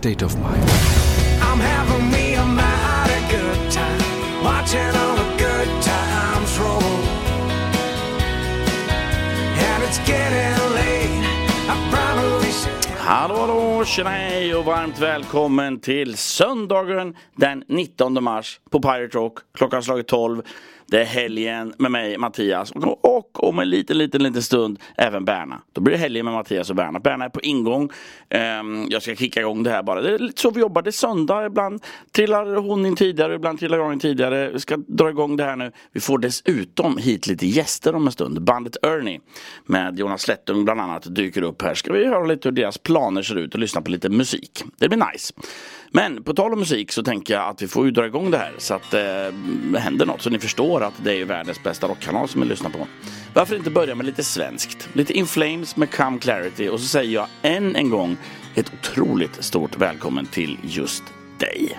state of mind. I'm having me a mighty good time, watching all the good times roll. And it's getting late, I probably should. Hallå hallå, tjena hej och varmt välkommen till söndagen den 19 mars på Pirate Rock. Klockan slagit 12. Det är helgen med mig Mattias och, och om en liten, liten, liten stund även Berna. Då blir det helgen med Mattias och Berna. Berna är på ingång. Um, jag ska kicka igång det här bara. Det är lite så vi jobbar. Det är söndag. Ibland trillar hon in tidigare, ibland trillar jag in tidigare. Vi ska dra igång det här nu. Vi får dessutom hit lite gäster om en stund. Bandet Ernie med Jonas Slättung bland annat dyker upp här. Ska vi höra lite hur deras planer ser ut och lyssna på lite musik. Det blir nice. Men på tal om musik så tänker jag att vi får ju dra igång det här så att eh, det händer något så ni förstår att det är ju världens bästa rockkanal som ni lyssnar på. Varför inte börja med lite svenskt? Lite In Flames med Come Clarity och så säger jag än en gång ett otroligt stort välkommen till just dig.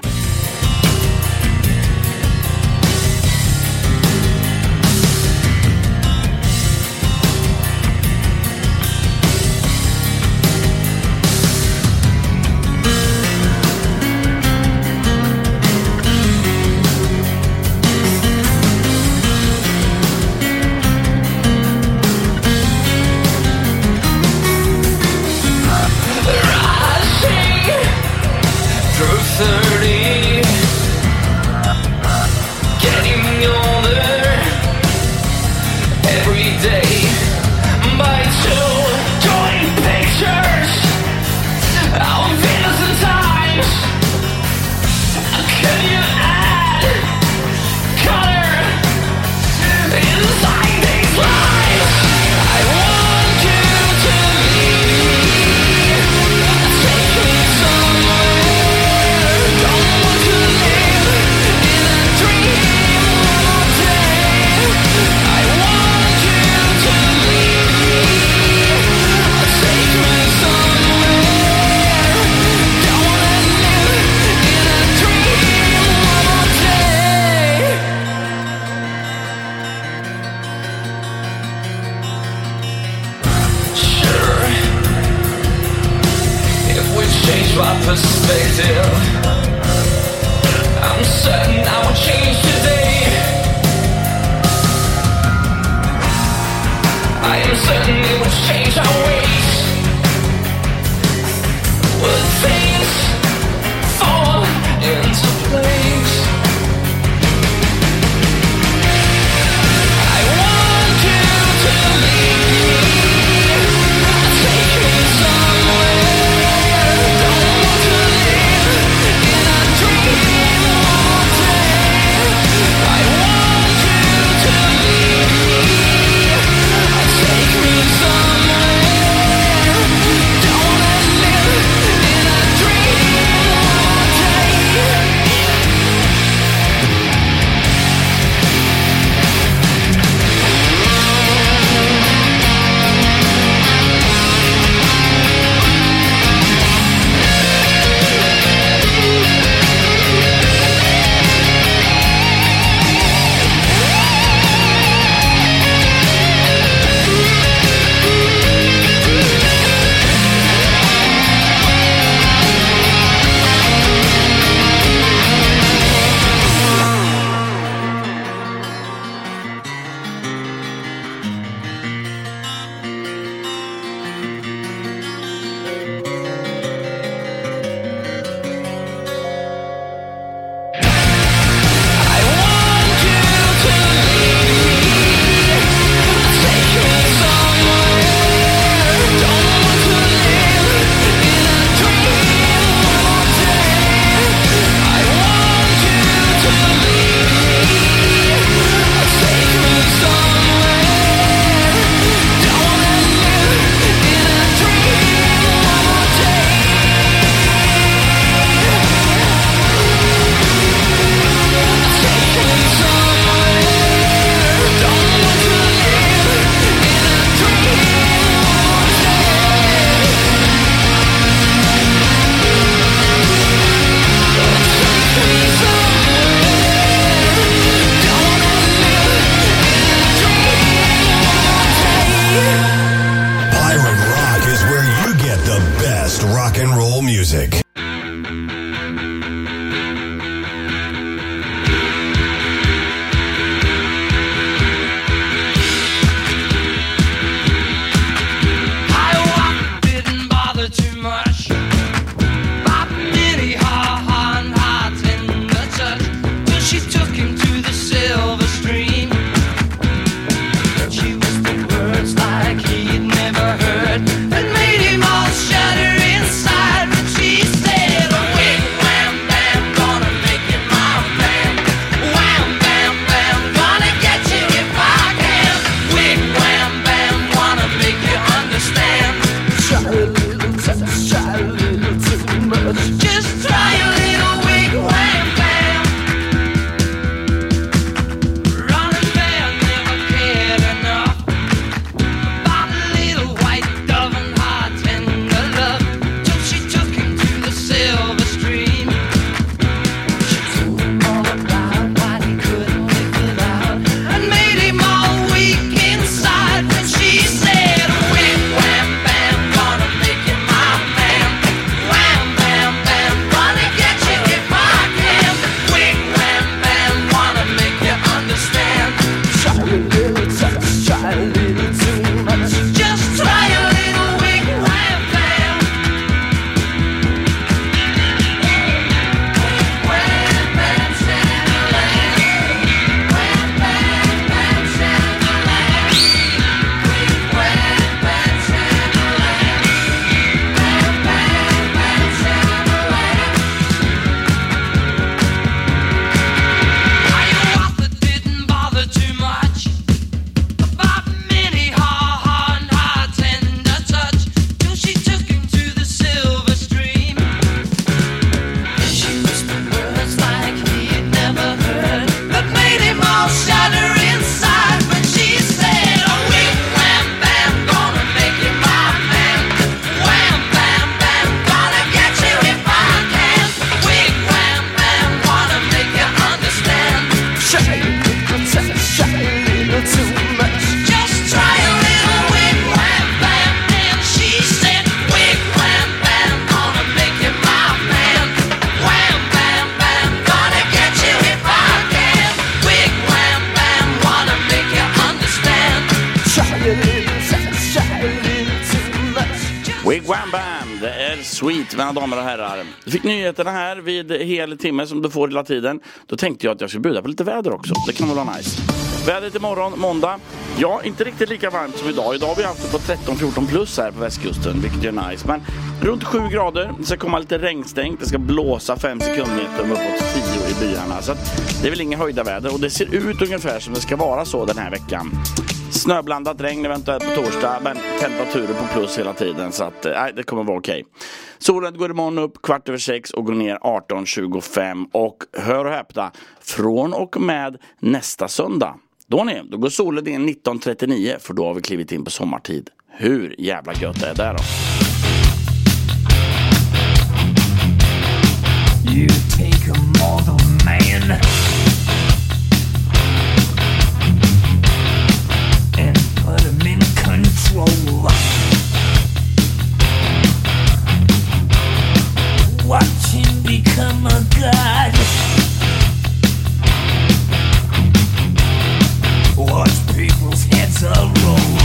Sweet mina damer och herrar. Du fick nyheterna här vid hel timme som du får hela tiden. Då tänkte jag att jag skulle bjuda på lite väder också. Det kan väl vara nice. Vädret imorgon, måndag. Ja, inte riktigt lika varmt som idag. Idag har vi haft det på 13-14 plus här på västkusten, vilket är nice. Men runt 7 grader. Det ska komma lite regnstänk. Det ska blåsa 5 sekundmeter och uppåt 10 i byarna. Så att det är väl inga höjda väder och det ser ut ungefär som det ska vara så den här veckan. Snöblandat regn eventuellt på torsdag men temperaturer på plus hela tiden så att eh, nej, det kommer vara okej. Solen går imorgon upp kvart över sex och går ner 18.25 och hör och häpna från och med nästa söndag. Då ni, då går solen in 19.39 för då har vi klivit in på sommartid. Hur jävla gött är det då? You take a mortal Watch him become a god. Watch people's heads roll.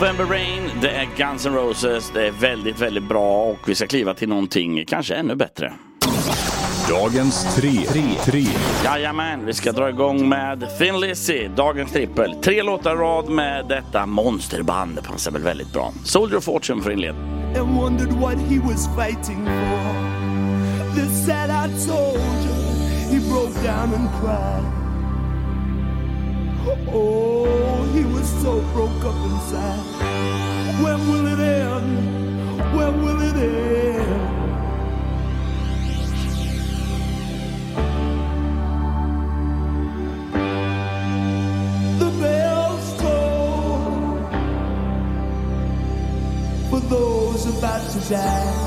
November Rain, det är Guns N' Roses, det är väldigt, väldigt bra och vi ska kliva till någonting kanske ännu bättre. Dagens tre. tre. tre. Jajamän, vi ska dra igång med Thin Lizzy, dagens trippel. Tre låtar rad med detta monsterband, det passar väl väldigt bra. Soldier of Fortune för inled. and wondered what he was fighting for. This sad-eyed soldier, he broke down and cried. Oh, he was so broke up inside. When will it end? When will it end? The bells toll for those about to die.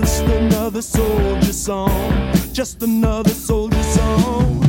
Just another soldier song, just another soldier song.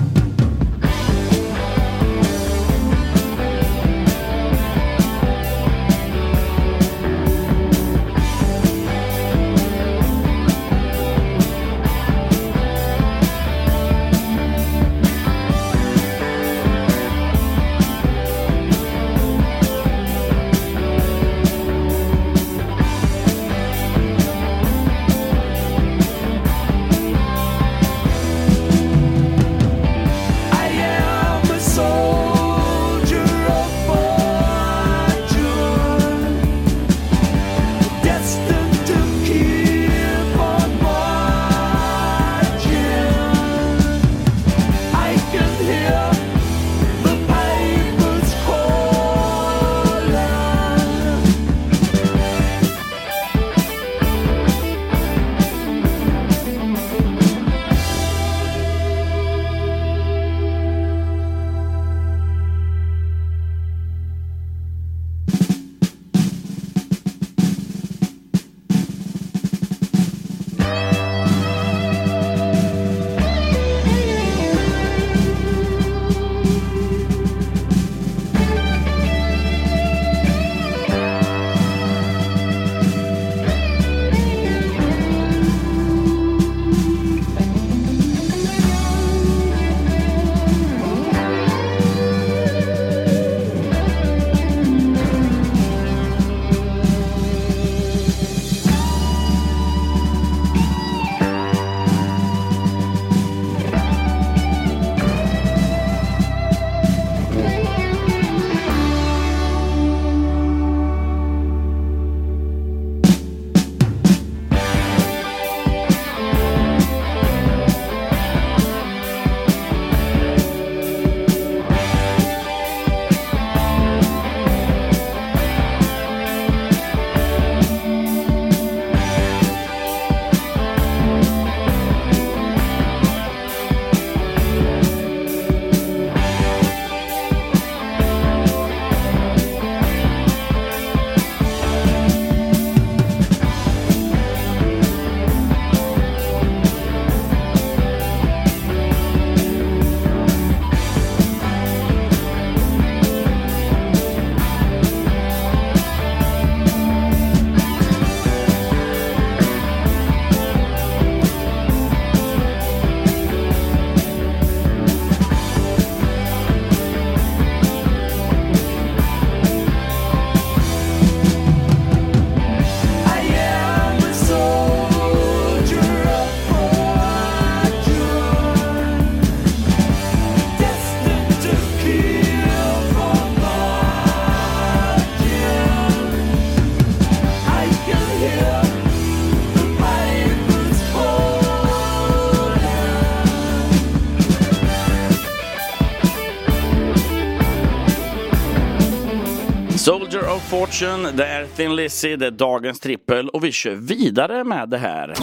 Of Fortune, det är Thin Lizzy, det är dagens trippel och vi kör vidare med det här.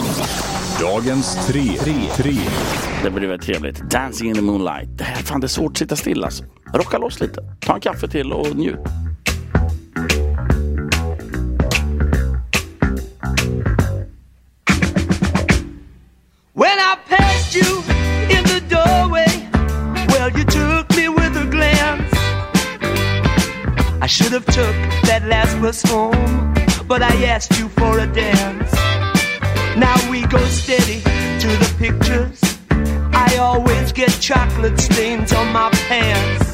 Dagens tre. tre, tre. Det blir väl trevligt. Dancing in the moonlight. Det här fan det är svårt att sitta still alltså. Rocka loss lite. Ta en kaffe till och njut. Bus home, but I asked you for a dance. Now we go steady to the pictures. I always get chocolate stains on my pants.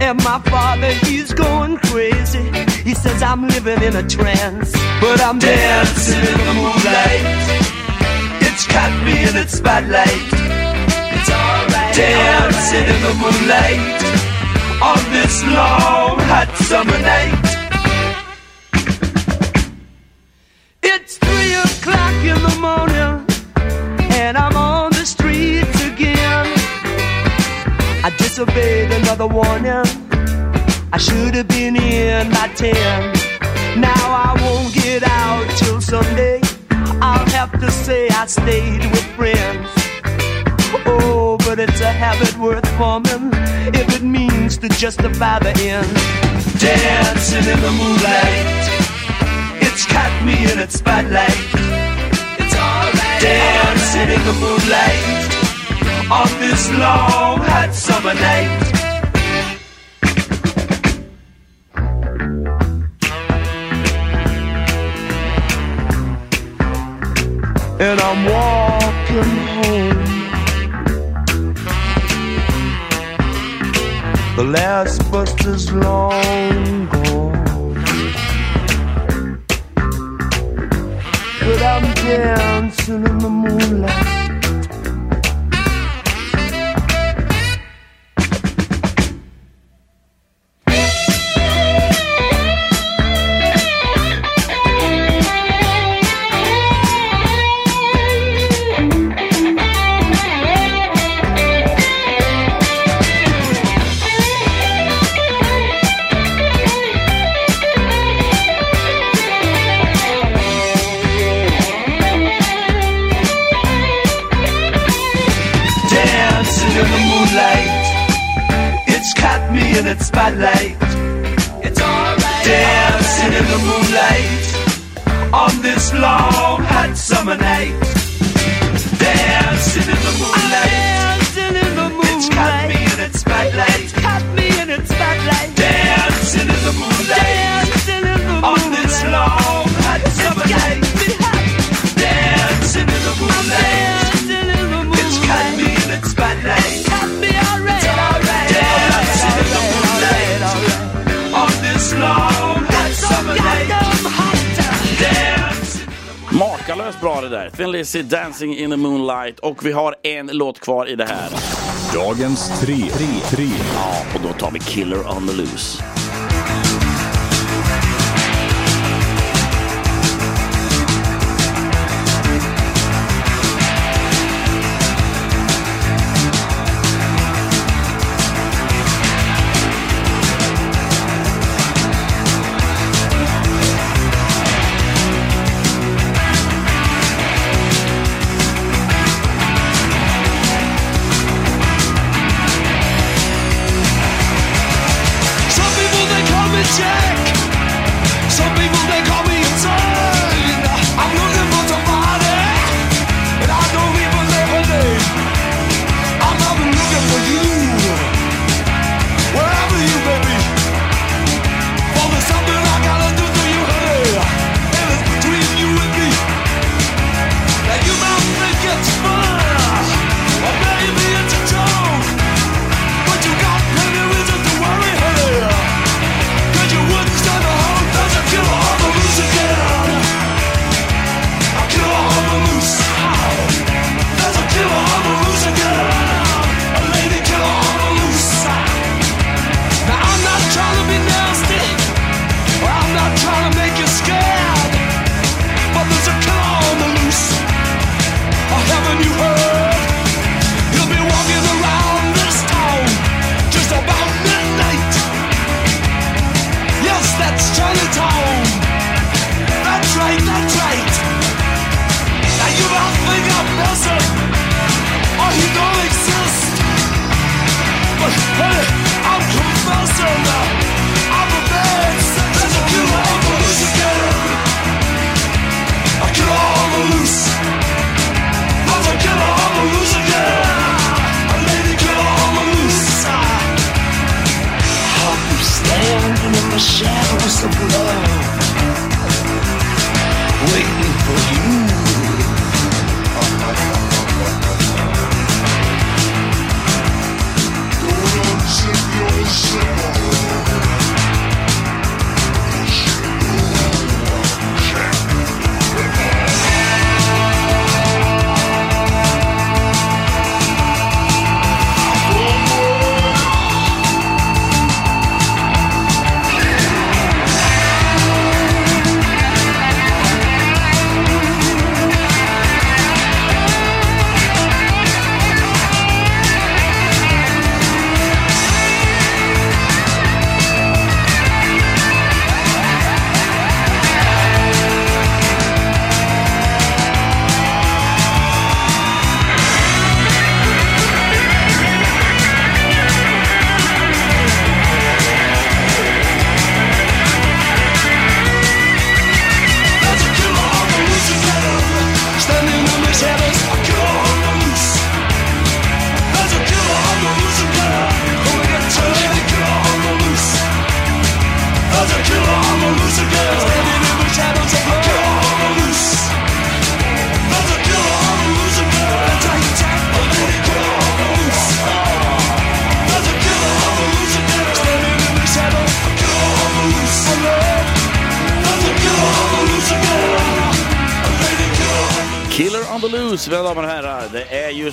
And my father, he's going crazy. He says I'm living in a trance, but I'm dancing in the moonlight. It's caught me in its spotlight. It's alright. Dancing in the moonlight on this long hot summer night. I should have been in by ten. Now I won't get out till Sunday. I'll have to say I stayed with friends. Oh, but it's a habit worth forming if it means to justify the end. Dancing in the moonlight, it's caught me in its spotlight. It's alright. Dancing in the moonlight on this long hot summer night. And I'm walking home. The last bus is long Lizzy, Dancing in the moonlight. Och vi har en låt kvar i det här. Dagens tre. tre, tre. Ja, och då tar vi Killer on the loose.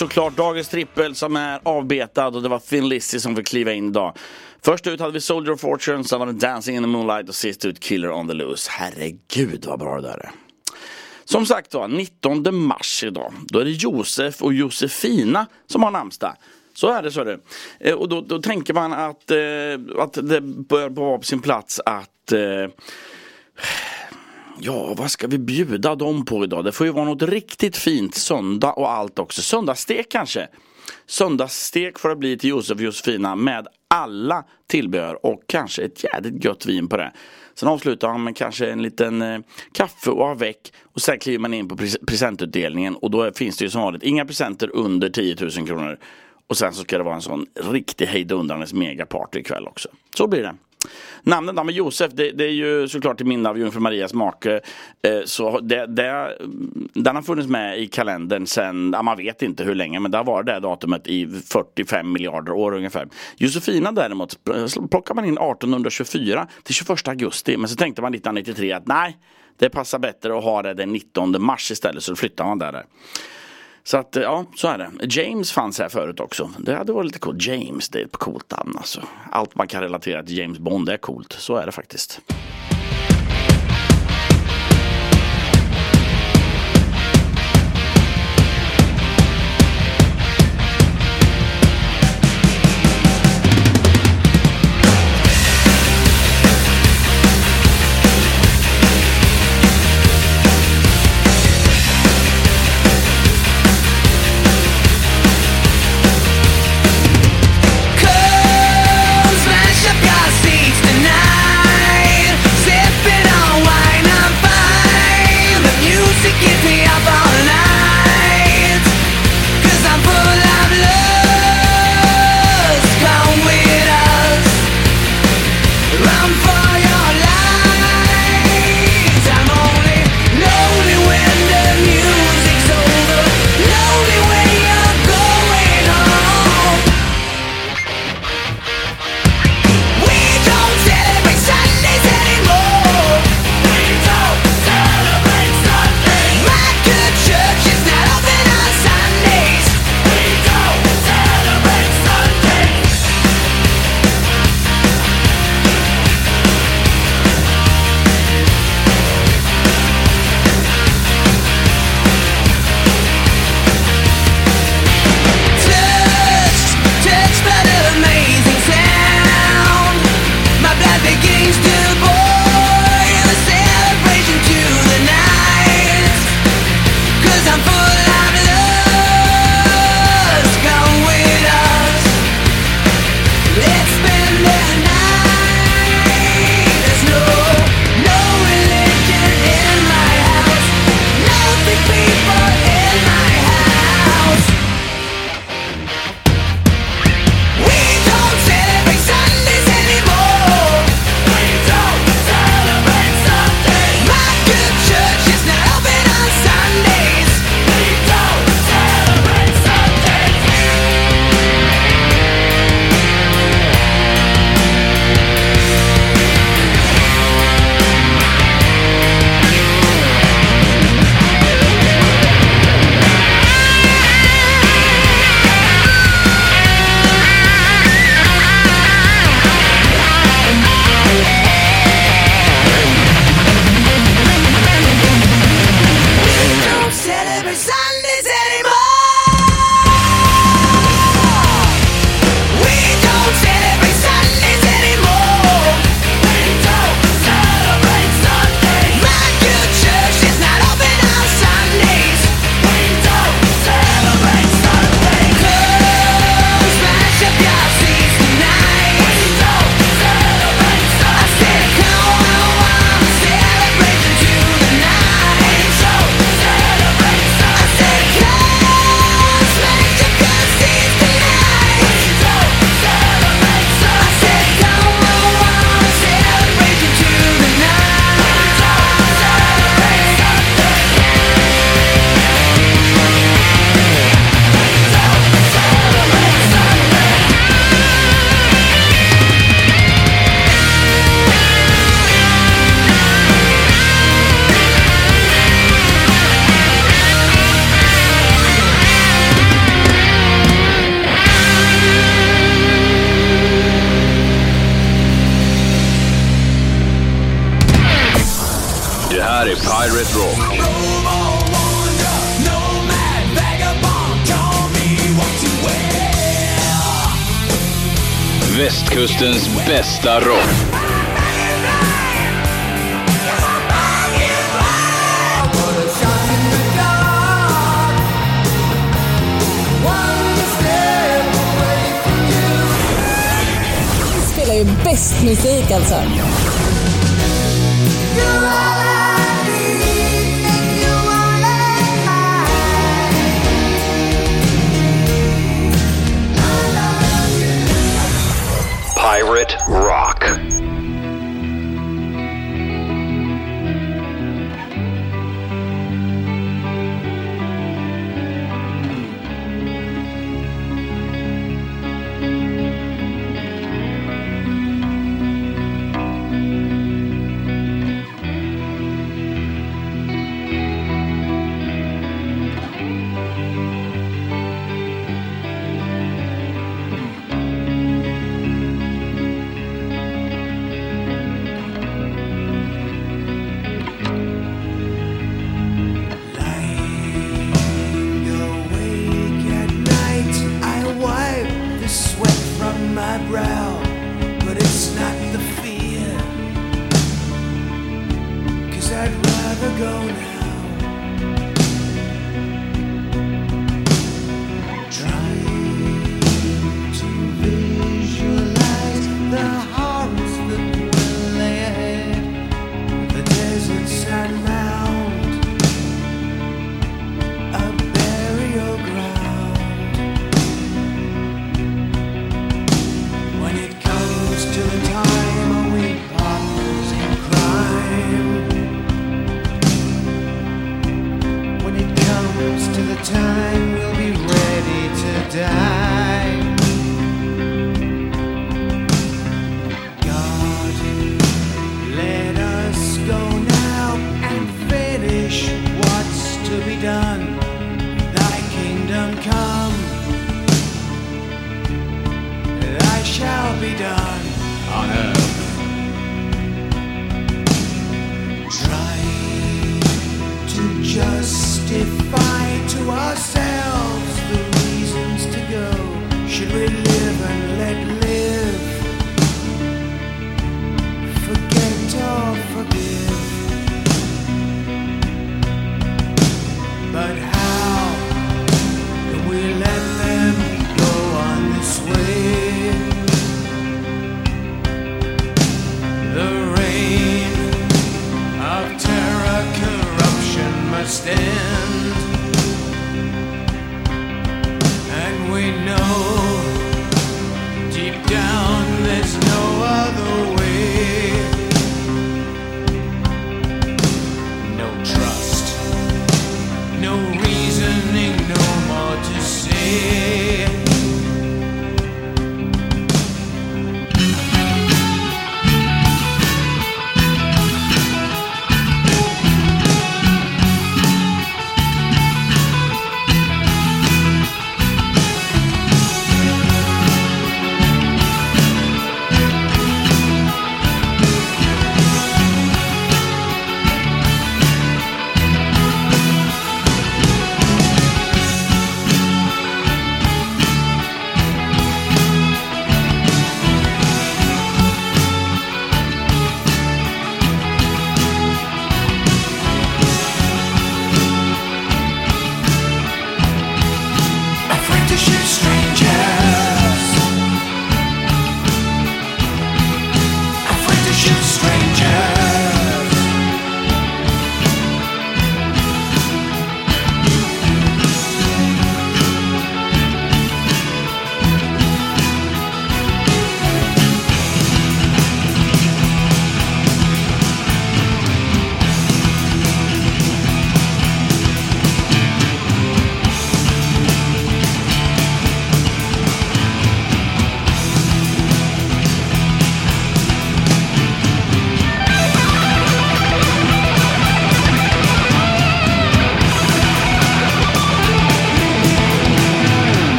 Såklart dagens trippel som är avbetad och det var Thin Lizzy som fick kliva in idag. Först ut hade vi Soldier of Fortune, sen var det Dancing in the Moonlight och sist ut Killer on the loose. Herregud vad bra det där är. Som sagt var, 19 mars idag. Då är det Josef och Josefina som har namnsdag. Så är det, så är det. Eh, och då, då tänker man att, eh, att det bör vara på sin plats att eh, Ja, vad ska vi bjuda dem på idag? Det får ju vara något riktigt fint söndag och allt också. Söndagsstek kanske? Söndagsstek får det bli till Josef och Josefina med alla tillbehör och kanske ett jädrigt gött vin på det. Sen avslutar man med kanske en liten eh, kaffe och avec och sen kliver man in på pres presentutdelningen och då finns det ju som vanligt inga presenter under 10 000 kronor. Och sen så ska det vara en sån riktig hejdundrandes megaparty ikväll också. Så blir det. Namnet då, men Josef, det, det är ju såklart till minne av jungfru Marias make. Eh, så det, det, den har funnits med i kalendern sen, ja, man vet inte hur länge, men det har varit det datumet i 45 miljarder år ungefär. Josefina däremot plockar man in 1824 till 21 augusti, men så tänkte man 1993 att nej, det passar bättre att ha det den 19 mars istället, så då flyttar man där. där. Så att eh, ja, så är det. James fanns här förut också. Det hade varit lite coolt. James, det är ett coolt namn alltså. Allt man kan relatera till James Bond är coolt. Så är det faktiskt. västkustens bästa rock. Vi spelar ju bäst musik alltså. Red.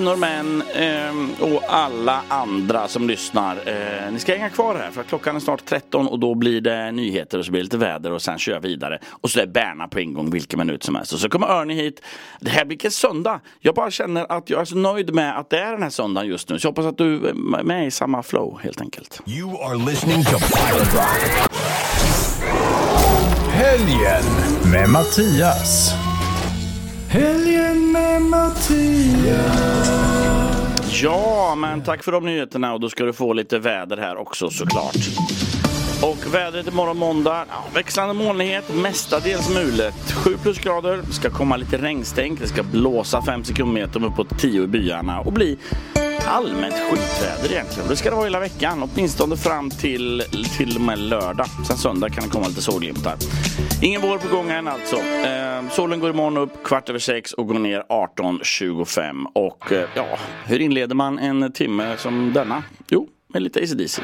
Kvinnor, män eh, och alla andra som lyssnar. Eh, ni ska hänga kvar här för att klockan är snart 13 och då blir det nyheter och så blir det lite väder och sen kör jag vidare. Och så är Berna på ingång vilken minut som helst. Och så kommer Örni hit. Det här blir vilken söndag. Jag bara känner att jag är så nöjd med att det är den här söndagen just nu. Så jag hoppas att du är med i samma flow helt enkelt. You are listening to Pirate Rock. Helgen med Mattias. Helgen med Mattias. Ja, men tack för de nyheterna och då ska du få lite väder här också såklart. Och vädret imorgon måndag, ja, växlande molnighet, mestadels mulet. 7 plusgrader, ska komma lite regnstänk, det ska blåsa 5 sekundmeter uppåt 10 i byarna och bli allmänt skitväder egentligen. Det ska det vara hela veckan, åtminstone fram till till och med lördag. Sen söndag kan det komma lite solglimtar. Ingen vår på gång än alltså. Eh, solen går imorgon upp kvart över sex och går ner 18.25. Och eh, ja, hur inleder man en timme som denna? Jo, med lite ACDC.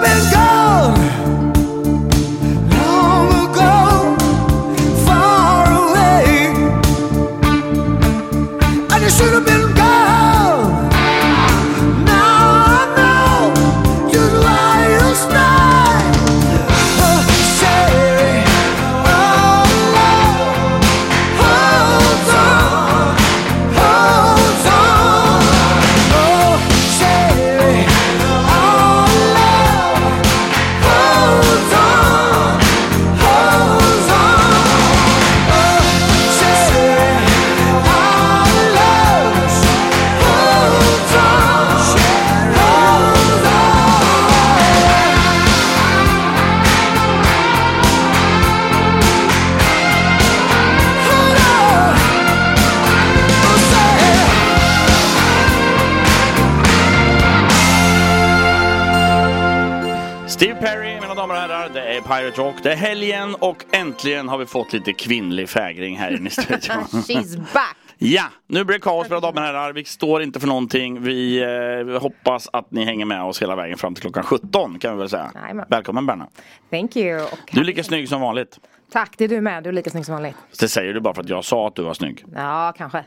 But Rock, det är helgen och äntligen har vi fått lite kvinnlig fägring här inne i studion. She's back. Ja, nu blir det kaos mina damer och herrar. Vi står inte för någonting. Vi eh, hoppas att ni hänger med oss hela vägen fram till klockan 17 kan vi väl säga. Jajamän. Välkommen Berna. Thank you. Och Du är lika snygg som vanligt. Tack, det är du med. Du är lika snygg som vanligt. Det säger du bara för att jag sa att du var snygg. Ja, kanske.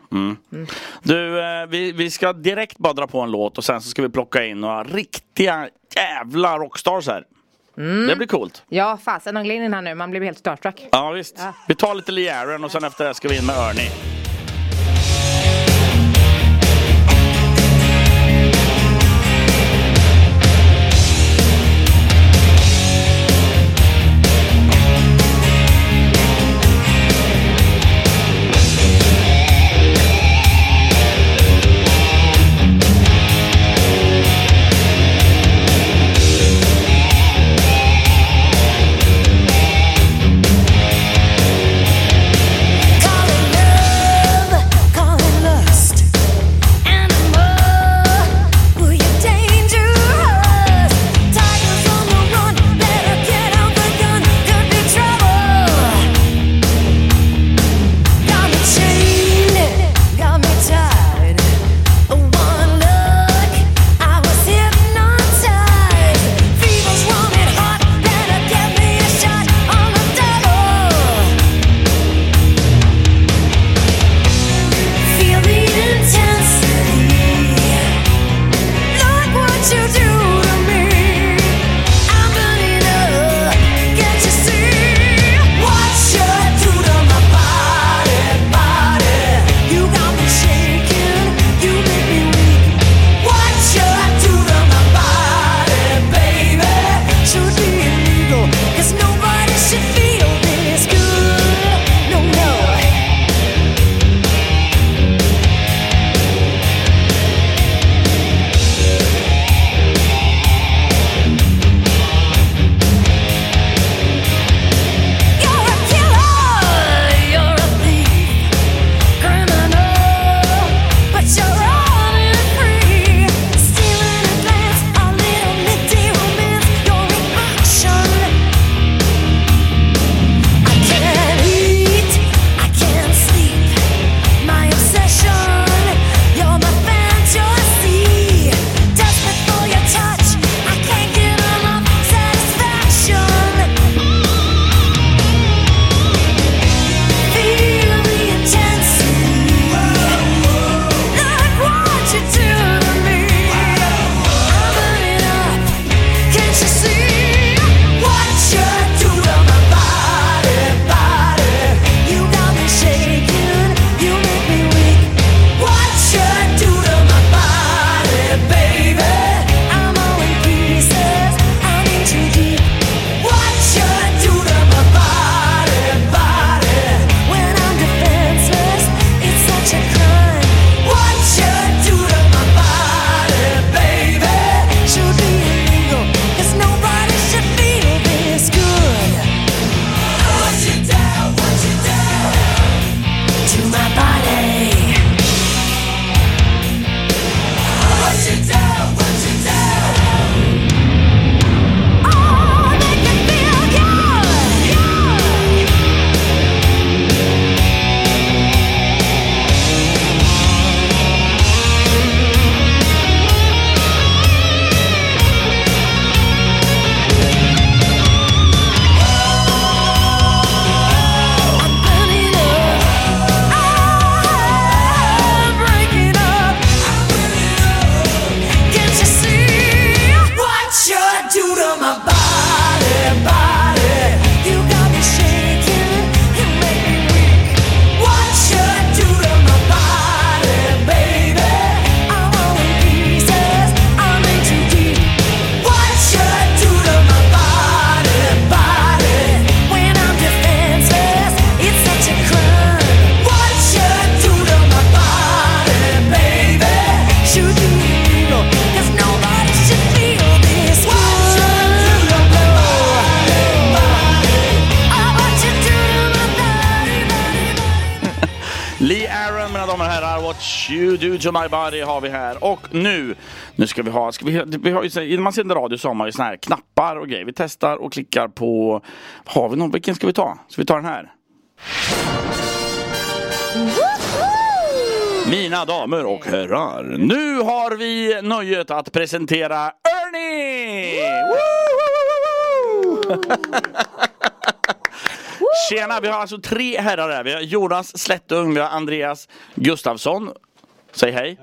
Du, eh, vi, vi ska direkt bara dra på en låt och sen så ska vi plocka in några riktiga jävla rockstars här. Det blir coolt. Ja, fasen han gled in här nu. Man blev helt starstruck. Ja visst. Ja. Vi tar lite Lee Aaron och sen efter det ska vi in med Ernie. Body har vi här. Och nu, nu ska vi ha, ska vi, vi har ju, man sänder radio så har man ju såna här knappar och grejer. Vi testar och klickar på, har vi någon, vilken ska vi ta? Så vi tar den här. Mina damer och herrar, nu har vi nöjet att presentera Ernie! Tjena, vi har alltså tre herrar här. Vi har Jonas Slättung, vi har Andreas Gustafsson. Säg hej.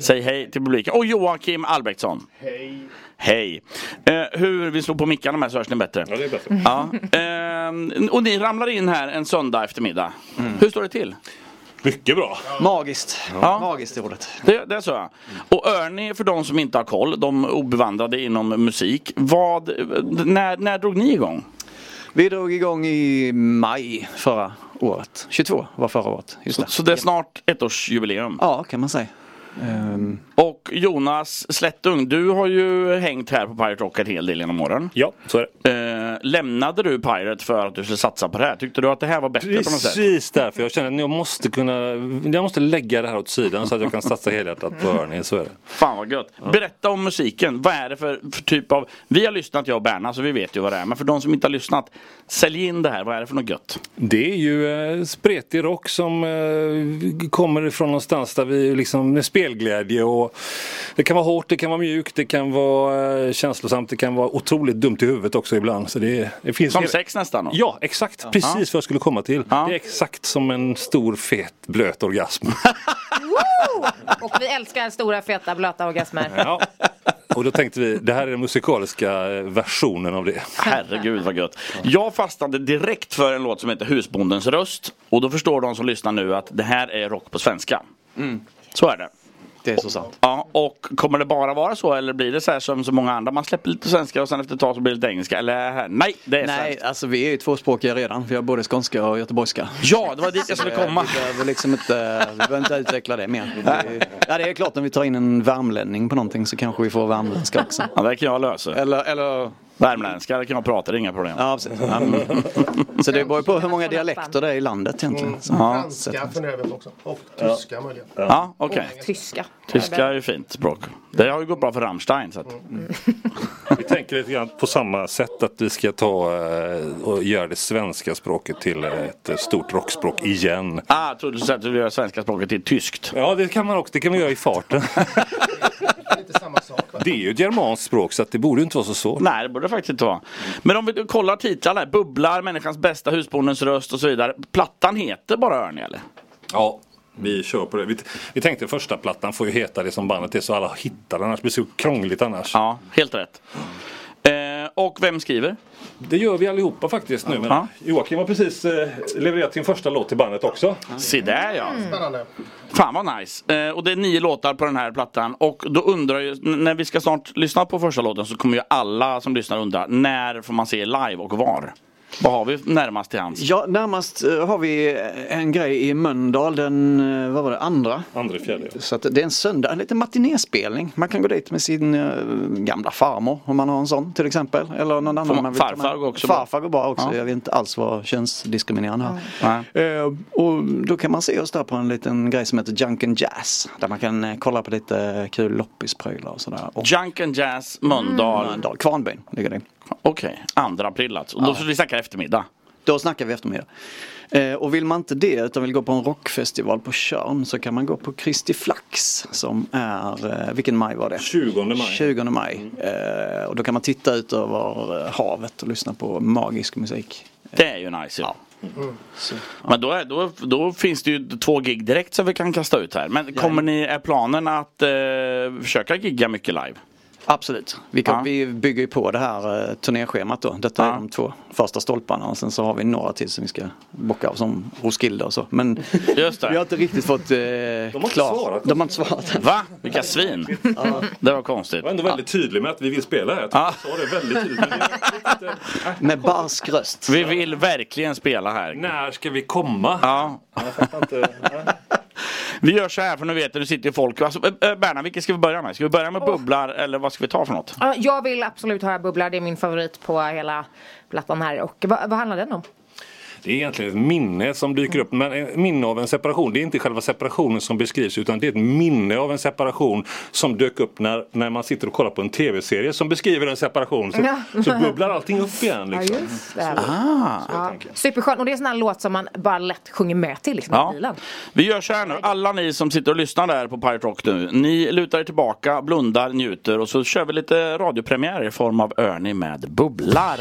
Säg hej till publiken. Och Joakim Albrektsson. Hej. Hej. Eh, hur, vi slår på mickarna med så hörs ni bättre. Ja, det är bättre. Ja. Ehm, och ni ramlar in här en söndag eftermiddag. Hur står det till? Mycket bra. Magiskt. Ja. Magiskt är ordet. Det, det är så. Och Ernie, för de som inte har koll, de obevandrade inom musik. Vad, när, när drog ni igång? Vi drog igång i maj förra året. 22 var förra året. Just Så, det. så det är snart ettårsjubileum. Ja, kan man säga. Ehm, Och Jonas Slättung, du har ju hängt här på Pirate Rock en hel del genom åren. Ja, så är det. Lämnade du Pirate för att du skulle satsa på det här? Tyckte du att det här var bättre på något sätt? Precis därför. Jag känner att jag måste kunna, jag måste lägga det här åt sidan så att jag kan satsa helhjärtat på Ernie. Så är det. Fan vad gött. Berätta om musiken. Vad är det för, för typ av... Vi har lyssnat jag och Berna så vi vet ju vad det är. Men för de som inte har lyssnat, sälj in det här. Vad är det för något gött? Det är ju eh, spretig rock som eh, kommer ifrån någonstans där vi liksom med spelglädje och det kan vara hårt, det kan vara mjukt, det kan vara eh, känslosamt, det kan vara otroligt dumt i huvudet också ibland. Så det, det finns Som sex nästan. då. Ja, exakt. Precis vad jag skulle komma till. Ja. Det är exakt som en stor fet blöt orgasm. Och vi älskar stora feta blöta orgasmer. ja. Och då tänkte vi, det här är den musikaliska eh, versionen av det. Herregud vad gött. Jag fastnade direkt för en låt som heter Husbondens röst. Och då förstår de som lyssnar nu att det här är rock på svenska. Så är det. Det är så sant. Ja, och kommer det bara vara så eller blir det så här som så många andra? Man släpper lite svenska och sen efter ett tag så blir det lite engelska. Eller nej, det är Nej, svenskt. alltså vi är ju tvåspråkiga redan. Vi har både skånska och göteborgska. Ja, det var dit jag skulle komma. Vi behöver liksom inte, vi behöver inte utveckla det mer. Det- Ja, det är klart om vi tar in en värmlänning på någonting så kanske vi får värmländska också. Ja, det kan jag lösa. Eller, eller Värmländska, kan jag prata, det är inga problem. ja, precis. Ja, Så det beror på hur många dialekter det är i landet egentligen. Så- Franska funderar vi också. Och tyska möjligen. Ja, okej. Tyska. Tyska är ju fint språk. Det har ju gått bra för Rammstein. Så att. Vi tänker lite grann på samma sätt att vi ska ta eh, och göra det svenska språket till ett stort rockspråk igen. Ah, jag trodde du säga att du vill göra svenska språket till tyskt. Ja, det kan man också. Det kan man göra i farten. Det är inte samma sak va? Det är ju ett germanskt språk så att det borde inte vara så svårt. Nej, det borde det faktiskt inte vara. Men om vi kollar titlarna här. Bubblar, Människans bästa, Husbondens röst och så vidare. Plattan heter bara Örnie eller? Ja, vi kör på det. Vi, vi tänkte första plattan får ju heta det som bandet är så alla hittar den. Annars blir det så krångligt annars. Ja, helt rätt. Eh, och vem skriver? Det gör vi allihopa faktiskt nu. Men. Joakim har precis eh, levererat sin första låt till bandet också. Se där ja. Spännande. Fan vad nice. Eh, och det är nio låtar på den här plattan. Och då undrar ju, när vi ska snart lyssna på första låten så kommer ju alla som lyssnar undra, när får man se live och var? Vad har vi närmast till hands? Ja, närmast eh, har vi en grej i Mölndal den, eh, vad var det, andra? Andra fjärde. Så att det är en söndag, en liten matinéspelning. Man kan gå dit med sin eh, gamla farmor om man har en sån till exempel. Eller någon annan man- man farfar går också bra. Farfar går bra också. Ja. Jag vill inte alls vara könsdiskriminerande här. Nej. Eh, och då kan man se oss där på en liten grej som heter Junk and Jazz. Där man kan eh, kolla på lite kul loppisprylar och sådär. Och Junk and Jazz, Mölndal. Mölndal, Kvarnbyn ligger det. Okej, andra april alltså. Och då får vi snacka eftermiddag. Då snackar vi eftermiddag. Eh, och vill man inte det utan vill gå på en rockfestival på Tjörn så kan man gå på Kristi Flax som är, eh, vilken maj var det? 20 maj. 20 maj. Eh, och då kan man titta ut över eh, havet och lyssna på magisk musik. Det är ju nice ju. Så, Men då, är, då, då finns det ju två gig direkt som vi kan kasta ut här. Men kommer ni, är planen att eh, försöka gigga mycket live? Absolut. Vi, kan, Ja. vi bygger ju på det här eh, turnéschemat då. Detta är Ja. de två första stolparna och sen så har vi några till som vi ska bocka av som Roskilde och så. Men Just det. vi har inte riktigt fått eh, De har inte klart. svarat. De har inte svarat. Va? Vilka svin. Det var konstigt. Jag var ändå väldigt tydlig med att vi vill spela här. Jag Ja. sa det väldigt tydligt. är Med barsk röst. Vi vill verkligen spela här. När ska vi komma? Ja. Jag fattar inte. Vi gör så här för nu vet du, det sitter ju folk. Alltså, äh, äh, Berna, vilket ska vi börja med? Ska vi börja med bubblar eller vad ska vi ta för något? Jag vill absolut höra Bubblar, det är min favorit på hela plattan här. Och vad, vad handlar den om? Det är egentligen ett minne som dyker upp. Men ett minne av en separation. Det är inte själva separationen som beskrivs utan det är ett minne av en separation som dök upp när, när man sitter och kollar på en tv-serie som beskriver en separation. Så, Ja. så bubblar allting upp igen. Ja, Liksom. just det. Ah. Ja. Superskön. Och det är en sån här låt som man bara lätt sjunger med till liksom, Ja. i bilen. Vi gör så här nu, alla ni som sitter och lyssnar där på Pirate Rock nu. Ni lutar er tillbaka, blundar, njuter och så kör vi lite radiopremiär i form av Örni med bubblar.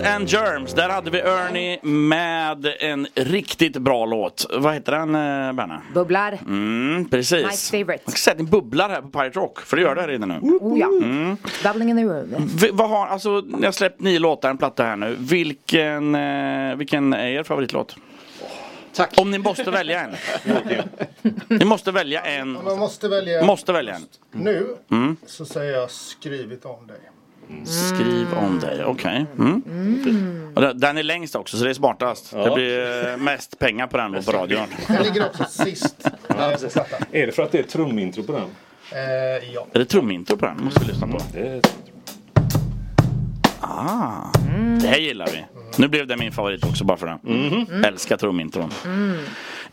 And Germs, där hade vi Ernie med en riktigt bra låt. Vad heter den eh, Berna? Bubblar. Mm, precis. My favorite. Jag ska säga att ni bubblar här på Pirate Rock, för det gör det här redan nu. Oh ja. Mm. Bubbling in the room. Vad har, alltså, ni har släppt nio låtar, en platta här nu. Vilken, eh, vilken är er favoritlåt? Tack. Om ni måste välja en. ni måste välja en. Man måste välja. Måste välja en. Nu Mm. så säger jag skrivit om dig. Skriv om dig, okej. Mm. Och den- är längst också så det är smartast. Det blir eh, mest pengar på den då på radion. Den ligger också sist. plattan. Är det för att det är trumintro på den? Eh, ja. Är det trumintro på den? Måste vi lyssna på. Det Ah, det här gillar vi. Nu blev det min favorit också bara för den. Älskar trumintron.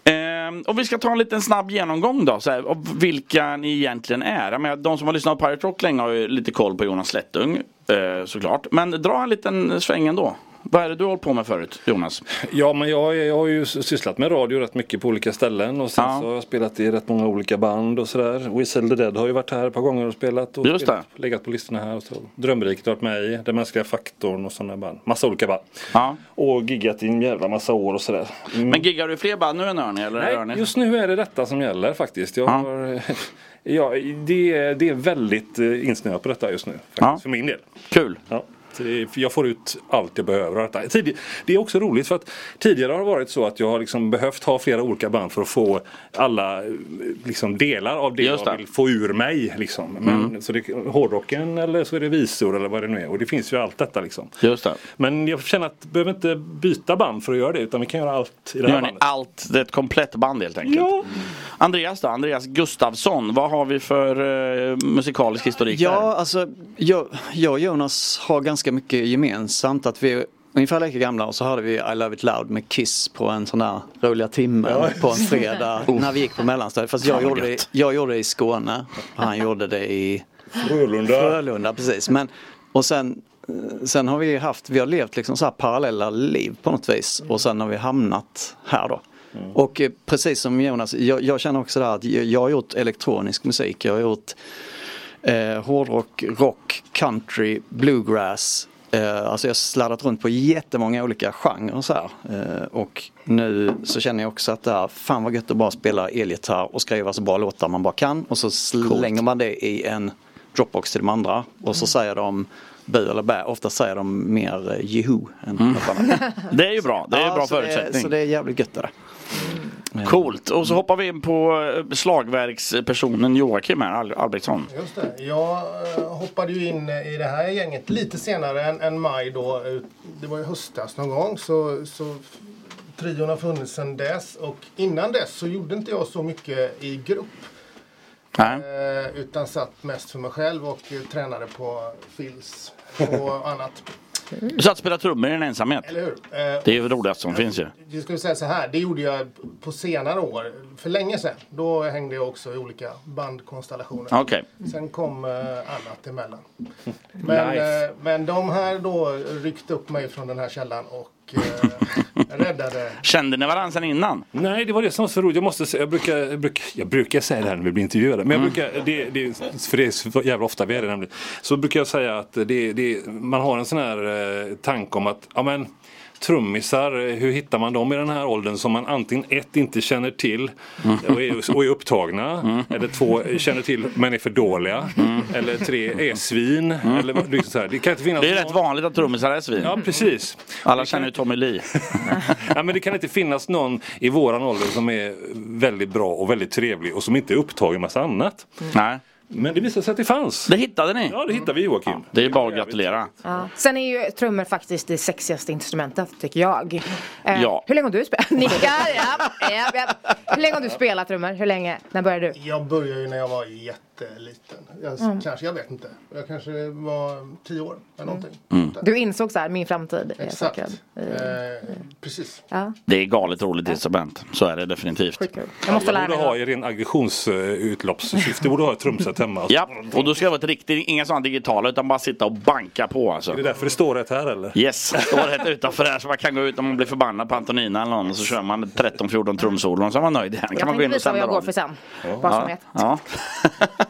Ehm, och vi ska ta en liten snabb genomgång då, så här, av vilka ni egentligen är. Jag menar, de som har lyssnat på Pirate Rock länge har ju lite koll på Jonas Slättung, eh, såklart. Men dra en liten sväng ändå. Vad är det du har hållit på med förut, Jonas? Ja, men jag, jag har ju sysslat med radio rätt mycket på olika ställen och sen Ja. så har jag spelat i rätt många olika band och sådär. Whistle the Dead har ju varit här ett par gånger och spelat och Just spelat, legat på listorna här. Och så. Drömriket har varit med i, Den mänskliga faktorn och sådana band. Massa olika band. Ja. Och giggat i en jävla massa år och sådär. Mm. Men giggar du fler band nu än Örnie? Eller Nej, Örnie? just nu är det detta som gäller faktiskt. Jag Ja. har, ja, det, är- det är väldigt eh, insnöat på detta just nu. Faktiskt. För min del. Kul. Ja. Är, för jag får ut allt jag behöver det är också roligt för att tidigare har det varit så att jag har liksom behövt ha flera olika band för att få alla eh, liksom, delar av det Just jag vill få ur mig. Liksom. Men, Mm. Så det, hårdrocken eller så är det visor eller vad det nu är. Och det finns ju allt detta liksom. Just det. Men jag känner att jag behöver inte byta band för att göra det utan vi kan göra allt i det här gör ni bandet. allt, det är ett komplett band helt enkelt. Ja. Andreas då, Andreas Gustafsson, vad har vi för eh, musikalisk historik där? Ja, alltså jag, jag och Jonas har ganska mycket gemensamt. Att vi är ungefär lika gamla och så hade vi I Love It Loud med Kiss på en sån där roliga timme på en fredag när vi gick på mellanstadiet. Fast jag gjorde, det, jag gjorde det i Skåne och han gjorde det i Frölunda. Frölunda. Precis. Men, och sen, sen har vi haft, vi har levt liksom så här parallella liv på något vis och sen har vi hamnat här då. Och eh, precis som Jonas, jag, jag känner också där att jag, jag har gjort elektronisk musik, jag har gjort eh, hårdrock, rock, country, bluegrass. Eh, alltså jag har sladdat runt på jättemånga olika genrer så här. Eh, och nu så känner jag också att det är fan vad gött att bara spela elgitarr och skriva så bra låtar man bara kan. Och så slänger man det i en Dropbox till de andra. Och så säger de bu eller bä. Ofta säger de mer eh, juhu än annat. Det är ju bra, det är ju bra så det, förutsättning. så det är jävligt gött det där. Coolt. Och så hoppar vi in på eh, slagverkspersonen Joakim här, Al- Albrektsson. Just det. Jag eh, hoppade ju in i det här gänget lite senare än, än maj då. Det var i höstas någon gång. Så, så trion har funnits sedan dess. Och innan dess så gjorde inte jag så mycket i grupp. Nej. Eh, utan satt mest för mig själv och tränade på fills och annat. Du satt och spelade trummor i en ensamhet. Eller hur? Eh, Det är ju det roligaste som finns ju. Jag skulle säga så här, det gjorde jag på senare år. För länge sedan. Då hängde jag också i olika bandkonstellationer. Okej. Sen kom eh, annat emellan. Men, Life. eh, men de här då ryckte upp mig från den här källan och eh, räddade. Kände ni varandra sen innan? Nej, det var det som var så roligt. Jag, måste säga, jag, brukar, jag, brukar, jag brukar säga det här när vi blir intervjuade. Men jag brukar, det, det, för det är så jävla ofta vi är det nämligen. Så brukar jag säga att det, det, man har en sån här eh, tanke om att ja, men, trummisar, hur hittar man dem i den här åldern som man antingen ett inte känner till och, är, och är upptagna. Eller två känner till men är för dåliga. Eller tre är svin. Eller, vad- liksom så här. Det kan inte finnas Det är någon- rätt vanligt att trummisar är svin. Ja, precis. Alla känner ju Tommy Lee. Ja, men det kan inte finnas någon i våran ålder som är väldigt bra och väldigt trevlig och som inte är upptagen med massa annat. Nej. Men det visade sig att det fanns. Det hittade ni. Ja, det hittade vi Joakim. Det är bara att gratulera. Ja. Sen är ju trummor faktiskt det sexigaste instrumentet tycker jag. Eh, Ja. Hur länge har du spelat? Nickar, ja, ja, ja. Hur länge har du spelat trummor? Hur länge? När började du? Jag började ju när jag var jätteliten. Jag, Mm. Kanske, jag vet inte. Jag kanske var tio år eller någonting. Mm. Du insåg så här, min framtid är Exakt. säkrad. Eh, precis. Ja, Det är galet roligt instrument. Så är det definitivt. Jag måste lära mig. borde ha i ren aggressionsutloppssyfte borde ha ett trumset hemma. alltså. Ja, och då ska det vara ett riktigt, inga sådana digitala utan bara sitta och banka på alltså. Är det därför det står ett här eller? Yes, står ett utanför här så man kan gå ut om man blir förbannad på Antonina eller någon och så kör man 13-14 trumsolon så är man nöjd igen. kan Jag man gå in tänkte och visa vad sända jag går för sen. Bara som Ja, ja.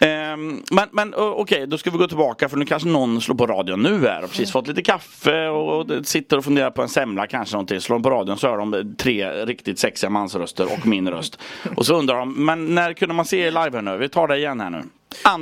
Ehm, men men okej, okej, då ska vi gå tillbaka för nu kanske någon slår på radion nu här och precis fått lite kaffe och, och sitter och funderar på en semla kanske någonting. Slår de på radion så hör de tre riktigt sexiga mansröster och min röst. Och så undrar de, men när kunde man se er live här nu? Vi tar det igen här nu.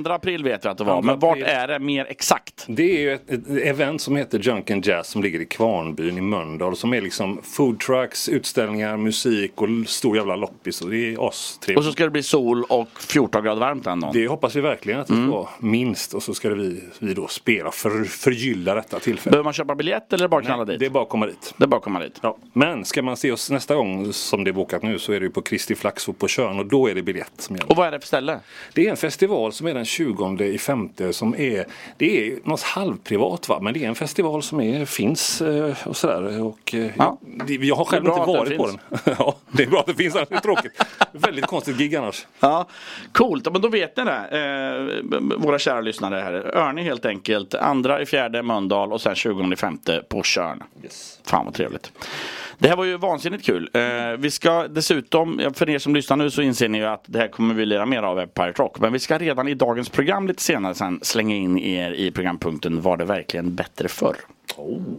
2 april vet jag att det var, Andra men vart är det mer exakt? Det är ju ett, ett event som heter Junk and Jazz som ligger i Kvarnbyn i Mölndal som är liksom food trucks, utställningar, musik och stor jävla loppis och det är oss Och så ska det bli sol och 14 grader varmt den dagen. Det hoppas vi verkligen att det Mm. ska vara minst och så ska vi, vi då spela för förgylla detta tillfälle. Behöver man köpa biljett eller bara knalla dit? Det är bara att komma dit. Det är bara att komma dit. Ja. Men ska man se oss nästa gång som det är bokat nu så är det ju på Kristi Flaxo på Tjörn och då är det biljett som gäller. Och vad är det för ställe? Det är en festival som är den 20 i femte som är Det är något halvprivat va men det är en festival som är, finns eh, och sådär och eh, Ja. jag har själv inte varit på den. ja, det är bra att det finns, annars är det tråkigt. Väldigt konstigt gig annars. Ja, coolt, men då vet ni det. Eh, våra kära lyssnare här. Örne helt enkelt. Andra i fjärde Mölndal och sen 20 i femte på Tjörn. Fan vad trevligt. Det här var ju vansinnigt kul. Eh, vi ska dessutom, för er som lyssnar nu så inser ni ju att det här kommer vi lira mer av Pirate Rock. Men vi ska redan i dagens program lite senare sen slänga in er i programpunkten Var det verkligen bättre förr?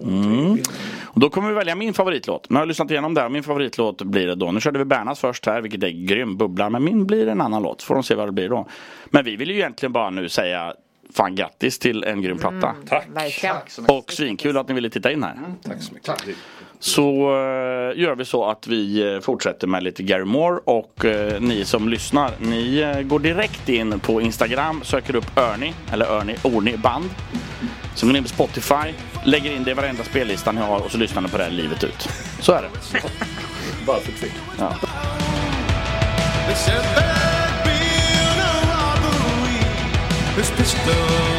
Mm. Och då kommer vi välja min favoritlåt. Nu har jag lyssnat igenom det här. Min favoritlåt blir det då. Nu körde vi Bernas först här, vilket är grym bubbla. Men min blir en annan låt. Får de se vad det blir då. Men vi vill ju egentligen bara nu säga Fan grattis till en grym platta. Tack. Verkligen. Och svinkul att ni ville titta in här. Tack så mycket. Så eh, gör vi så att vi eh, fortsätter med lite Gary Moore och eh, ni som lyssnar, ni går direkt in på Instagram, söker upp Ernie, eller Ernie Orni band. Så går ni in på Spotify, lägger in det i varenda spellista ni har och så lyssnar ni på det här livet ut. Så är det. Bara för kvick. Ja. They said there'd robbery.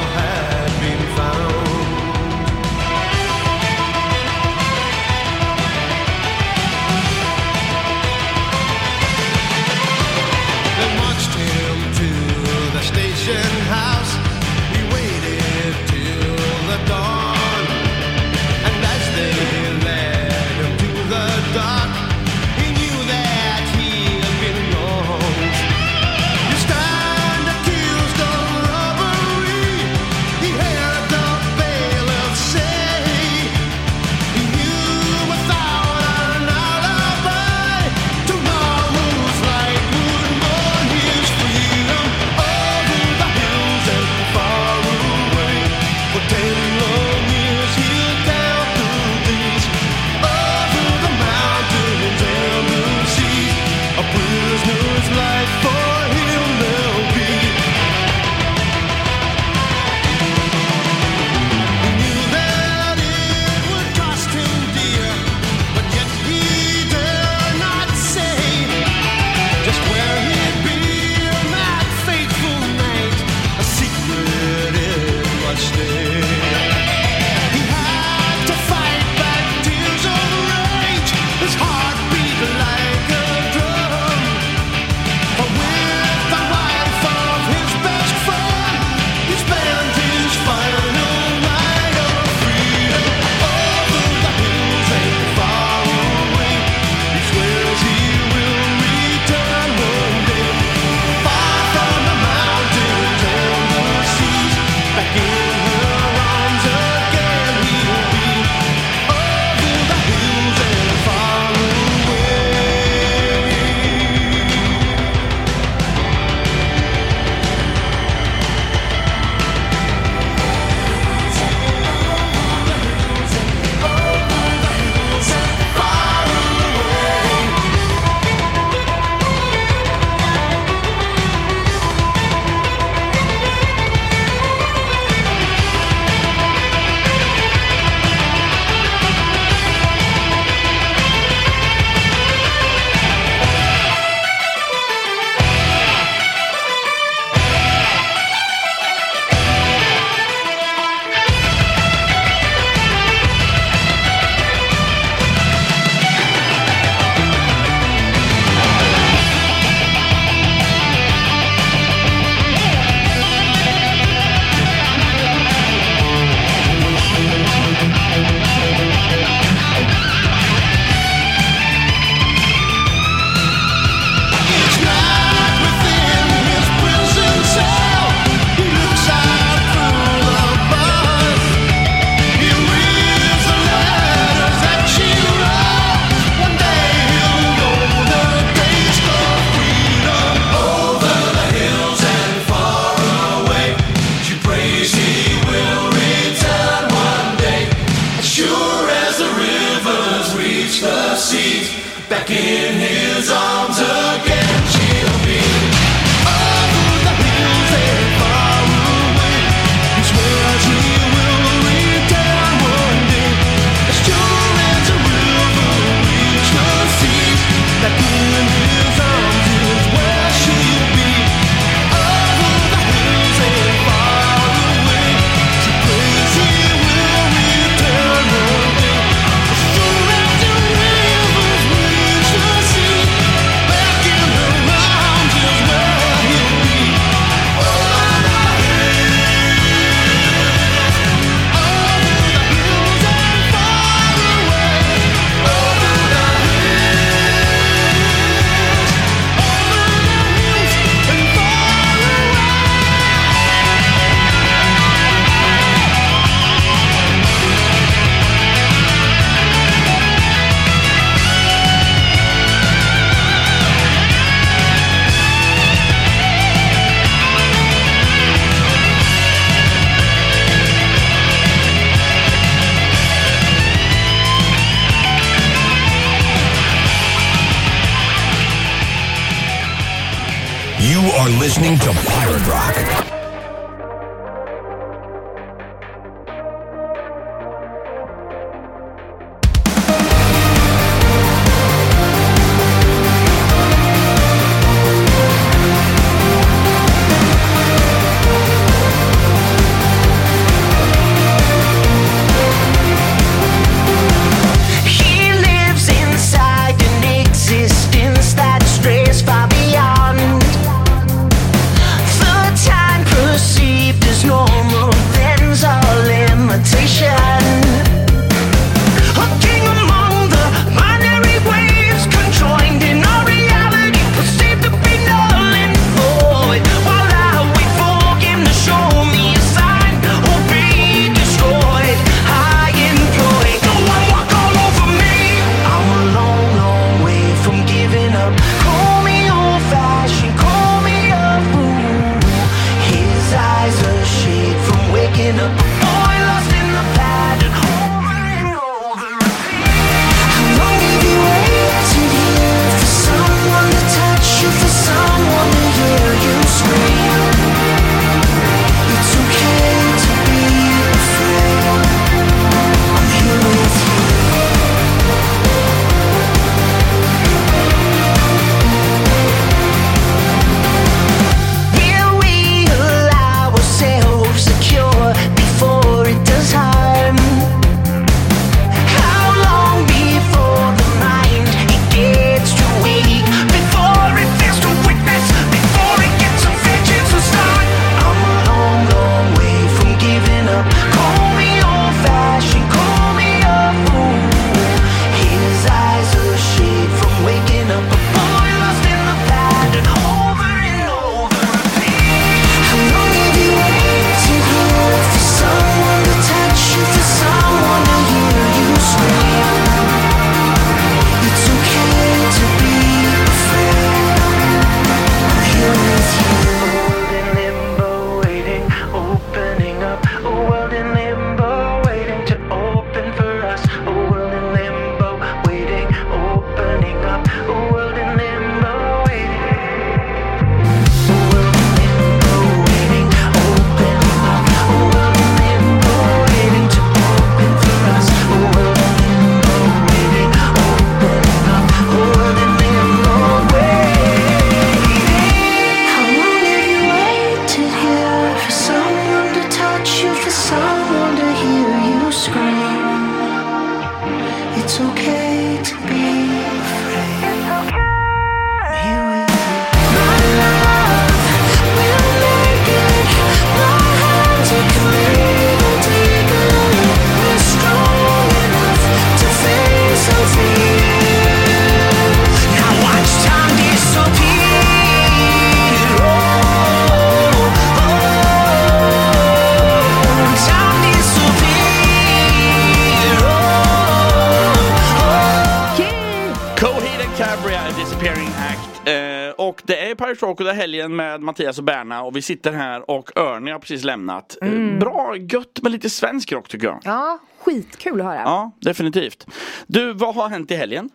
Är helgen med Mattias och Berna och vi sitter här och Örni har precis lämnat. Eh, Mm. Bra, gött med lite svensk rock tycker jag. Ja, skitkul att höra. Ja, definitivt. Du, vad har hänt i helgen?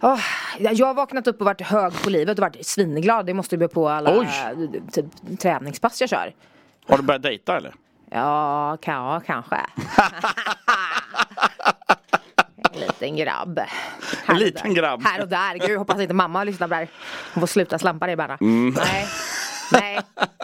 Åh, jag har vaknat upp och varit hög på livet och varit svinglad. Det måste ju bero på alla Oj. typ, träningspass jag kör. Har du börjat dejta eller? Ja, kan, ja kanske. En liten grabb. Här och liten där. grabb. Här och där. Gud, hoppas inte mamma lyssnar på det här. Hon får sluta slampa dig bara. Mm. Nej. Nej,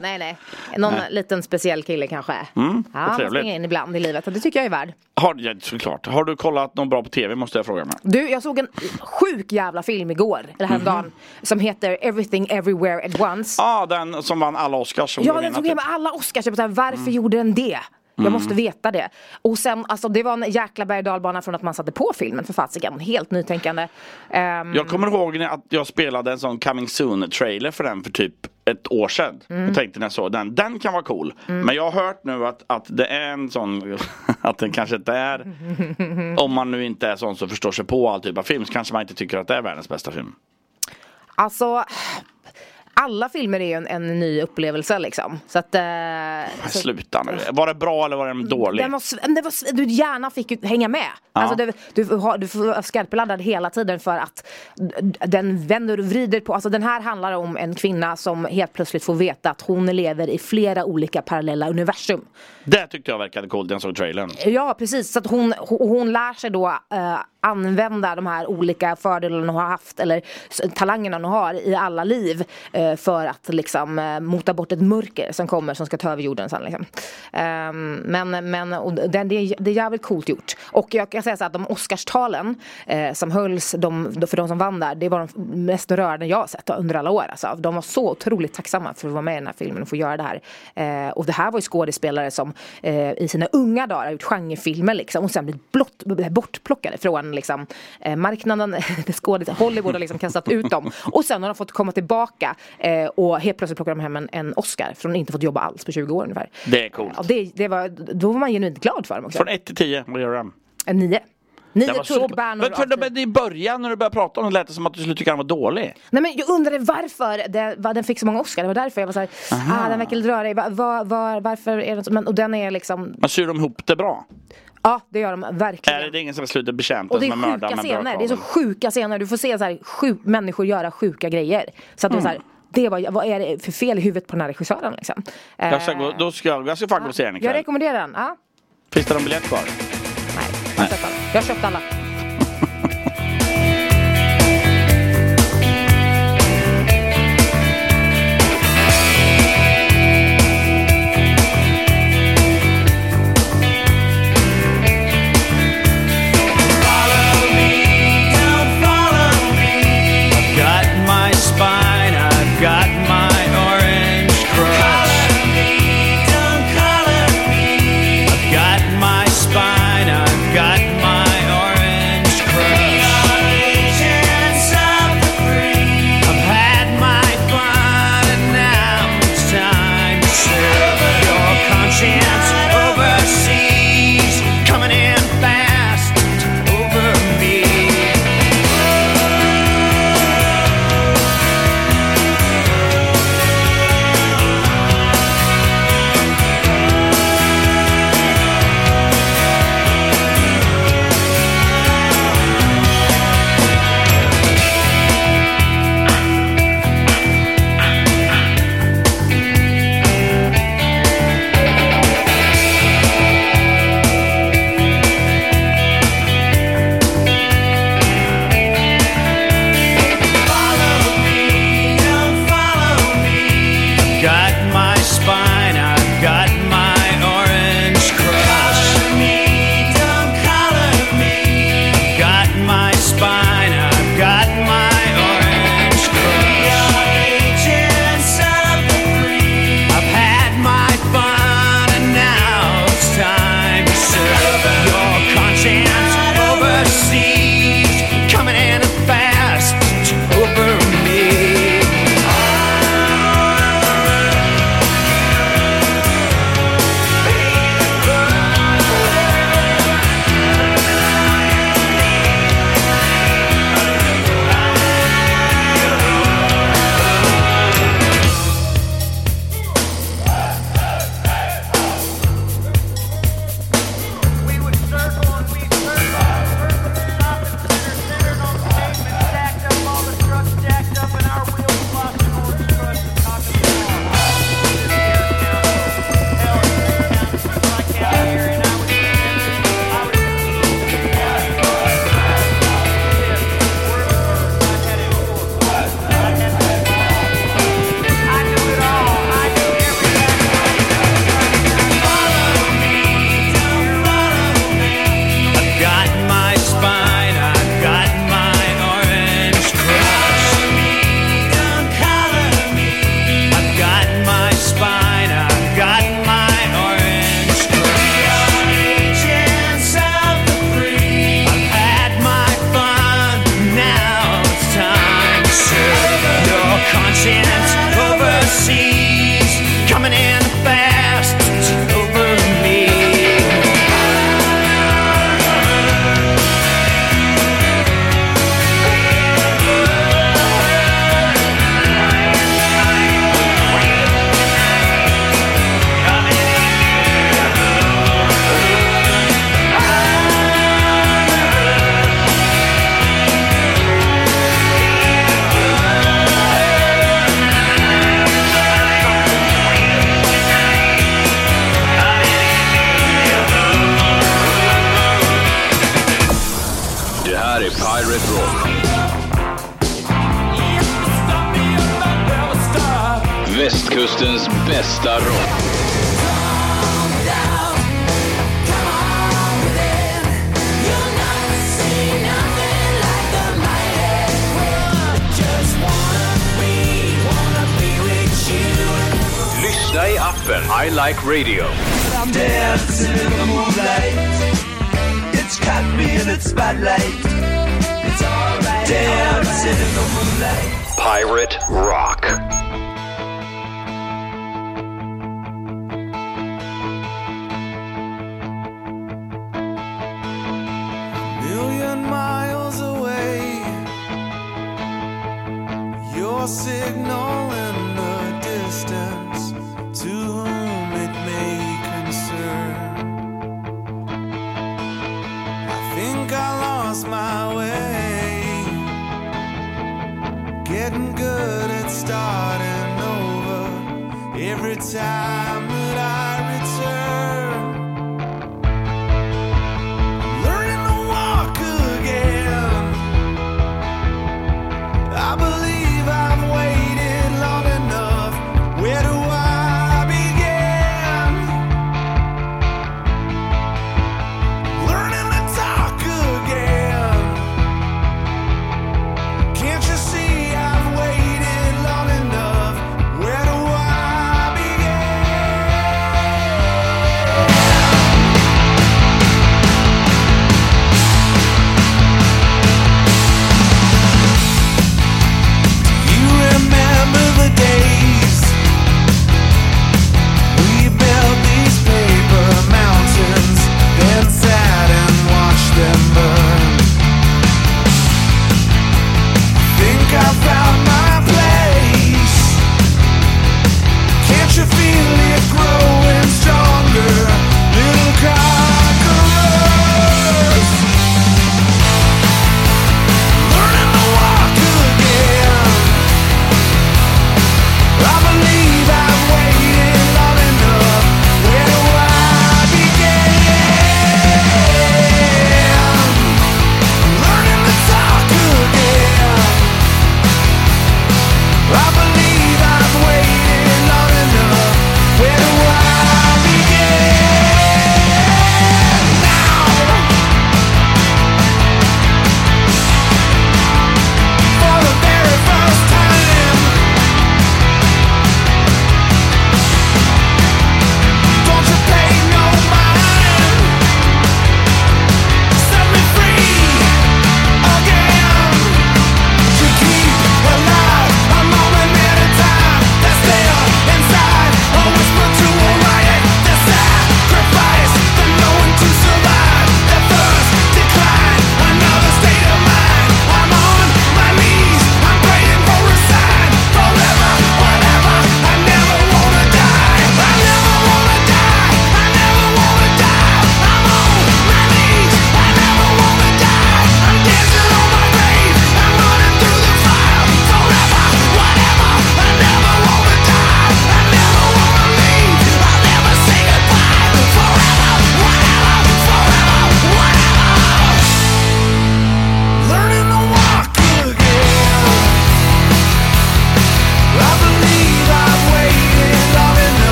nej, nej. Någon liten speciell kille kanske. Mm, ja, man springer in ibland i livet och det tycker jag är värd. Har, ja, såklart. Har du kollat något bra på tv måste jag fråga mig. Du, jag såg en sjuk jävla film igår, eller häromdagen, Mhm. som heter Everything Everywhere at Once. Ja, den som vann alla Oscars. Ja, den tog hem typ. alla Oscars. Jag bara Varför Mm. gjorde den det? Jag Mm. måste veta det. Och sen, alltså det var en jäkla berg dalbana från att man satte på filmen för fasiken. Helt nytänkande. Ehm, Jag kommer ihåg att jag spelade en sån coming soon trailer för den för typ ett år sedan. Mm. Och tänkte när jag såg den, den kan vara cool. Mm. Men jag har hört nu att, att det är en sån, att den kanske inte är, om man nu inte är sån som förstår sig på all typ av film så kanske man inte tycker att det är världens bästa film. Alltså alla filmer är ju en, en ny upplevelse liksom. Så att... eh, så, Sluta nu. Var det bra eller var det dåligt? den var, det var, du hjärnan fick ju hänga med. Alltså det, du, har, du får skarpladdad hela tiden för att den vänder och vrider på. Alltså den här handlar om en kvinna som helt plötsligt får veta att hon lever i flera olika parallella universum. Det tyckte jag verkade coolt när jag såg trailern. Ja precis, så att hon, hon hon lär sig då eh, använda de här olika fördelarna hon har haft eller talangerna hon har i alla liv eh, för att liksom eh, mota bort ett mörker som kommer som ska ta över jorden sen liksom. Ehm, men men och det, det, är- det är jävligt coolt gjort. Och jag kan säga så att de Oscarstalen eh, som hölls de, för de som vann där, det var de mest rörande jag har sett under alla år. Alltså. De var så otroligt tacksamma för att vara med i den här filmen och få göra det här. Eh, och det här var ju skådespelare som eh, i sina unga dagar har gjort genrefilmer liksom, och sen blivit blott, eh, bortplockade från liksom, eh, marknaden, Hollywood har liksom kastat ut dem. Och sen har de fått komma tillbaka eh, och helt plötsligt plockar de hem en, en Oscar från att inte fått jobba alls på 20 år ungefär. Det är coolt. Ja, det, det var, då var man genuint glad för dem också. Från 1 till 10, vad gör den? En nio. Nio Den var turkbärnor Men för men i början när du började prata om det lät det som att du skulle tycka den var dålig. Nej men jag undrade varför det, vad den fick så många Oscar. Det var därför jag var såhär, ah den verkar lite rörig. Va, va, va, varför är den så? Men, och den är liksom, Man syr de ihop det bra. ja det gör de verkligen. Är det ingen som slutar bekämpa Och det är är sjuka scener. Det är så sjuka scener. Du får se så här, sjuk, människor göra sjuka grejer. Så att du är så här, det var, vad är det för fel i huvudet på den här regissören liksom? Jag ska, Eh, gå, då ska jag, jag ska fan gå och se den jag ikväll. rekommenderar den. Ja, Finns det någon biljett kvar? nej, jag. Jag har köpt alla. Radio.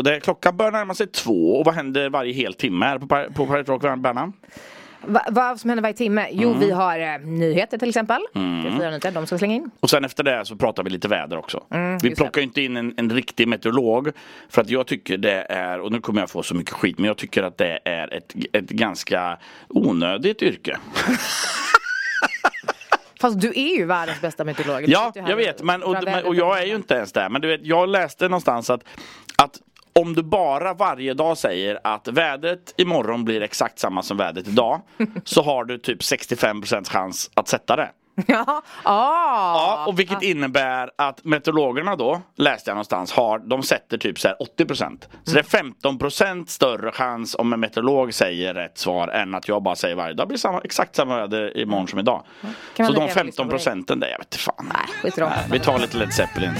Och det, klockan börjar närma sig två och vad händer varje hel timme här på, på Pirate Rock, Bernan? Va, vad som händer varje timme? Jo, Mm. vi har eh, nyheter till exempel. Mm. Det är nyheter, de ska slänga in. Och sen efter det så pratar vi lite väder också. Mm, vi plockar ju inte in en, en riktig meteorolog. För att jag tycker det är, och nu kommer jag få så mycket skit, men jag tycker att det är ett, ett ganska onödigt yrke. Fast du är ju världens bästa meteorolog. Ja, jag vet. Men, och, och jag är ju inte ens där. Men du vet, jag läste någonstans att, att om du bara varje dag säger att vädret imorgon blir exakt samma som vädret idag så har du typ 65% chans att sätta det. Ja, ah. Ja, och vilket innebär att meteorologerna då, läste jag någonstans, har, de sätter typ så här 80%. Så det är 15% större chans om en meteorolog säger rätt svar än att jag bara säger varje dag blir samma, exakt samma väder imorgon som idag. Kan Så man de lika gärna lyssna på dig? 15% där, jag vet inte fan. Nej, vi tar lite Led Zeppelin.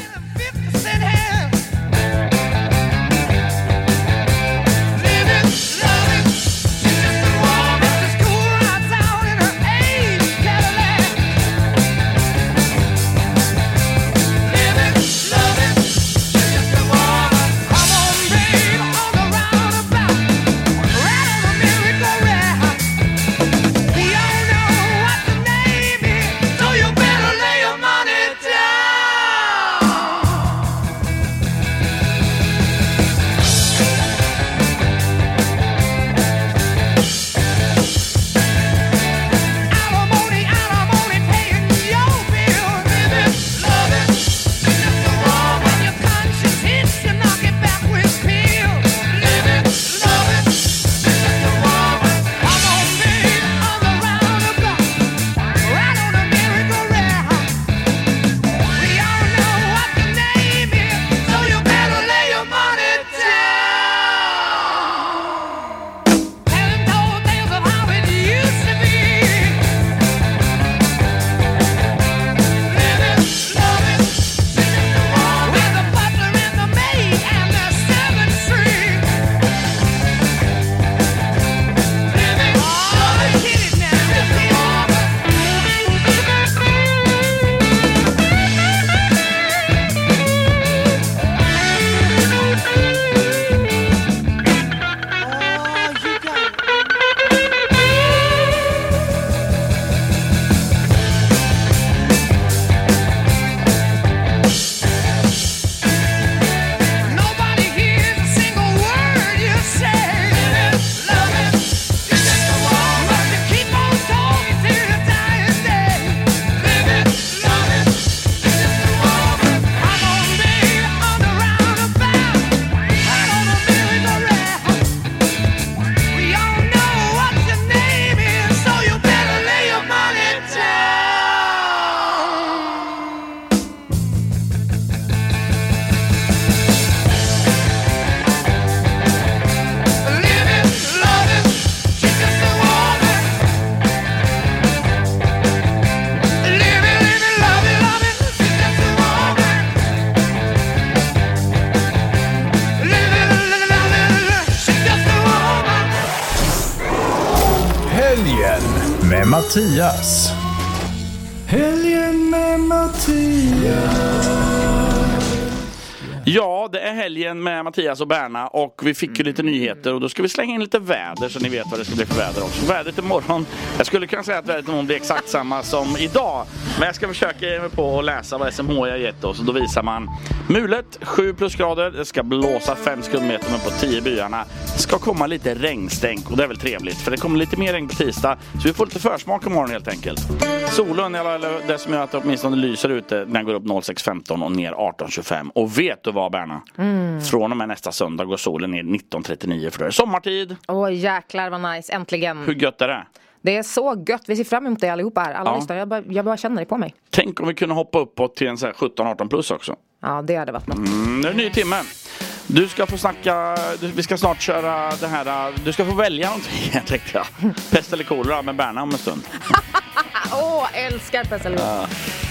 Mattias. Helgen med Mattias. Ja, det är helgen med Mattias och Berna och vi fick ju lite nyheter och då ska vi slänga in lite väder så ni vet vad det ska bli för väder också. Vädret imorgon, jag skulle kunna säga att vädret imorgon blir exakt samma som idag. Men jag ska försöka ge mig på att läsa vad SMHI har gett oss och då visar man mulet 7 plusgrader, det ska blåsa 5 sekundmeter men på 10 byarna. Det ska komma lite regnstänk och det är väl trevligt för det kommer lite mer regn på tisdag så vi får lite försmak imorgon helt enkelt. Solen, eller det som gör att det åtminstone lyser ute, den går upp 06.15 och ner 18.25. Och vet du vad Berna? Mm. Från och med nästa söndag går solen ner 19.39 för då är det sommartid. Åh jäklar vad nice, äntligen. Hur gött är det? Det är så gött, vi ser fram emot det allihopa här. Alla Ja. lyssnare, jag bara, jag bara känner det på mig. Tänk om vi kunde hoppa uppåt till en så här 17-18 plus också. Ja, det hade varit något. Mm, det är en ny timme. Du ska få snacka, vi ska snart köra det här, du ska få välja någonting tänkte jag. Pest eller kolera med Berna om en stund. Åh, älskar pest eller Ja. See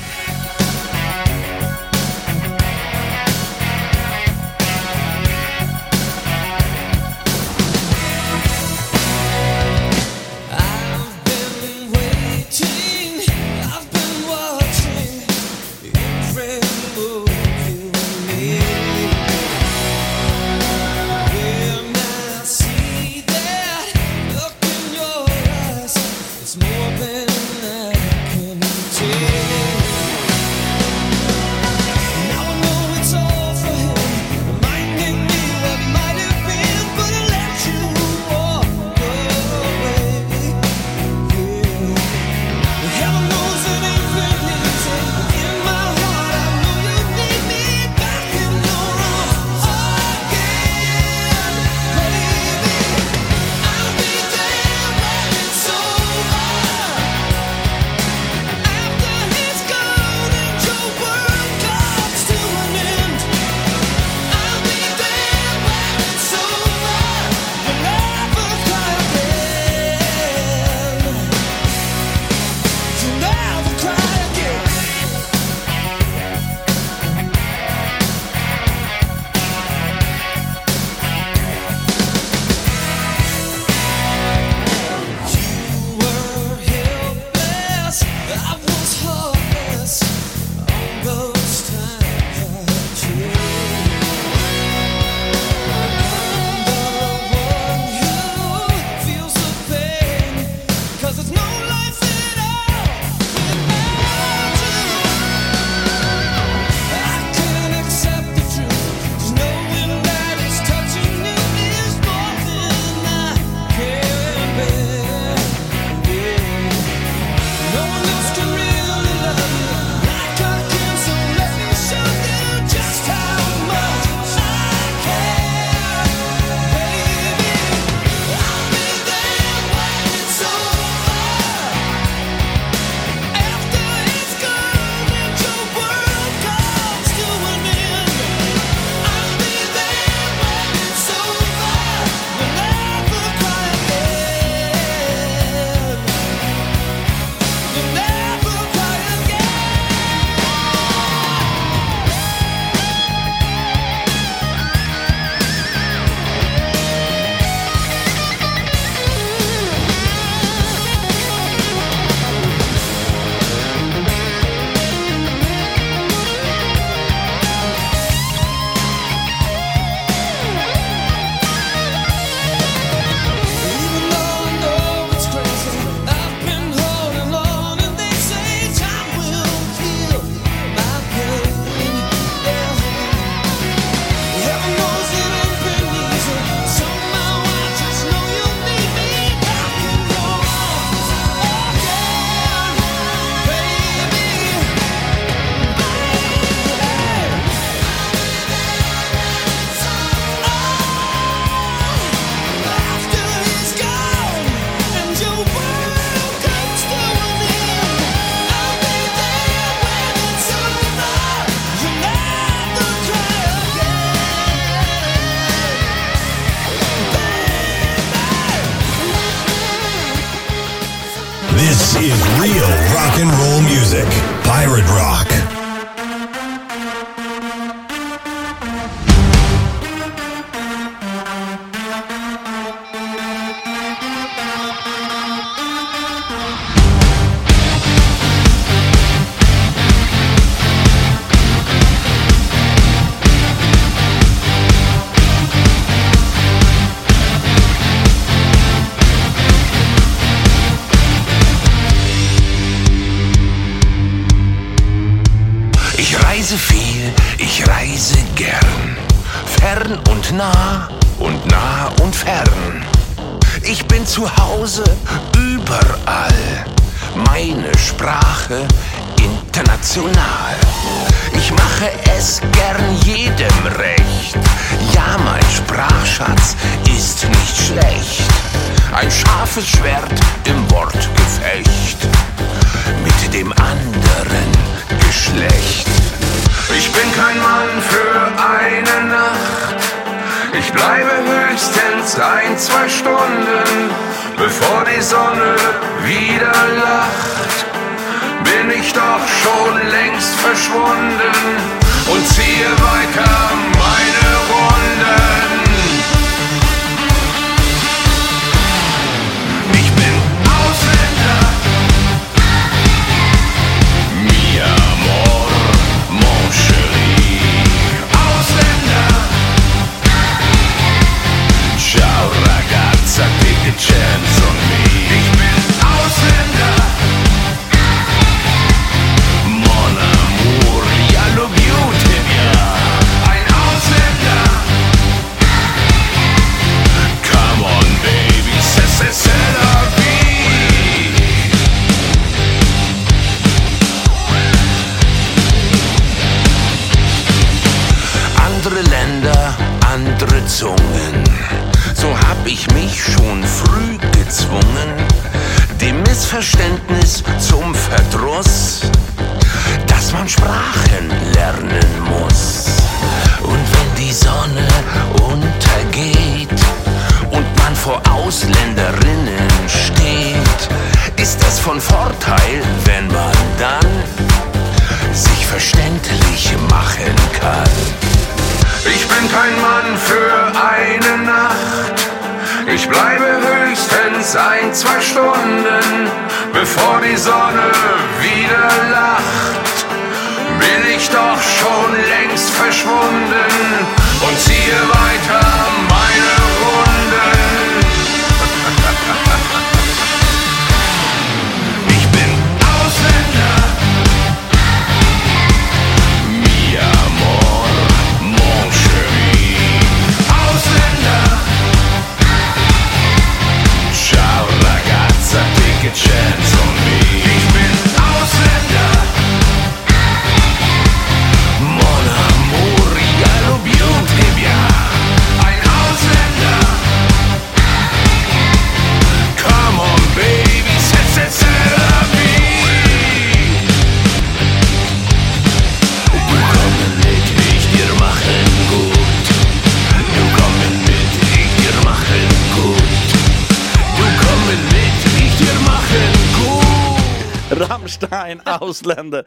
Ausländer.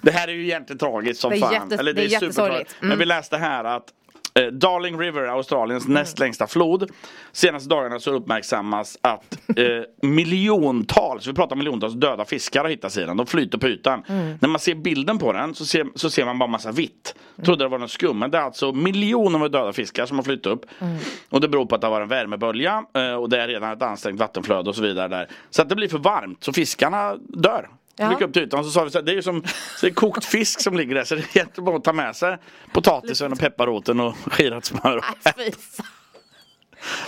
Det här är ju egentligen tragiskt som Det är fan. jättes- Eller det är supertragiskt. jättesorgligt. Mm. Men vi läste här att eh, Darling River, Australiens Mm. näst längsta flod. Senaste dagarna så uppmärksammas att eh, miljontals, vi pratar miljontals döda fiskar har hittats i den. De flyter på ytan. Mm. När man ser bilden på den så ser, så ser man bara massa vitt. Trodde det var något skum, men det är alltså miljoner med döda fiskar som har flyttat upp. Mm. Och det beror på att det varit en värmebölja eh, och det är redan ett ansträngt vattenflöde och så vidare där. Så att det blir för varmt så fiskarna dör. Ja. Mycket upp till ytan. Så sa vi så här, det är ju som så är det kokt fisk som ligger där så det är jättebra att ta med sig potatisen och pepparroten och skirat smör. Fan.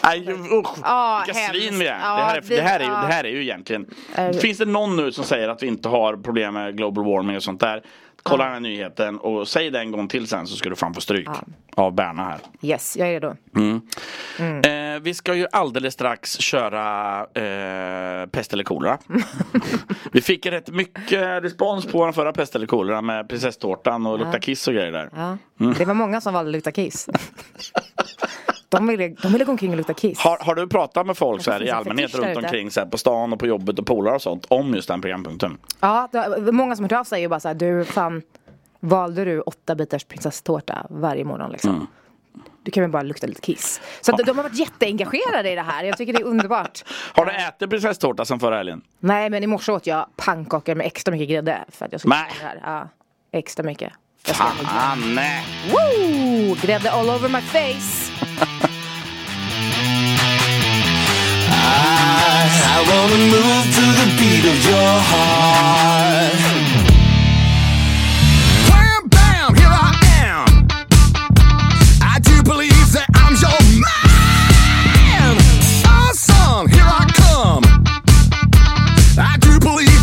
Nej, usch, vilka hemskt. svin vi är. Ja, det, här är, det- det, här är ju, det här är ju egentligen. Är det- Finns det någon nu som säger att vi inte har problem med global warming och sånt där? Kolla den här nyheten och säg det en gång till sen så ska du fan få stryk av Berna här. Yes, jag är redo. Mm. Eh, vi ska ju alldeles strax köra eh, pest eller kolera. vi fick rätt mycket respons på den förra pest eller kolera med prinsesstårtan och lukta Ja. kiss och grejer där. Ja. Mm. Det var många som valde lukta kiss. De ville, de ville gå omkring och lukta kiss. Har, har du pratat med folk så här, i allmänhet runt omkring så här, på stan och på jobbet och polare och sånt om just den programpunkten? Ja, det många som hört av sig och bara såhär, du fan valde du åtta bitars prinsesstårta varje morgon liksom? Mm. Du kan väl bara lukta lite kiss. Så att de har varit jätteengagerade i det här. Jag tycker det är underbart. Har du ätit prinsesstårta sen förra helgen? Nej men i morse åt jag pannkakor med extra mycket grädde för att jag skulle Nej. det här. Ja, extra mycket. Jag ska. Fan nej! Woo! Grädde all over my face. I, I wanna move to the beat of your heart. Wham bam, here I am. I do believe that I'm your man. Awesome, here I come. I do believe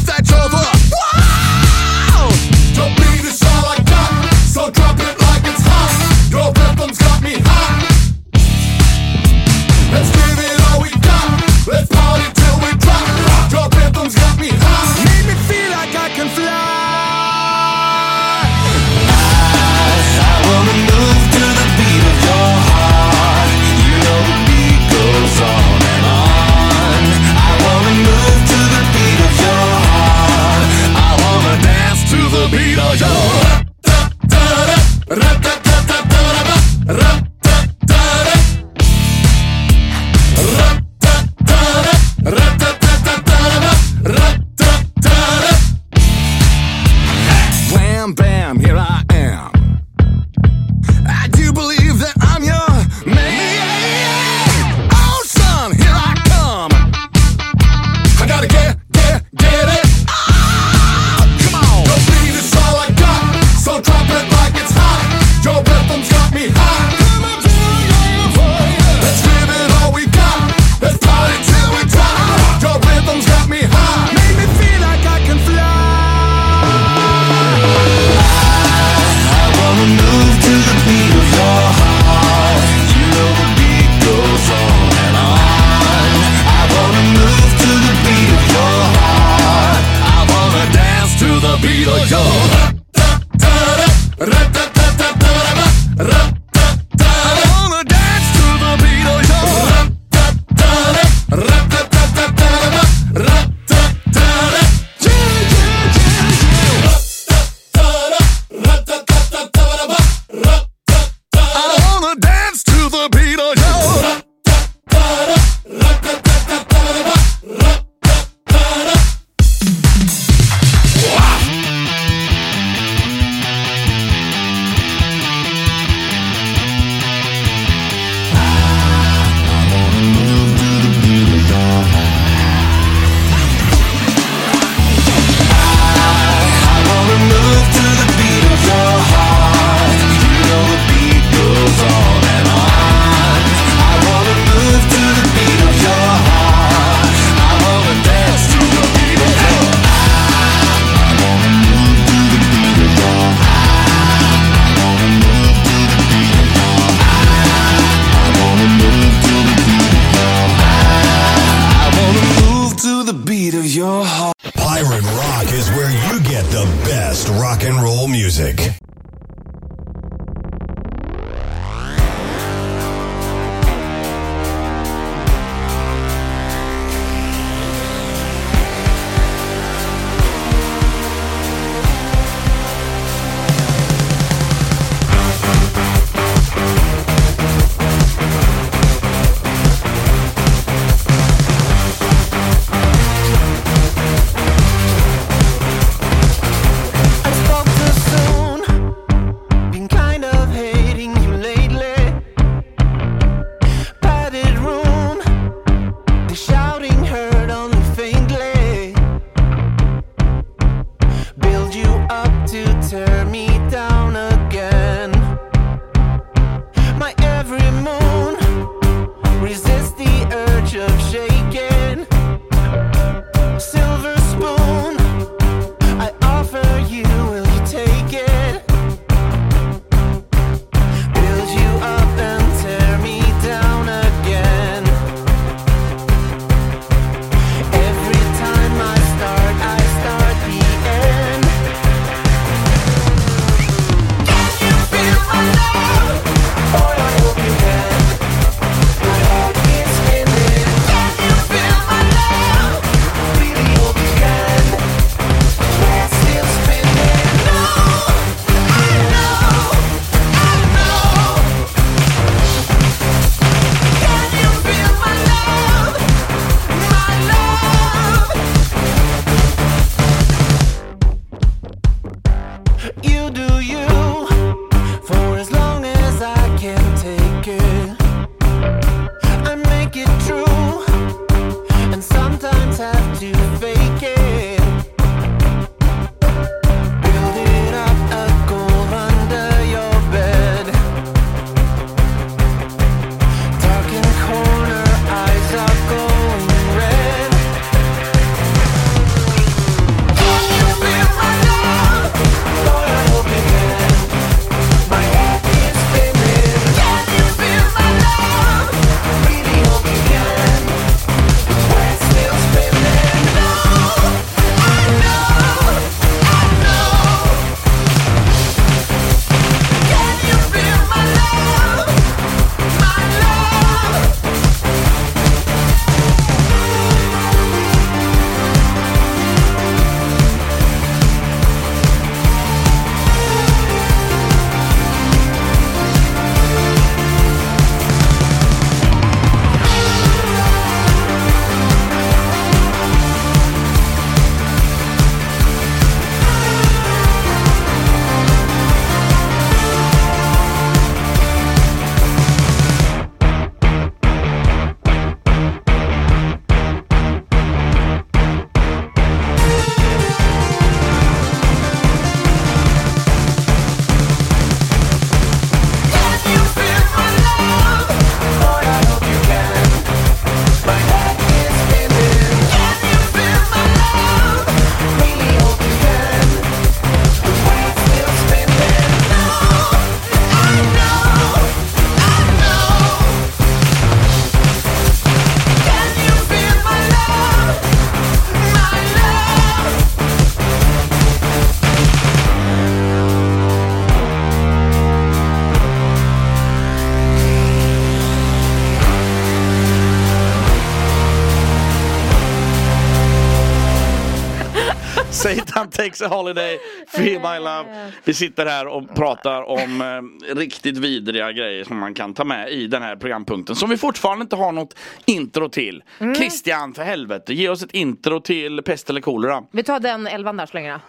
Satan takes a holiday, feel my love. Vi sitter här och pratar om eh, riktigt vidriga grejer som man kan ta med i den här programpunkten som vi fortfarande inte har något intro till. Mm. Christian, för helvete, ge oss ett intro till pest eller kolera. Vi tar den elvan där så länge då.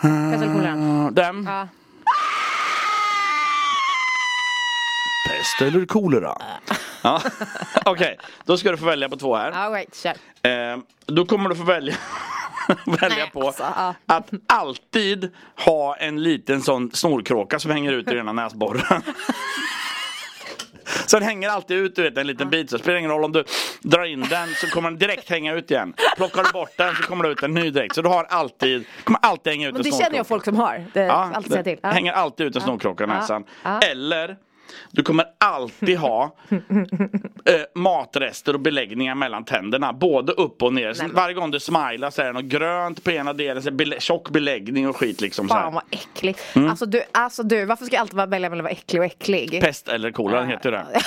Pest eller kolera? Den. Ja. Pest eller kolera? Ja. Okej, då ska du få välja på två här. All right, kör. Eh, då kommer du få välja, välja Nej, på alltså, ja. att alltid ha en liten sån snorkråka som hänger ut i ena näsborren. Så den hänger alltid ut du vet, en liten bit, så det spelar ingen roll om du drar in den så kommer den direkt hänga ut igen. Plockar du bort den så kommer det ut en ny direkt. Så du har alltid, kommer alltid hänga ut Men en det snorkråka. känner jag folk som har. Det Ja, alltid säga till. Ja. hänger alltid ut en Ja. snorkråka i näsan. Eller du kommer alltid ha eh, matrester och beläggningar mellan tänderna. Både upp och ner. Så varje gång du smilar så är det något grönt på ena delen. Så bele- tjock beläggning och skit liksom. Så Fan här. vad äckligt. Mm. Alltså, du, alltså du, varför ska jag alltid välja mellan att vara äcklig och äcklig? Pest eller kolera heter det.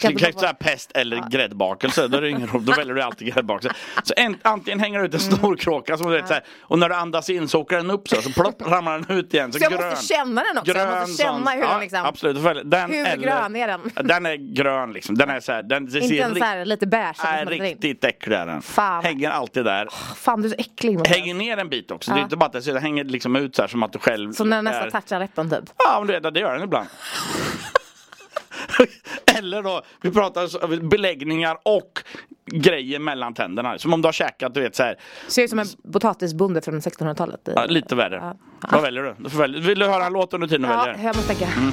Kan du inte säga pest eller gräddbakelse, då, är det ingen, roll. då väljer du alltid gräddbakelse. Så en, antingen hänger du ut en Mm. stor kråka som du vet, så här, och när du andas in så åker den upp så, så plopp ramlar den ut igen. Så, Så jag grön. måste känna den också. jag måste känna hur ja, den liksom... Absolut, den Hur eller, grön är den? Ja, Den är grön liksom. Den är så här, den, det Inte ens så här lite beige. in. riktigt äcklig är den. Fan. Hänger alltid där. Fan du är så äcklig. Hänger ner en bit också. Det är Ja. inte bara att det hänger liksom ut så här som att du själv Som när den nästan touchar läppen typ. Ja, men du vet, det gör den ibland. Eller då, vi pratar beläggningar och grejer mellan tänderna. Som om du har käkat, du vet så här, Ser ut som en potatisbonde från 1600-talet. ja, lite värre. Vad väljer du? Vill du höra en låt under tiden du Ja, väljer? jag måste tänka. Mm.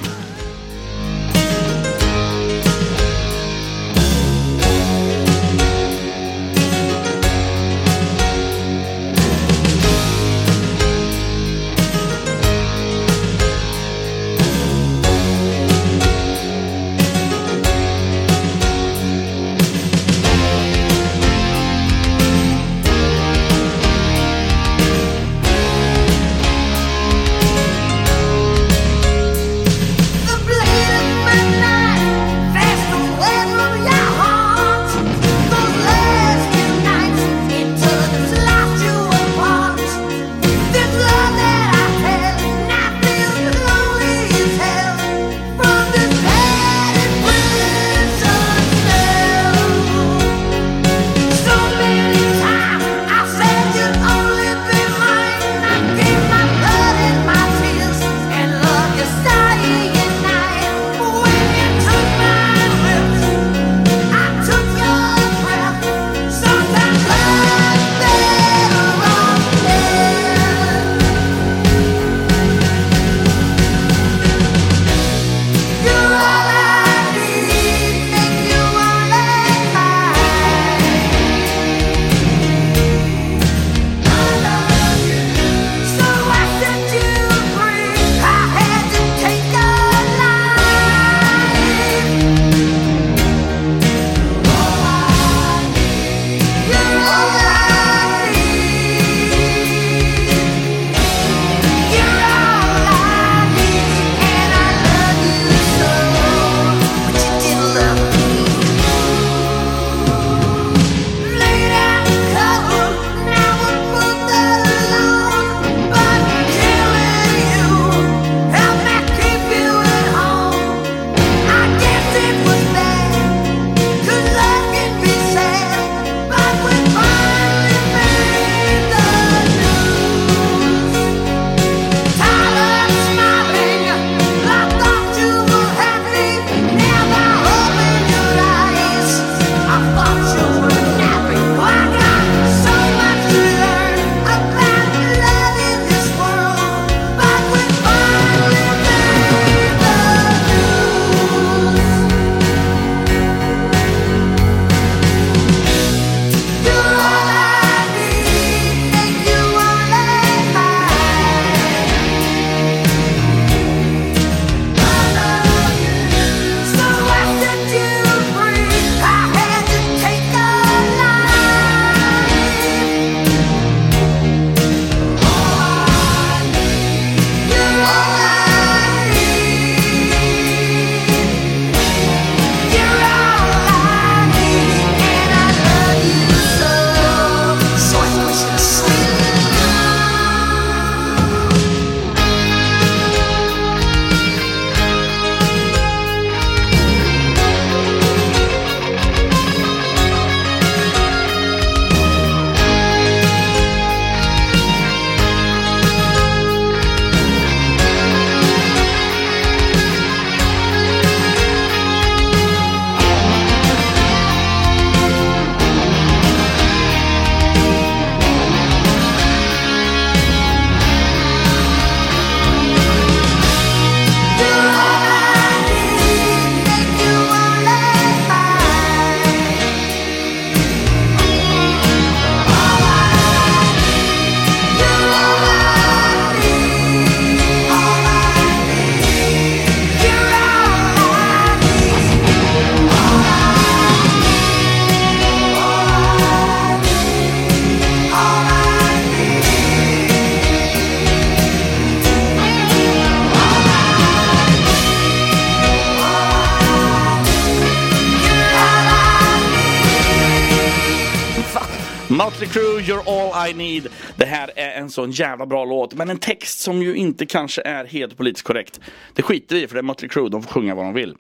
Är en jävla bra låt, men en text som ju inte kanske är helt politiskt korrekt. Det skiter vi i för det är Mötley Crüe, de får sjunga vad de vill.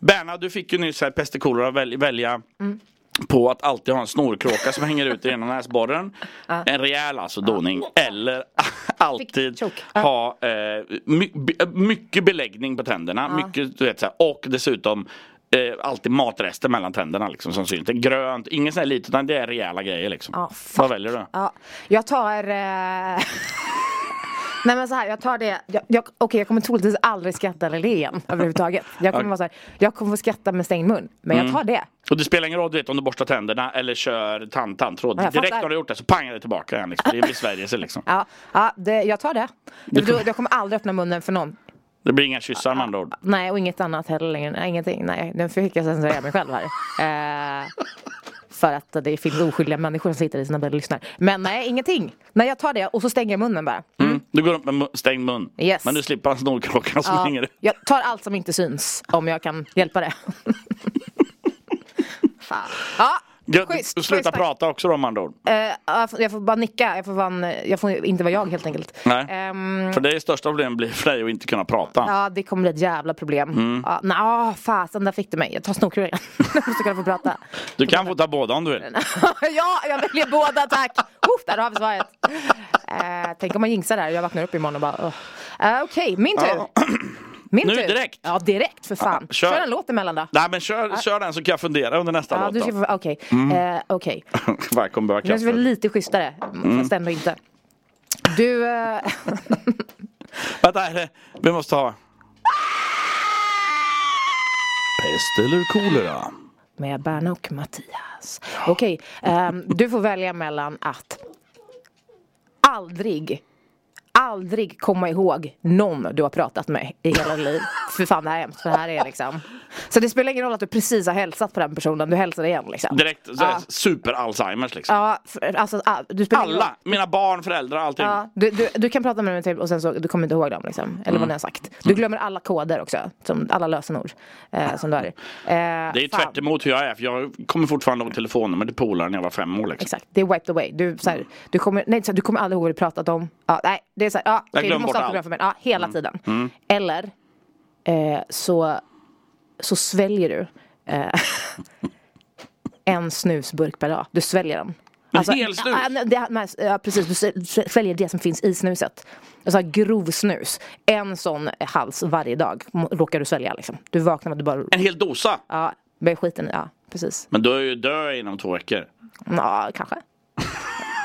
Berna, du fick ju nyss här pest och väl, välja på att alltid ha en snorkråka som hänger ut i ena näsborren. En rejäl alltså doning. Eller alltid ha eh, my, mycket beläggning på tänderna. Mycket, du vet, så här, och dessutom eh, alltid matrester mellan tänderna liksom, som syns. Det är grönt, inget sånt här litet utan det är rejäla grejer liksom. Ja, Vad väljer du? Ja, jag tar... Eh... Nej men så här, jag tar det. Jag, jag, Okej, jag kommer troligtvis aldrig skratta eller le igen överhuvudtaget. Jag kommer vara så här, jag kommer få skratta med stängd mun. Men jag Mm. tar det. Och det spelar ingen roll du vet, om du borstar tänderna eller kör tand, tandtråd. Ja, jag Direkt när du gjort det så pangar det tillbaka igen. Liksom. Det blir Sverige liksom. Ja, ja det, jag tar det. Jag, jag kommer aldrig öppna munnen för någon. Det blir inga kyssar med andra ord. Nej, och inget annat heller längre. Nej, ingenting. Nej, nu fick jag censurera mig själv här. Eh, för att det finns oskyldiga människor som sitter i sina bilar och lyssnar. Men nej, ingenting. Nej, jag tar det och så stänger jag munnen bara. Mm. Du går upp med mu- stängd mun. Yes. Men du slipper en snorkråka som Ja, hänger ut. jag tar allt som inte syns om jag kan hjälpa det. Fan. Ja, Gött, schysst, du sluta schysst, tack. prata också då med andra ord. Eh, jag får- bara nicka, jag får, vara en, jag får inte vara jag helt enkelt. Nej. Ehm, För det är största problemet blir för dig att inte kunna prata. Ja, det kommer bli ett jävla problem. Mm. Ja, Nja, fasen, där fick du mig. Jag tar snorkråkan. jag måste kunna få prata. Du kan få ta båda om du vill. ja, jag väljer båda, tack! Uff, där har vi svaret. Eh, tänk om man jinxar där jag vaknar upp imorgon och bara... Uh. Uh, Okej, min tur. Min Nu tur. direkt? Ja, direkt för fan. Ja, kör. kör. en låt emellan då. Nej men kör, kör den så kan jag fundera under nästa Ja, låt få, okej. Mm. Eh, okej. Börja Det känns väl lite schysstare, Mm. fast ändå inte. Du... eh, Vänta, vi måste ha... Pest eller kolera? med Berna och Mattias. Okej, ehm, du får välja mellan att aldrig, aldrig komma ihåg någon du har pratat med i hela ditt liv. För fan det här är hemskt, för det här är liksom. Så det spelar ingen roll att du precis har hälsat på den personen, du hälsar igen liksom. Direkt så Ja. super-Alzheimers liksom. Ja, för, alltså ah, du spelar ingen roll. Alla, mina barn, föräldrar, allting. Ja, du, du, du kan prata med dem till och sen så du kommer inte ihåg dem liksom. Eller Mm. vad ni har sagt. Du glömmer alla koder också. Som, alla lösenord. Eh, som du har. Eh, Det är ju tvärt emot hur jag är, för jag kommer fortfarande ihåg telefonnummer till polaren när jag var fem år. Liksom. Exakt, det är wiped away. Du, så här, du, kommer, nej, så här, du kommer aldrig ihåg vad du pratat om. Ja, nej, det är så här, ja, okej, du måste allt. glömma för mig. Ja, hela tiden. Mm. Eller eh, så, så sväljer du eh, en snusburk per dag. Du sväljer den. En hel snus? Ja, det, men, ja, precis, du svä- sväljer det som finns i snuset. Alltså grov snus. En sån hals varje dag råkar du svälja liksom. Du vaknar med att du bara... En hel dosa? Ja, med skiten i, ja precis. Men då är ju dö inom två veckor. Ja, kanske.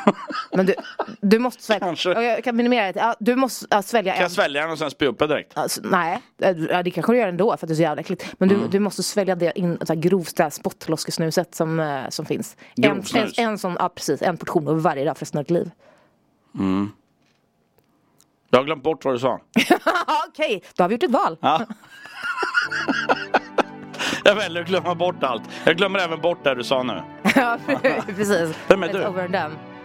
Men du, du måste svälja. Kanske. Ja, Jag kan minimera det. Ja, du måste ja, svälja Kan en. jag svälja den och sen spy upp det direkt? Alltså, nej, ja, det kanske du gör ändå för att det är så jävla äckligt. Men du, Mm. du måste svälja det in, så här här spottloskesnuset som, eh, som finns. En, en, Grovsnus. en sån, ja precis, en portion av varje dag för resten av ditt liv. Mm. Jag har glömt bort vad du sa. Okej, då har vi gjort ett val. Ja. jag väljer att glömma bort allt. Jag glömmer även bort det du sa nu. ja, precis. Vem är It's du? over and done.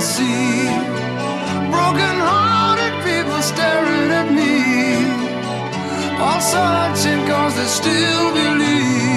see? Broken hearted people staring at me. All searching cause they still believe.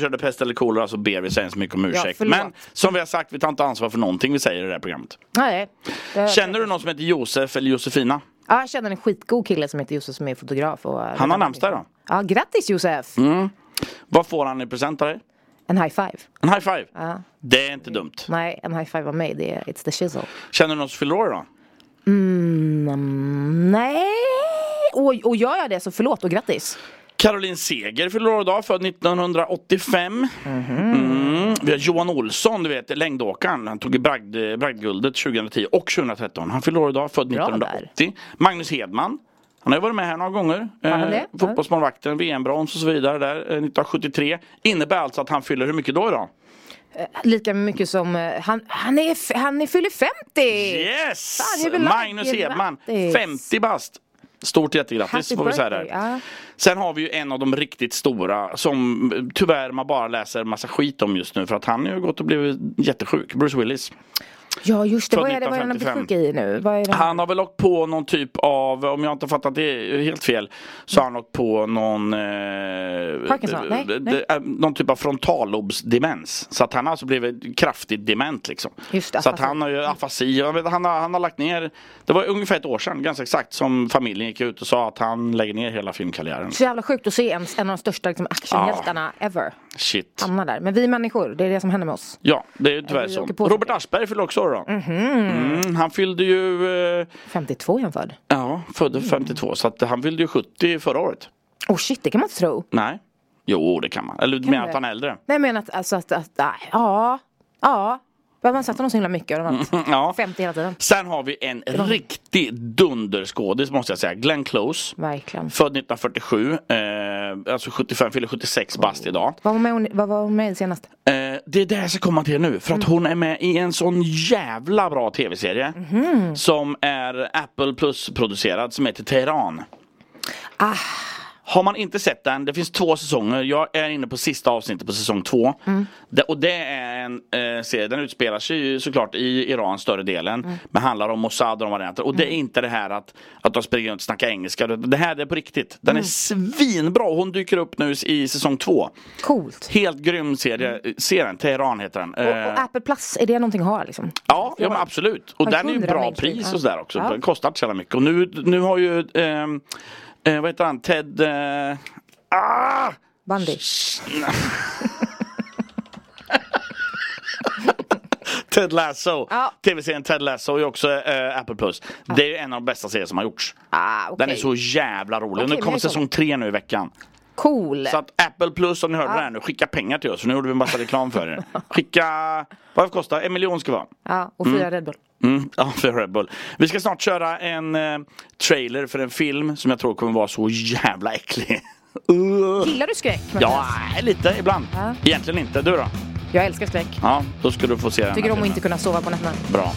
Vi körde pest eller kolera så ber vi så hemskt mycket om ursäkt. förlåt. Men som vi har sagt, vi tar inte ansvar för någonting vi säger i det här programmet. Nej. Det... Känner du någon som heter Josef eller Josefina? Ja, jag känner en skitgod kille som heter Josef som är fotograf. Och, Han har namnsdag idag. Ja, grattis Josef! Mm. Vad får han i present av dig? En high five. En high five? Ja. Det är inte dumt. Nej, en high five av mig, det är It's the shizzle. Känner du någon som fyller år idag? Mm, nej. Och, och gör jag det så förlåt och grattis. Caroline Seger fyller år idag, född 1985. Mhm. Mm. Vi har Johan Olsson, du vet längdåkaren. Han tog bragd, bragdguldet 2010 och 2013. Han fyller år idag, född Bra 1980. Magnus Hedman. Han har ju varit med här några gånger. Eh? Fotbollsmålvakten, VM-brons och så vidare där eh, 1973. Innebär alltså att han fyller hur mycket då idag? Eh, Lika mycket som, eh, han, han, är, han är fyller 50! Yes! Fan, Magnus Hedman, grattis. 50 bast. Stort jättegrattis Happy får vi säga där. ja. Sen har vi ju en av de riktigt stora som eh, tyvärr man bara läser massa skit om just nu för att han har ju gått och blivit jättesjuk. Bruce Willis. Ja just det, vad är det, vad är han har blivit 1955. sjuk i nu? Han har väl åkt på någon typ av, om jag inte fattat det helt fel, så har han åkt på någon eh, Parkinson? Nej, d- nej. eh, Någon typ av frontallobsdemens. Så att han har alltså blivit kraftigt dement liksom. Just så att han har ju afasi. Han, har, han har lagt ner, det var ungefär ett år sedan ganska exakt som familjen gick ut och sa att han lägger ner hela filmkarriären. Så jävla sjukt att se en, en av de största liksom, actionhjältarna ever Shit. hamna där. Men vi människor, det är det som händer med oss. Ja, det är ju tyvärr så. Robert Aschberg fyllde också år då. Mhm. Mm, han fyllde ju, eh, 52 är han född. ja, född 52 så att han fyllde ju 70 förra året. Oh shit, det kan man inte tro. Nej. Jo, det kan man. Eller du menar att han är äldre? Nej men att, alltså att, att, ja, ja. Man sett honom så himla mycket? Har de varit Ja. 50 hela tiden? Sen har vi en riktig dunderskådis måste jag säga. Glenn Close. Verkligen. Född 1947. Eh, alltså 75, fyller 76 bast idag. Vad var med, hon- vad var hon med i senast? Eh, det är det jag ska komma till nu. För att Mm. hon är med i en sån jävla bra tv-serie. Mhm. Som är Apple Plus producerad som heter Teheran. Ah. Har man inte sett den, det finns två säsonger. Jag är inne på sista avsnittet på säsong två. Mm. Det, och det är en eh, serie, den utspelar sig ju såklart i Iran större delen. Men handlar om Mossad och de varianter. Och det är inte det här att, att de springer runt och snackar engelska. Det här är på riktigt. Den är svinbra. Hon dyker upp nu i säsong två. Coolt. Helt grym serie. Se den, Teheran heter den. Och, Eh, och Apple Plus, är det någonting att ha liksom? Ja, ja absolut. Och den är ju bra pris och sådär också. Ja. Den kostar inte så mycket. Och nu, nu har ju, ehm, eh, vad heter han, Ted... Eh, ah! Bundy. Ted Lasso. Ja. Tv-serien Ted Lasso är också eh, Apple Plus. Det är en av de bästa serier som har gjorts. Ah, okej. Den är så jävla rolig. Och nu kommer säsong tre nu i veckan. Cool. Så att Apple Plus, om ni hörde Ja. det här nu, skicka pengar till oss. För nu gjorde vi en massa reklam för er. Skicka, vad det kostar? En miljon ska vara. Ja, och fyra Mm. Red Bull. Mm, ja, för Red Bull. Vi ska snart köra en eh, trailer för en film som jag tror kommer vara så jävla äcklig. Uh. Gillar du skräck? Ja, lite ibland. Ja. Egentligen inte. Du då? Jag älskar skräck. Ja, då ska du få se den. Tycker om att inte kunna sova på nätterna. Bra.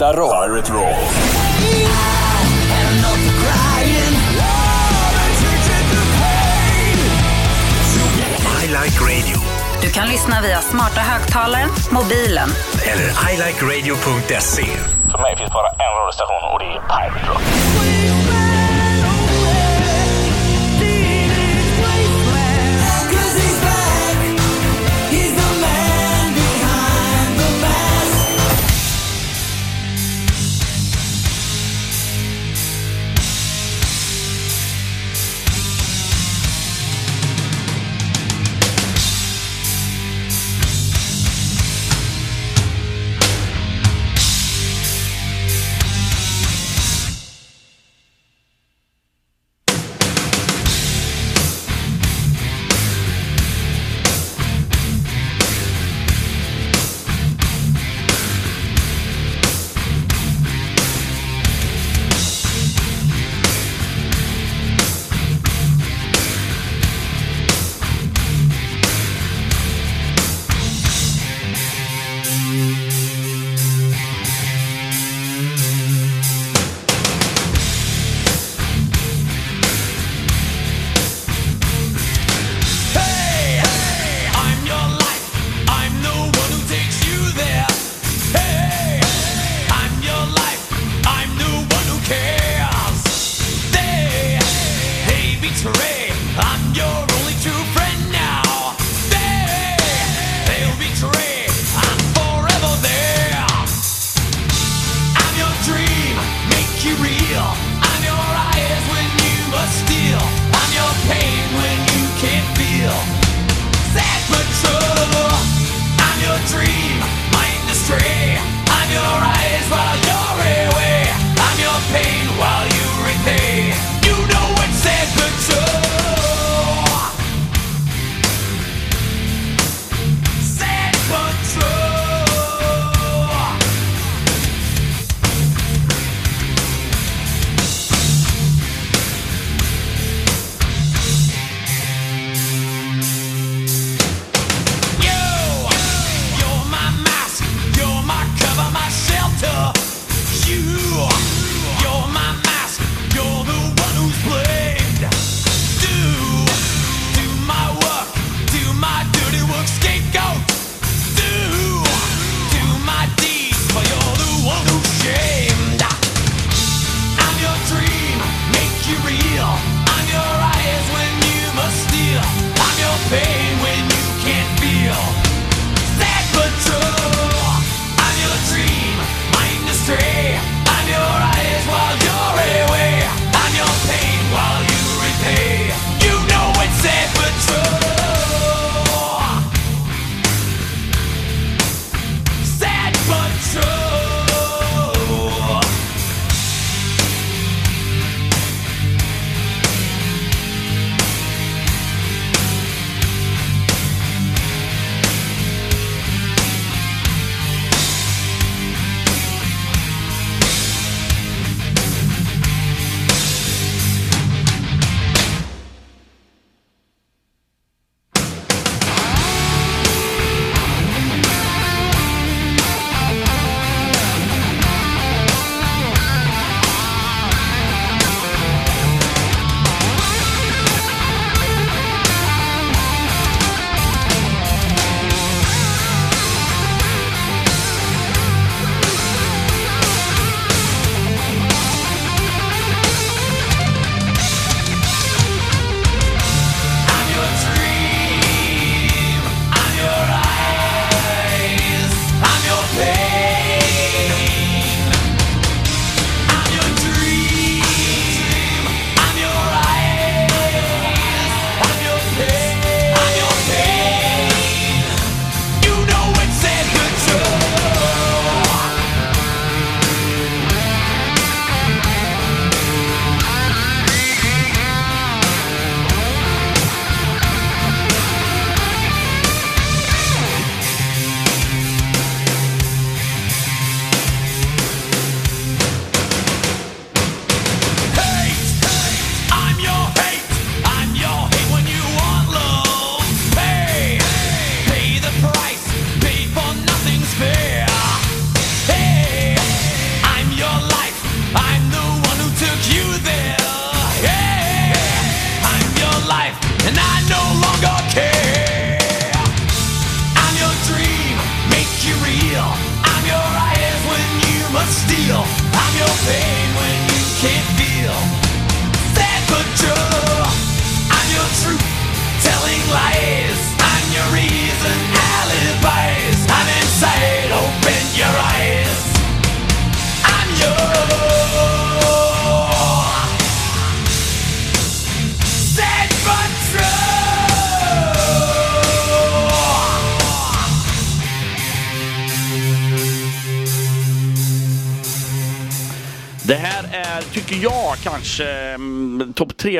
Bästa rock. Pirate Rock. I like radio. Du kan lyssna via smarta högtalaren, mobilen Eller ilikeradio.se. För mig finns bara en radiostation och det är Pirate Rock.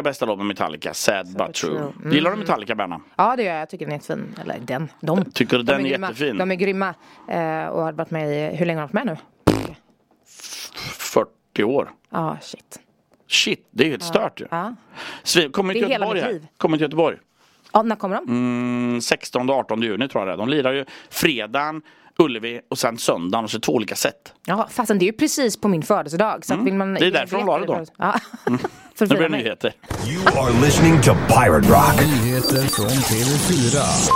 Tre bästa låt med Metallica. Sad but true. true. Mm. Gillar du Metallica, Berna? Ja det gör jag, jag tycker den är jättefin. Eller den, de. Tycker du de den är grymma. jättefin? De är grymma. Eh, och har varit med i, hur länge har de varit med nu? 40 år. Ja, shit. Shit, det är helt Ja. stört ju. Svin- Kommer till är Göteborg här. Kommer till Göteborg. ja, när kommer de? Mm, 16 18 juni tror jag det är. De lirar ju fredagen, Ullevi och sen söndagen och så två olika set. Ja, fastän det är ju precis på min födelsedag. Så att vill man, Mm. Det är därför de la det då. Ja. Att Nu blir det mig. nyheter. You are listening to Pirate Rock. Nyheter från TV4.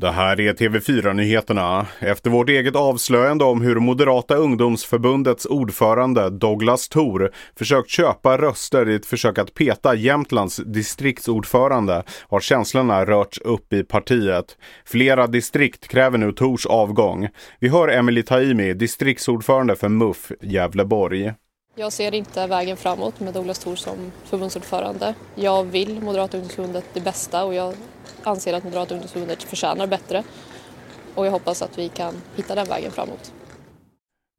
Det här är TV4-nyheterna. Efter vårt eget avslöjande om hur Moderata ungdomsförbundets ordförande Douglas Thor försökt köpa röster i ett försök att peta Jämtlands distriktsordförande har känslorna rörts upp i partiet. Flera distrikt kräver nu Thors avgång. Vi hör Emily Taimi, distriktsordförande för MUF Gävleborg. Jag ser inte vägen framåt med Douglas Thor som förbundsordförande. Jag vill Moderata ungdomsförbundet det bästa och jag anser att Moderata ungdomsförbundet förtjänar bättre. Och jag hoppas att vi kan hitta den vägen framåt.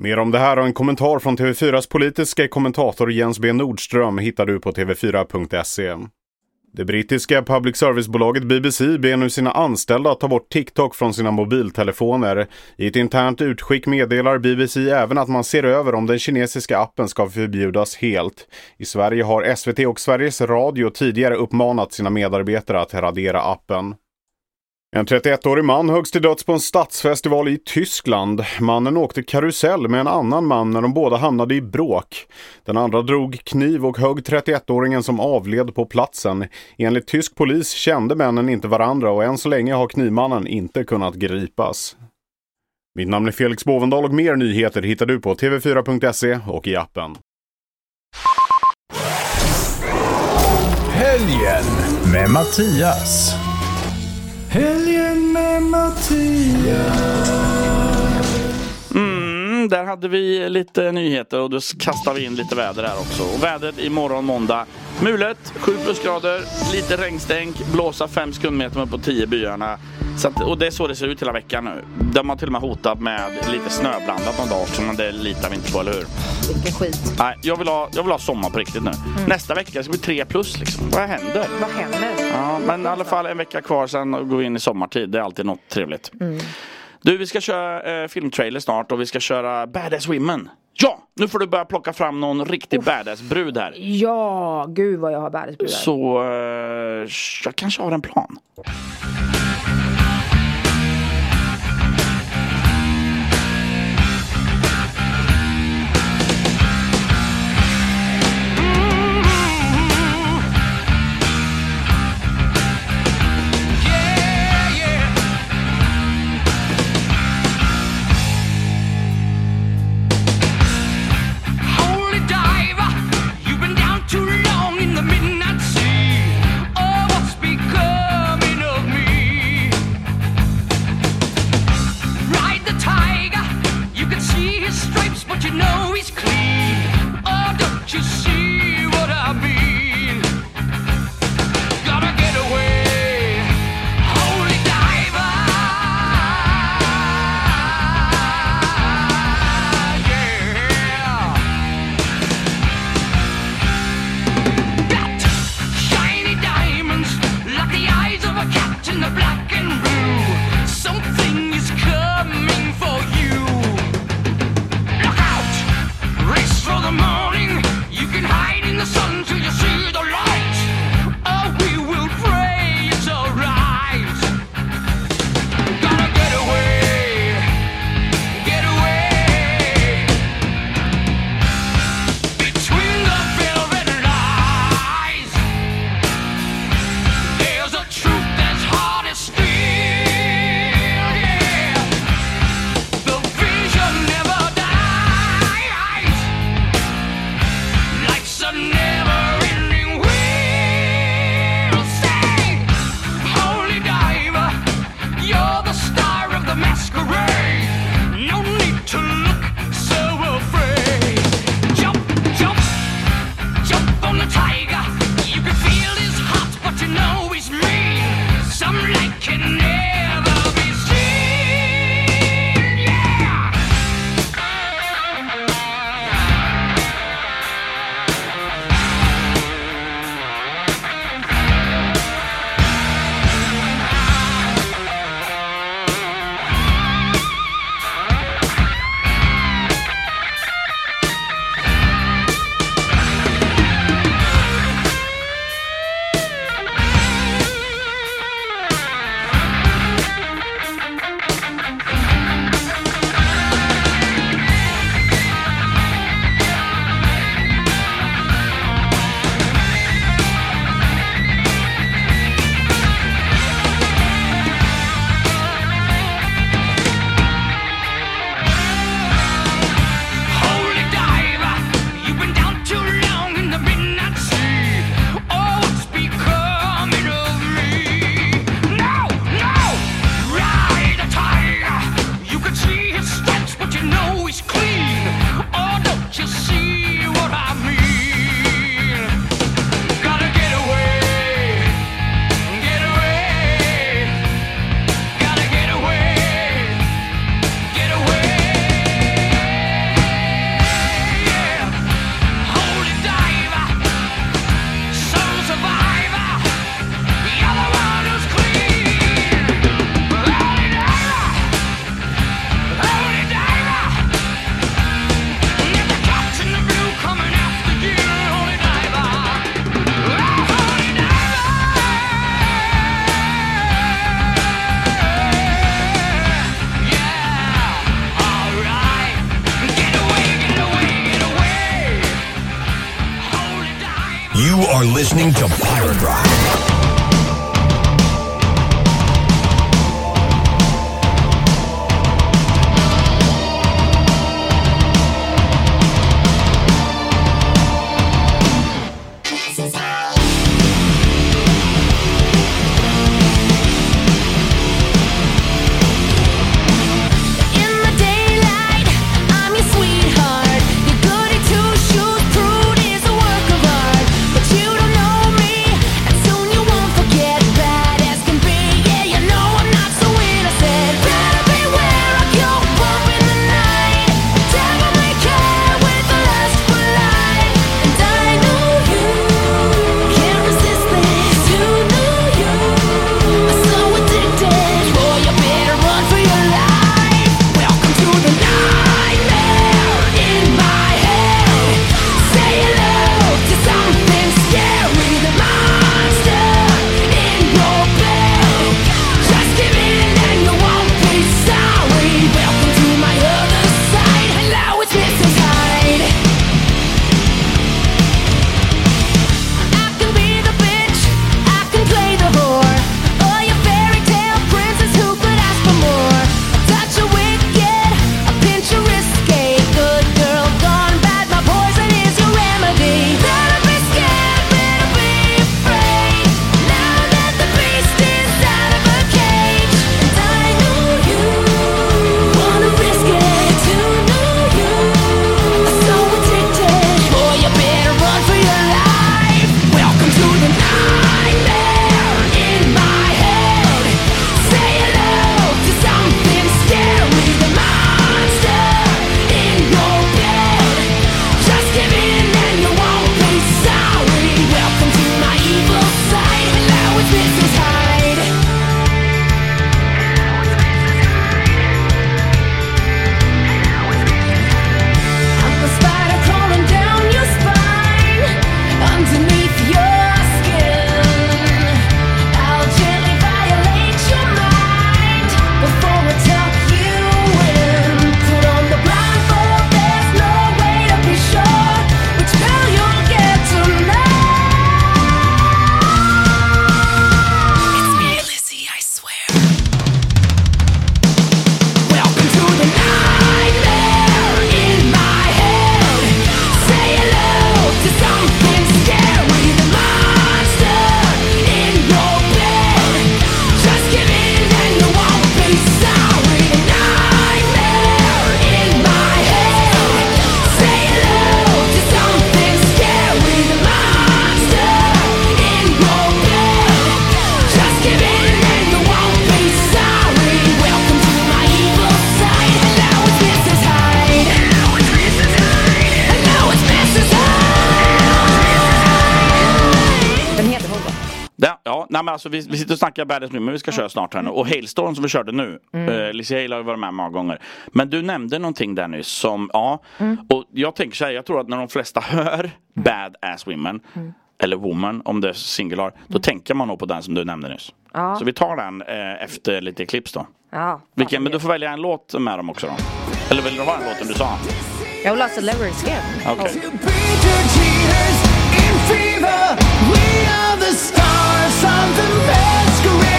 Mer om det här och en kommentar från TV4s politiska kommentator Jens B Nordström hittar du på tv4.se. Det brittiska public service-bolaget BBC ber nu sina anställda att ta bort TikTok från sina mobiltelefoner. I ett internt utskick meddelar BBC även att man ser över om den kinesiska appen ska förbjudas helt. I Sverige har SVT och Sveriges Radio tidigare uppmanat sina medarbetare att radera appen. En 31-årig man högst till döds på en stadsfestival i Tyskland. Mannen åkte karusell med en annan man när de båda hamnade i bråk. Den andra drog kniv och högg 31-åringen som avled på platsen. Enligt tysk polis kände männen inte varandra och än så länge har knivmannen inte kunnat gripas. Mitt namn är Felix Bovendal och mer nyheter hittar du på tv4.se och i appen. Helgen med Mattias. Helgen med Mattias. Mm, där hade vi lite nyheter och då kastar vi in lite väder här också. Och vädret imorgon måndag. Mulet, 7 plusgrader, lite regnstänk, blåsa 5 sekundmeter upp på 10 byarna. Så att, och det är så det ser ut hela veckan nu. De har till och med hotat med lite snöblandat någon dag också, men det litar vi inte på, eller hur? Vilken skit. Nej, jag vill ha, jag vill ha sommar på riktigt nu. Nästa vecka ska bli 3 plus liksom. Vad händer? Vad händer? Ja, men i alla fall en vecka kvar sen går vi in i sommartid. Det är alltid något trevligt. Mm. Du, vi ska köra eh, filmtrailer snart och vi ska köra Badass Women. Ja! Nu får du börja plocka fram någon riktig badass brud här. Ja, gud vad jag har bärisbrudar. Så eh, jag kanske har en plan. Listening to snackar Badass nu, men vi ska köra snart här nu. Och Hailstorm som vi körde nu. Mm. Eh, Lizzie Hale har ju varit med många gånger. Men du nämnde någonting där nyss som, ja. Mm. Och jag tänker så här, jag tror att när de flesta hör Badass Women mm. eller woman om det är singular, då mm. tänker man nog på den som du nämnde nyss. Ja. Så vi tar den eh, efter lite klipps då. Ja, Vilken, men du får välja en låt med dem också då. Eller vill du ha en låt du sa? Jag vill ha Celebrity Skin. Okay. Oh. the stars, something bad's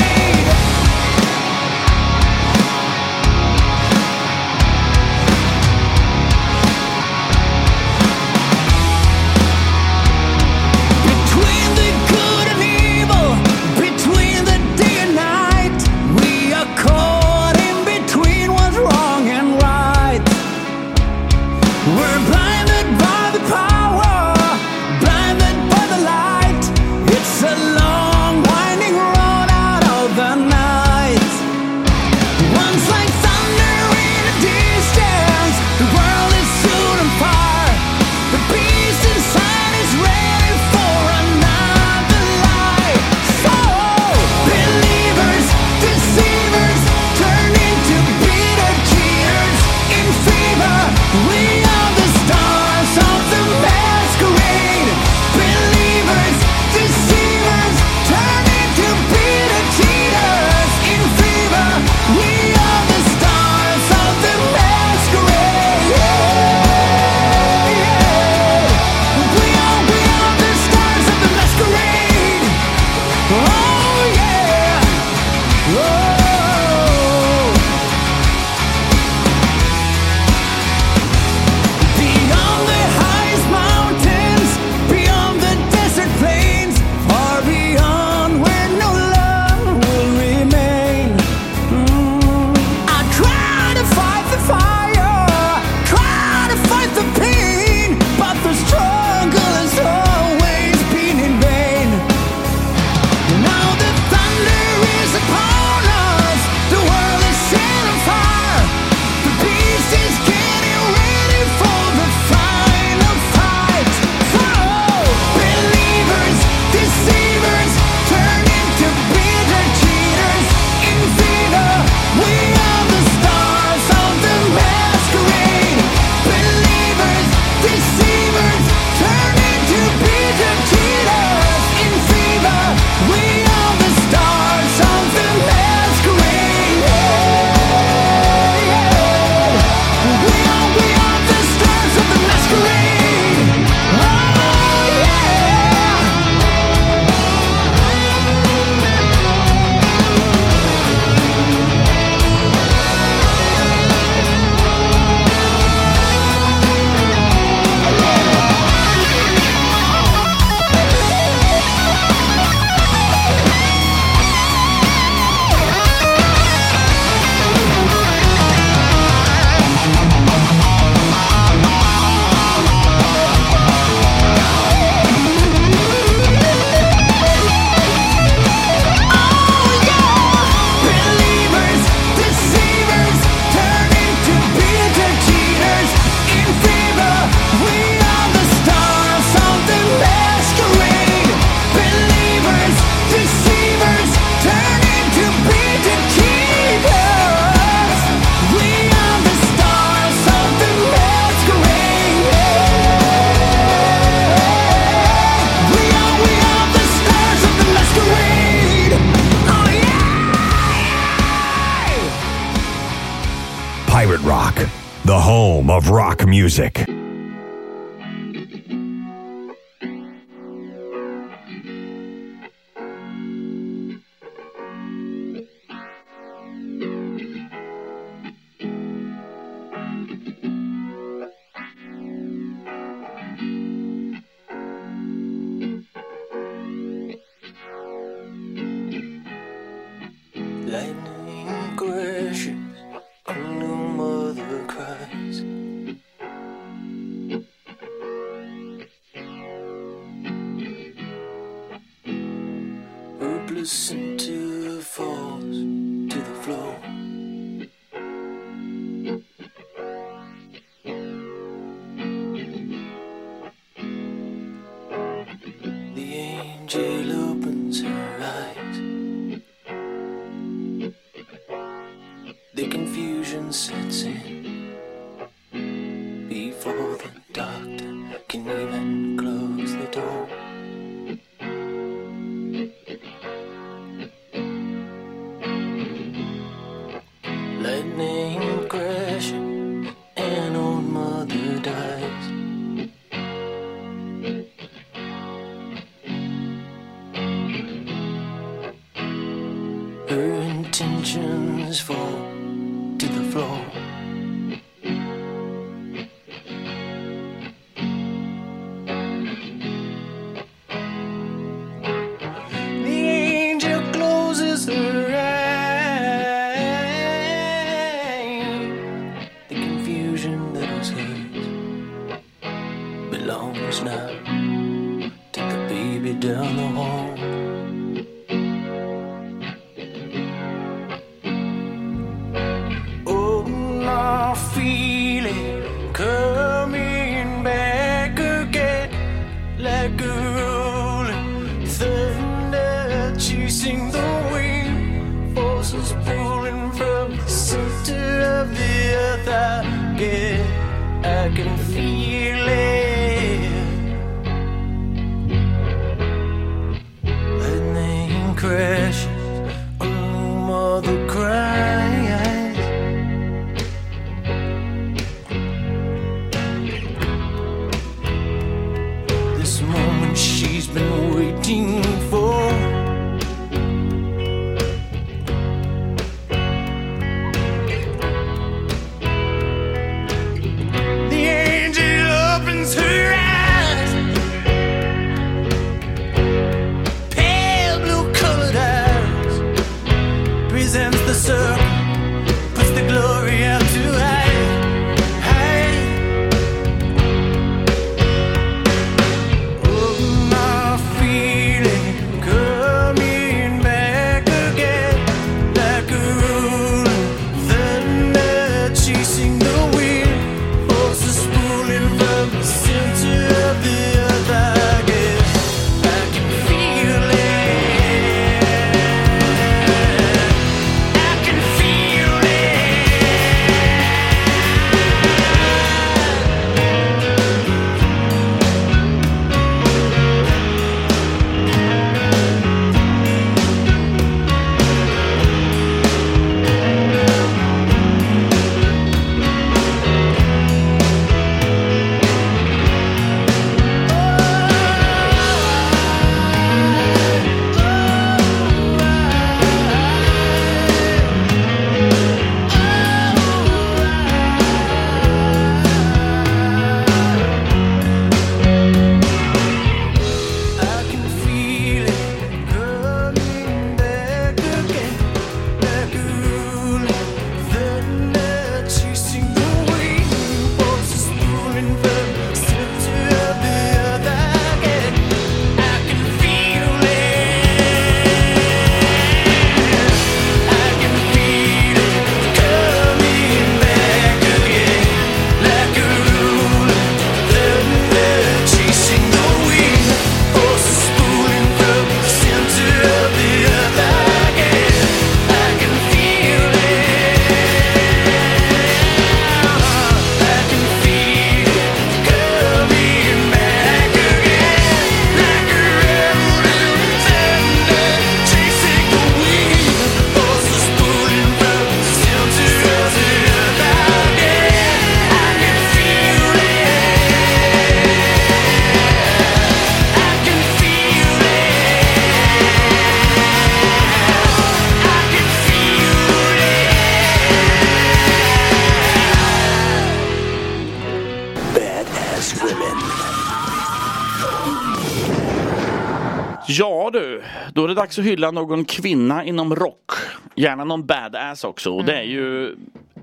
dags att hylla någon kvinna inom rock. Gärna någon badass också. Och det är ju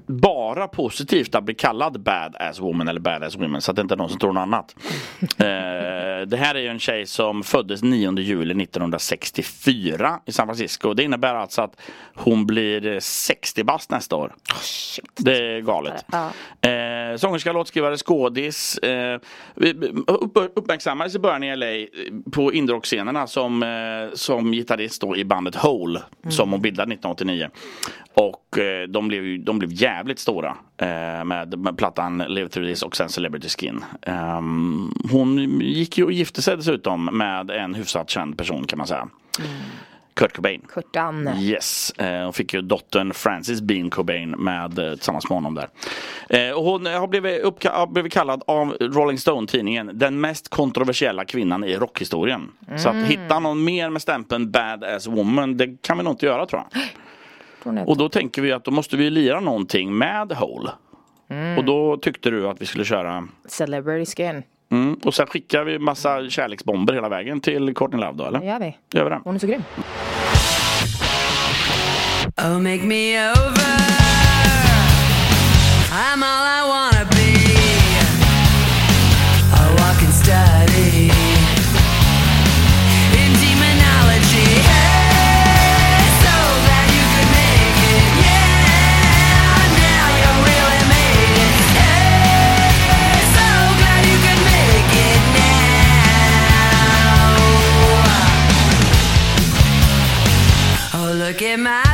bara positivt att bli kallad badass woman eller badass woman så att det inte är någon som tror något annat. eh, det här är ju en tjej som föddes 9 juli 1964 i San Francisco. Det innebär alltså att hon blir 60 bast nästa år. Oh, det är galet. Ja. Eh, sångerska, låtskrivare, skådis. Eh, upp, uppmärksammades i början i LA på indrockscenerna som, eh, som gitarrist då i bandet Hole mm. som hon bildade 1989. Och eh, de blev, de blev jävligt stora eh, med, med plattan Live Through This och sen Celebrity Skin. Ehm, hon gick ju och gifte sig dessutom med en hyfsat känd person kan man säga. Kurt Cobain. Kurtan. Yes, eh, hon fick ju dottern Frances Bean Cobain med eh, tillsammans med honom där. Eh, och hon har blivit, uppka- blivit kallad av Rolling Stone-tidningen den mest kontroversiella kvinnan i rockhistorien. Så att Mm. hitta någon mer med stämpeln badass woman, det kan vi nog inte göra tror jag. Och då tänker vi att då måste vi lira någonting med Hole. Mm. Och då tyckte du att vi skulle köra Celebrity skin. Mm. Och sen skickar vi massa kärleksbomber hela vägen till Courtney Love då eller? Det gör vi. Gör vi det? Hon är så grym. Oh, make me over. I'm all I wanna at my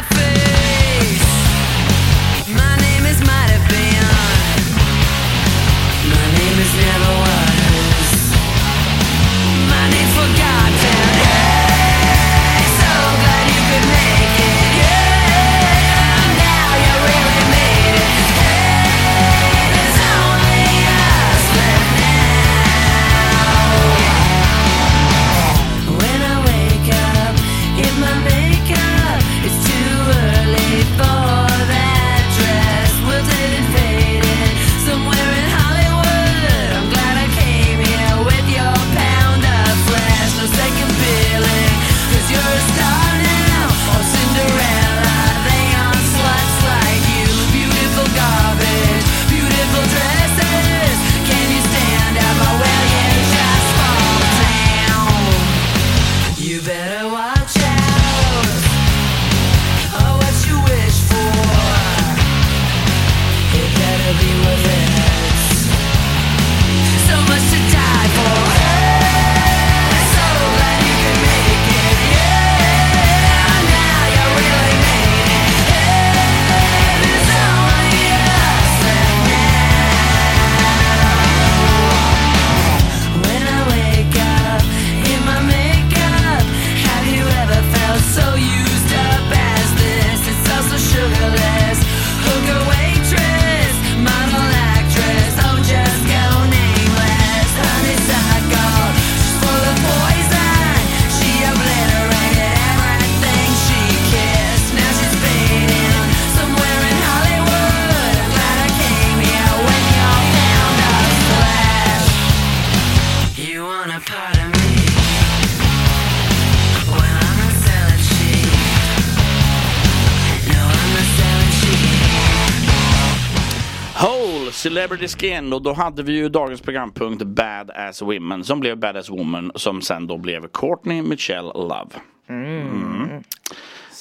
Celebrity Skin och då hade vi ju dagens programpunkt Bad As Women som blev Bad As Woman som sen då blev Courtney Michelle Love. Mm.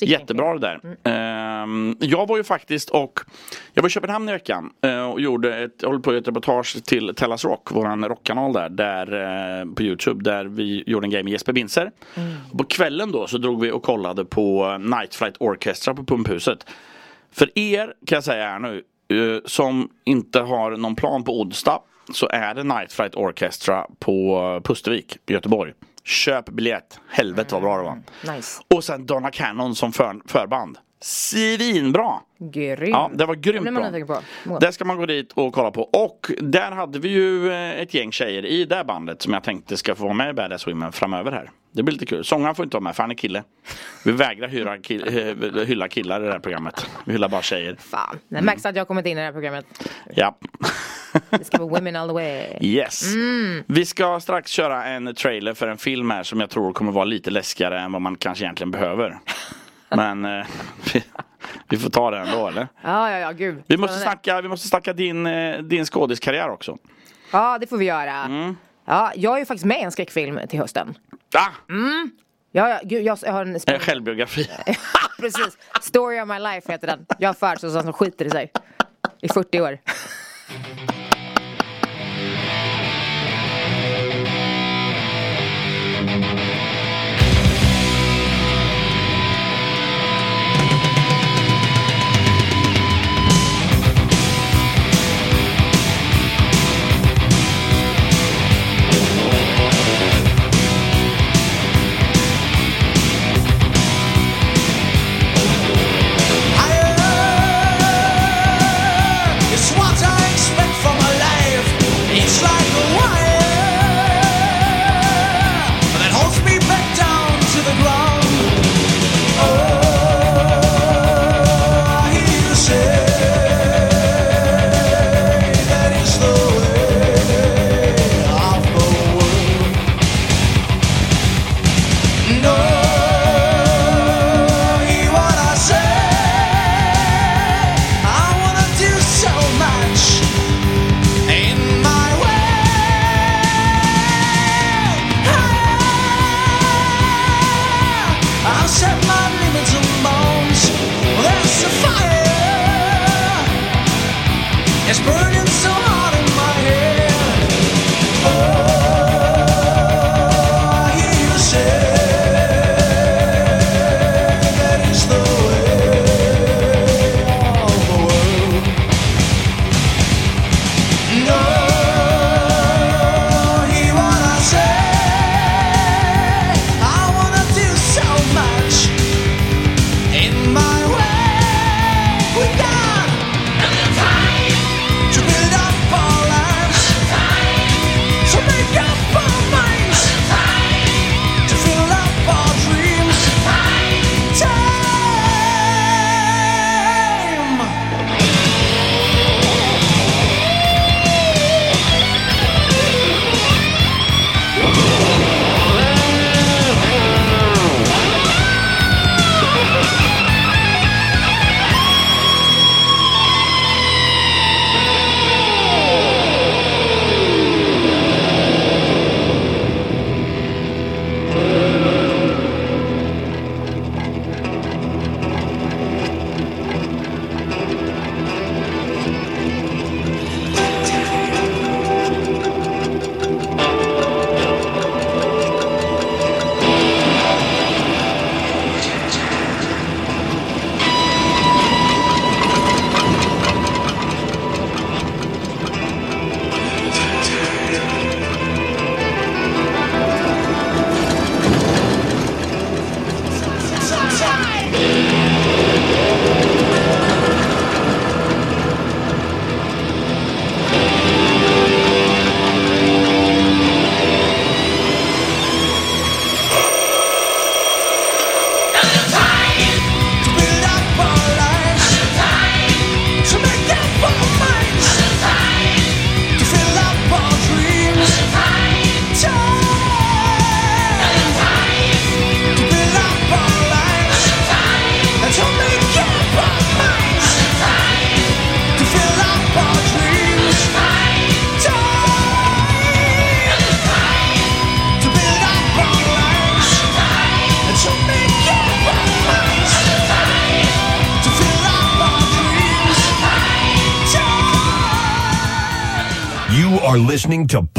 Jättebra det där. Ehm, jag var ju faktiskt och jag var i Köpenhamn i veckan eh, och gjorde ett, jag håller på ett reportage till Tellas Rock, våran rockkanal där, där eh, på Youtube där vi gjorde en grej med Jesper Binzer. Och På kvällen då så drog vi och kollade på Night Flight Orchestra på Pumphuset. För er kan jag säga här nu som inte har någon plan på Oddsta så är det Night Flight Orchestra på Pustervik i Göteborg. Köp biljett. Helvete vad bra det var. Nice. Och sen Donna Cannon som för, förband. Svinbra! Grym. Ja, det var Det grymt man bra. på. Där ska man gå dit och kolla på. Och där hade vi ju eh, ett gäng tjejer i det bandet som jag tänkte ska få vara med i Badass Women framöver här. Det blir lite kul. Sångaren får inte vara med för han är kille. Vi vägrar hylla, kill, eh, hylla killar i det här programmet. Vi hyllar bara tjejer. Fan. Det märks att jag har kommit in i det här programmet. Ja. Det ska vara women all the way. Yes. Mm. Vi ska strax köra en trailer för en film här som jag tror kommer vara lite läskigare än vad man kanske egentligen behöver. Men eh, vi, vi får ta det ändå eller? Ja, ja, ja, gud. Vi måste snacka, vi måste snacka din, eh, din skådiskarriär också. Ja, det får vi göra. Mm. Ja, jag är ju faktiskt med i en skräckfilm till hösten. Va? Mm. Ja, ja, gud, jag, har en... En självbiografi. Precis. Story of my life heter den. Jag har färdts och sånt som skiter i sig. I 40 år. listening to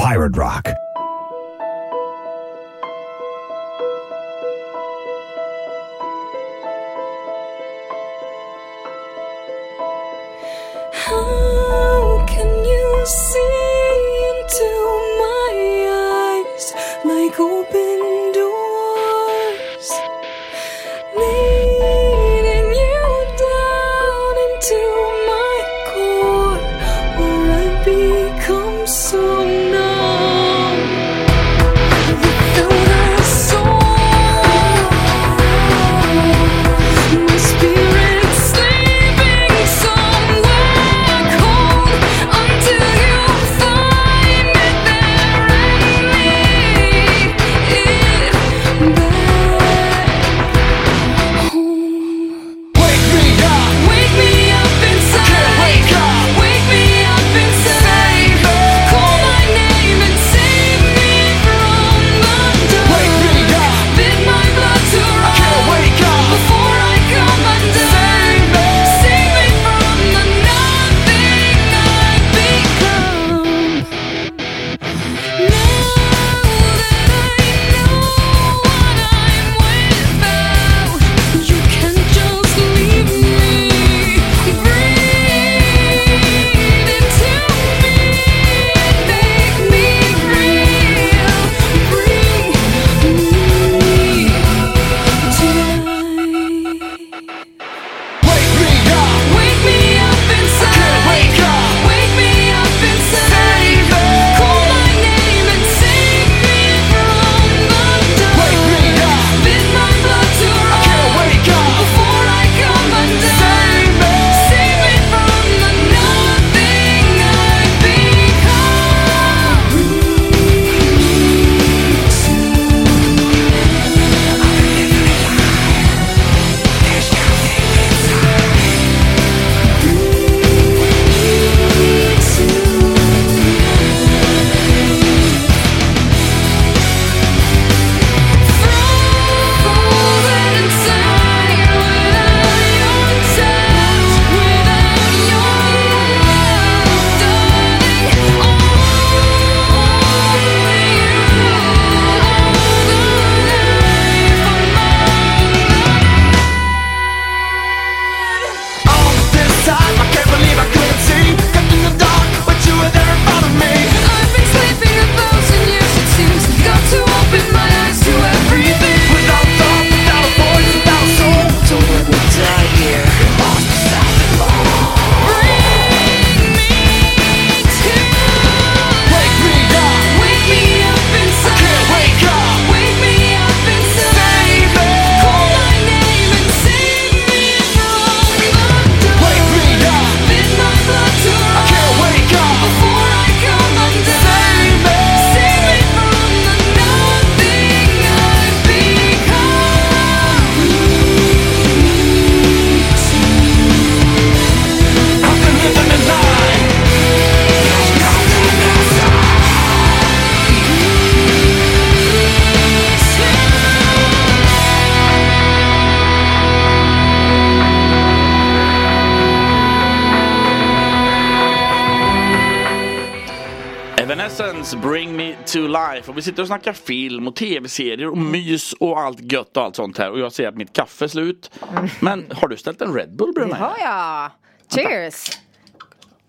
sitter och snackar film och tv-serier och mys och allt gött och allt sånt här. Och jag ser att mitt kaffe är slut. Men har du ställt en Red Bull bredvid Det mig? har jag. Cheers!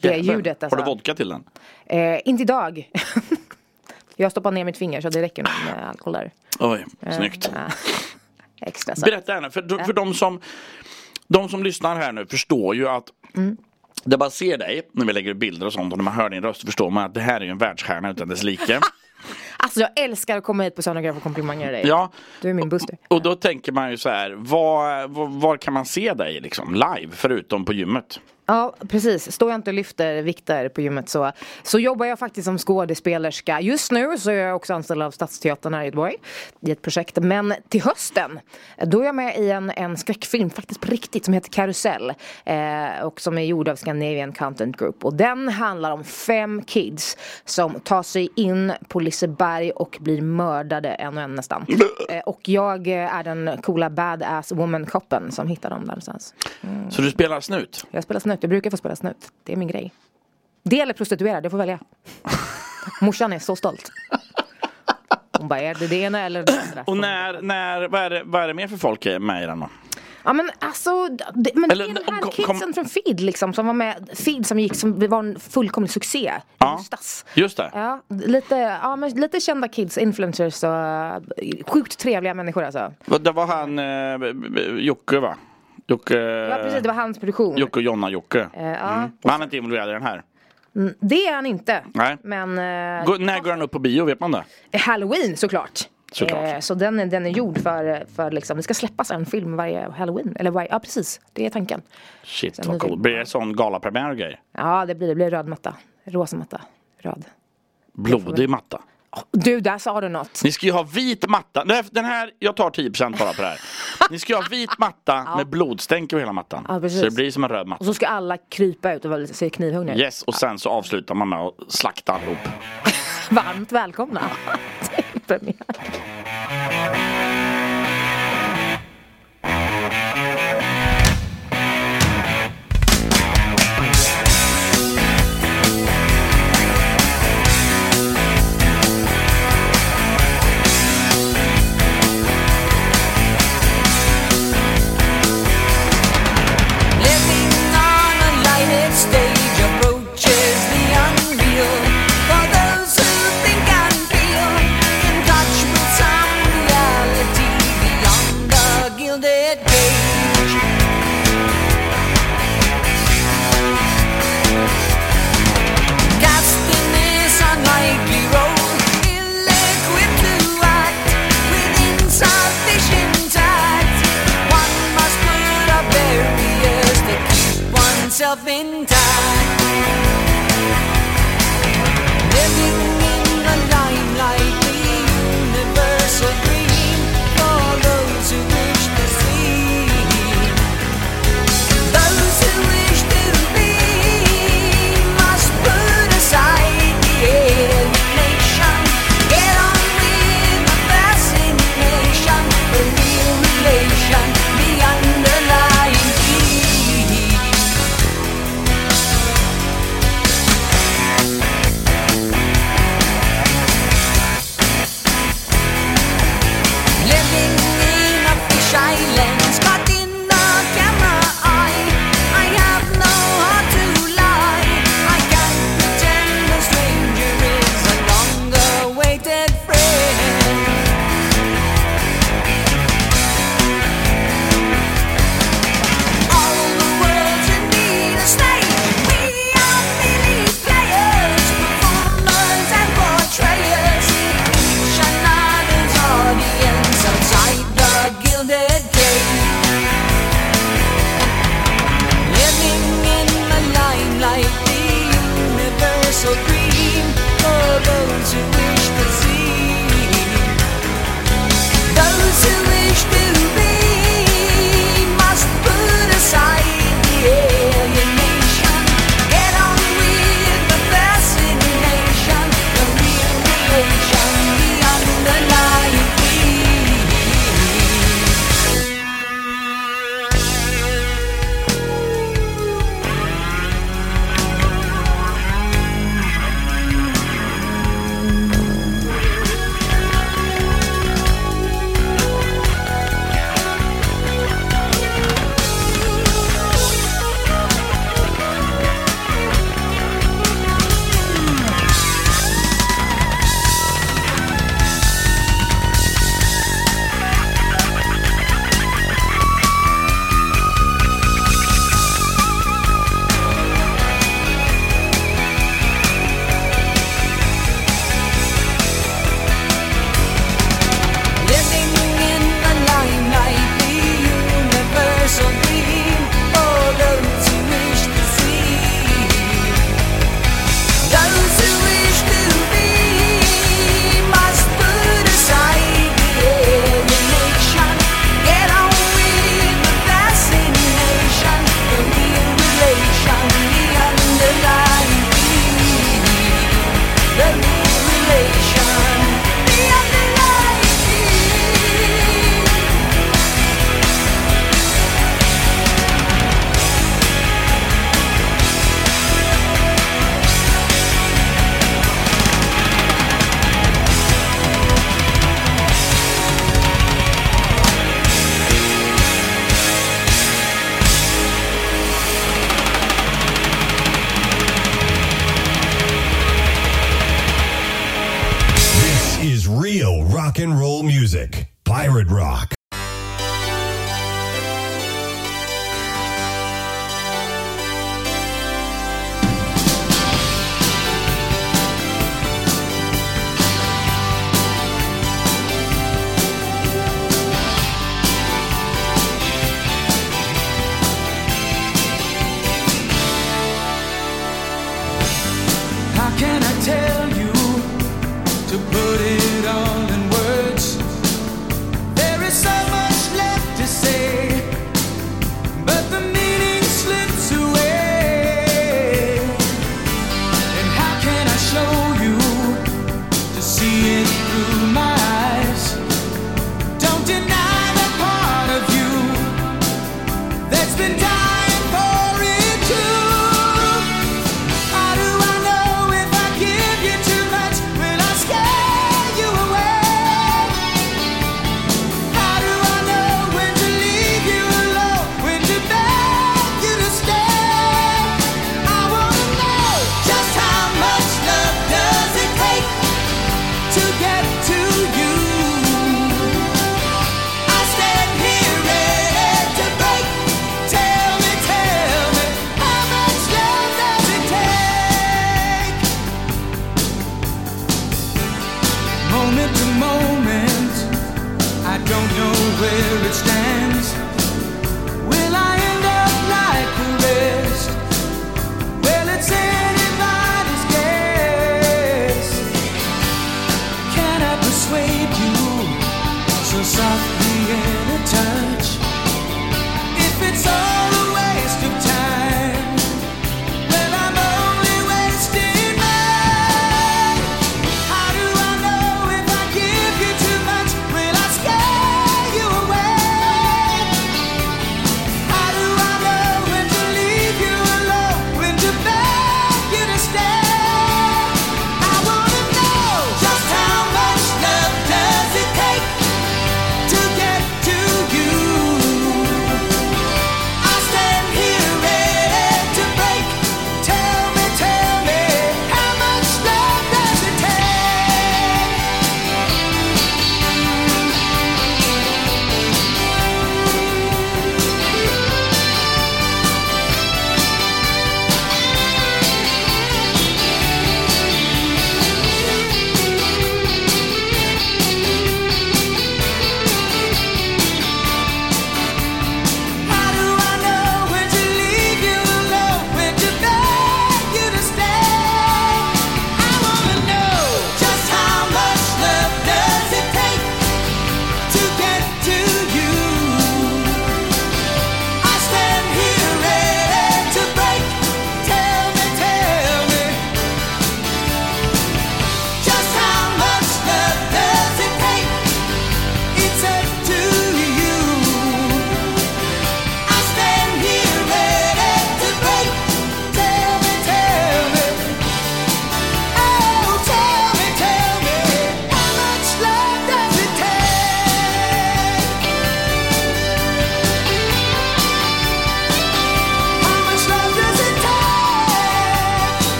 Det ljudet Har alltså. du vodka till den? Eh, inte idag. jag stoppar ner mitt finger så det räcker nog med alkohol där. Oj, Eh, snyggt. Extra sött. Berätta gärna, för, för de, som, de som lyssnar här nu förstår ju att Mm. det bara ser dig när vi lägger bilder och sånt och när man hör din röst förstår man att det här är ju en världsstjärna utan dess like. Alltså jag älskar att komma hit på söndagar och få komplimanger av dig. Ja. Du är min buster. Och då tänker man ju så här, var, var, var kan man se dig liksom live förutom på gymmet? Ja, precis. Står jag inte och lyfter vikter på gymmet så, så jobbar jag faktiskt som skådespelerska. Just nu så är jag också anställd av Stadsteatern här i Göteborg i ett projekt. Men till hösten, då är jag med i en, en skräckfilm, faktiskt på riktigt, som heter Karusell. Eh, och som är gjord av Scandinavian Content Group. Och den handlar om fem kids som tar sig in på Liseberg och blir mördade en och en nästan. Eh, och jag är den coola badass woman-koppen som hittar dem där någonstans. Så du spelar snut? Jag spelar snut, jag brukar få spela snut. Det är min grej. Det eller prostituerad, jag får välja. Morsan är så stolt. Hon bara, är det det ena eller det andra? Och när, när vad, är det, vad är det mer för folk med i den då? Ja men alltså, det, men Eller, det är den här kom- kidsen kom- från Feed liksom som var med, Feed som gick, som var en fullkomlig succé. Ja, Stas. just det. Ja, lite, ja, men lite kända kids, influencers och uh, sjukt trevliga människor alltså. Det var han eh, Jocke va? Jocke, Ja precis, det var hans produktion. Jocke och Jonna-Jocke. Eh, ja. Mm. Men han är inte involverad i den här. Mm, Det är han inte. Nej. Men eh, Gå, när går han upp på bio, vet man det? Halloween såklart. Såklart. Eh, så den, är- den är gjord för, för liksom, det ska släppas en film varje halloween. Eller varje, ja precis, det är tanken. Shit Sen vad coolt. Blir det sån galapremiär och grejer? Ja det blir det, blir röd matta. Rosa matta. Röd. Blodig matta. Du, där sa du något. Ni ska ju ha vit matta. Den här- jag tar 10% bara på det här. Ni ska ju ha vit matta med blodstänk över hela mattan. Ja, så det blir som en röd Och matta. så ska alla krypa ut och se knivhungriga ut. Yes, och sen så avslutar man med att slakta allihop. Varmt välkomna till premiär. love in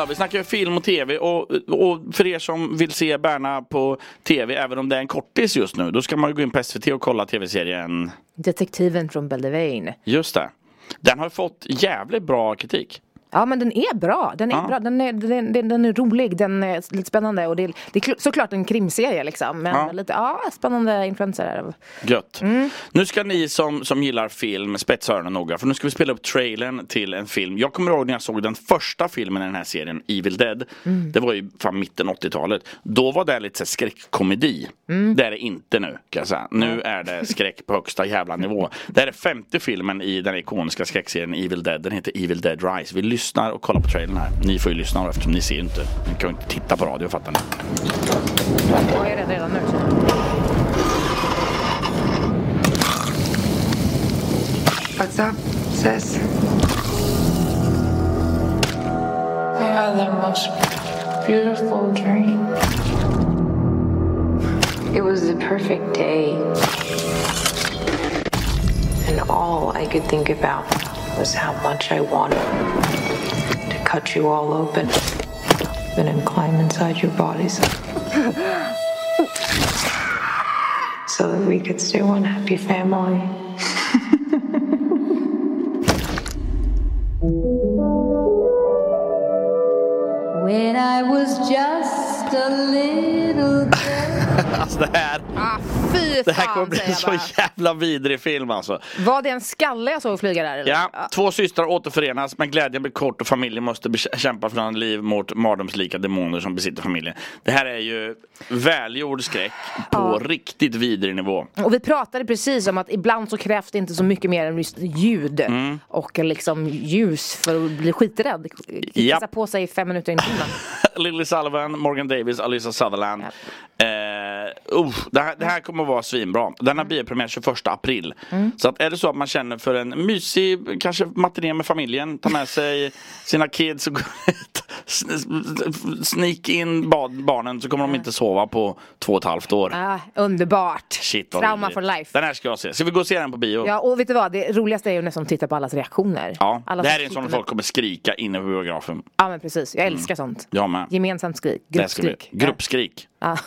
Love. Vi snackar film och tv och, och för er som vill se Berna på tv, även om det är en kortis just nu, då ska man ju gå in på SVT och kolla tv-serien. Detektiven från Bellevain. Just det. Den har fått jävligt bra kritik. Ja men den är bra, den är Ja. bra, den är, den, den, den är rolig, den är lite spännande och det är, det är kl- såklart en krimserie liksom men Ja. lite, ja spännande influenser. Gött. Nu ska ni som, som gillar film spetsa öronen noga för nu ska vi spela upp trailern till en film. Jag kommer ihåg när jag såg den första filmen i den här serien, Evil Dead. Mm. Det var ju fan mitten 80-talet. Då var det lite så skräckkomedi. Mm. Det är det inte nu kan jag säga. Nu är det skräck på högsta jävla nivå. Det här är femte filmen i den ikoniska skräckserien Evil Dead. Den heter Evil Dead Rise. Vi lyssnar och kollar på trailern här. Ni får ju lyssna då, eftersom ni ser ju inte. Ni kan ju inte titta på radio fattar ni. Jag är rädd redan nu. What's up, sis? I had the most beautiful dream. It was the perfect day. And all I could think about was how much I wanted cut you all open and then climb inside your bodies. so that we could stay one happy family. When I was just a little Alltså det här, Ah, fy det här kommer bli en så jävla vidrig film alltså. Var det en skalle jag såg flyga där eller? Ja, två systrar återförenas men glädjen blir kort och familjen måste bekämpa för sina liv mot mardrömslika demoner som besitter familjen. Det här är ju välgjord skräck på riktigt vidrig nivå. Och vi pratade precis om att ibland så krävs det inte så mycket mer än just ljud Mm. och liksom ljus för att bli skiträdd. Kissa Japp. på sig fem minuter in i filmen. Lily Sullivan, Morgan Davis, Alyssa Sutherland. Eh, uh, det, här, det här kommer att vara svinbra. Den har biopremiär 21 april. Mm. Så att är det så att man känner för en mysig, kanske matiné med familjen, ta med sig sina kids och gå ut, sn- sneak in bad, barnen så kommer de inte sova på två och ett halvt år. Ah, underbart. Shit Trauma for life. Den här ska jag se. Ska vi gå och se den på bio? Ja, och vet du vad? Det roligaste är ju nästan att titta på allas reaktioner. Ja, Alla det här är en sån folk kommer skrika inne på biografen. Ja, men precis. Jag älskar sånt. Jag med. Gemensamt skrik. Gruppskrik. Gruppskrik. Ja.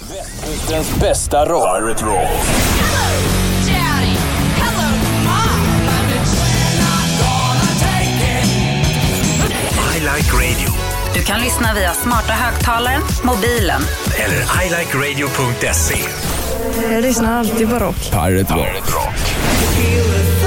Västkustens bästa rock. Pirate Rock. I like radio. Du kan lyssna via smarta högtalaren, mobilen Eller ilikeradio.se. Jag lyssnar alltid på rock. Pirate Rock. I've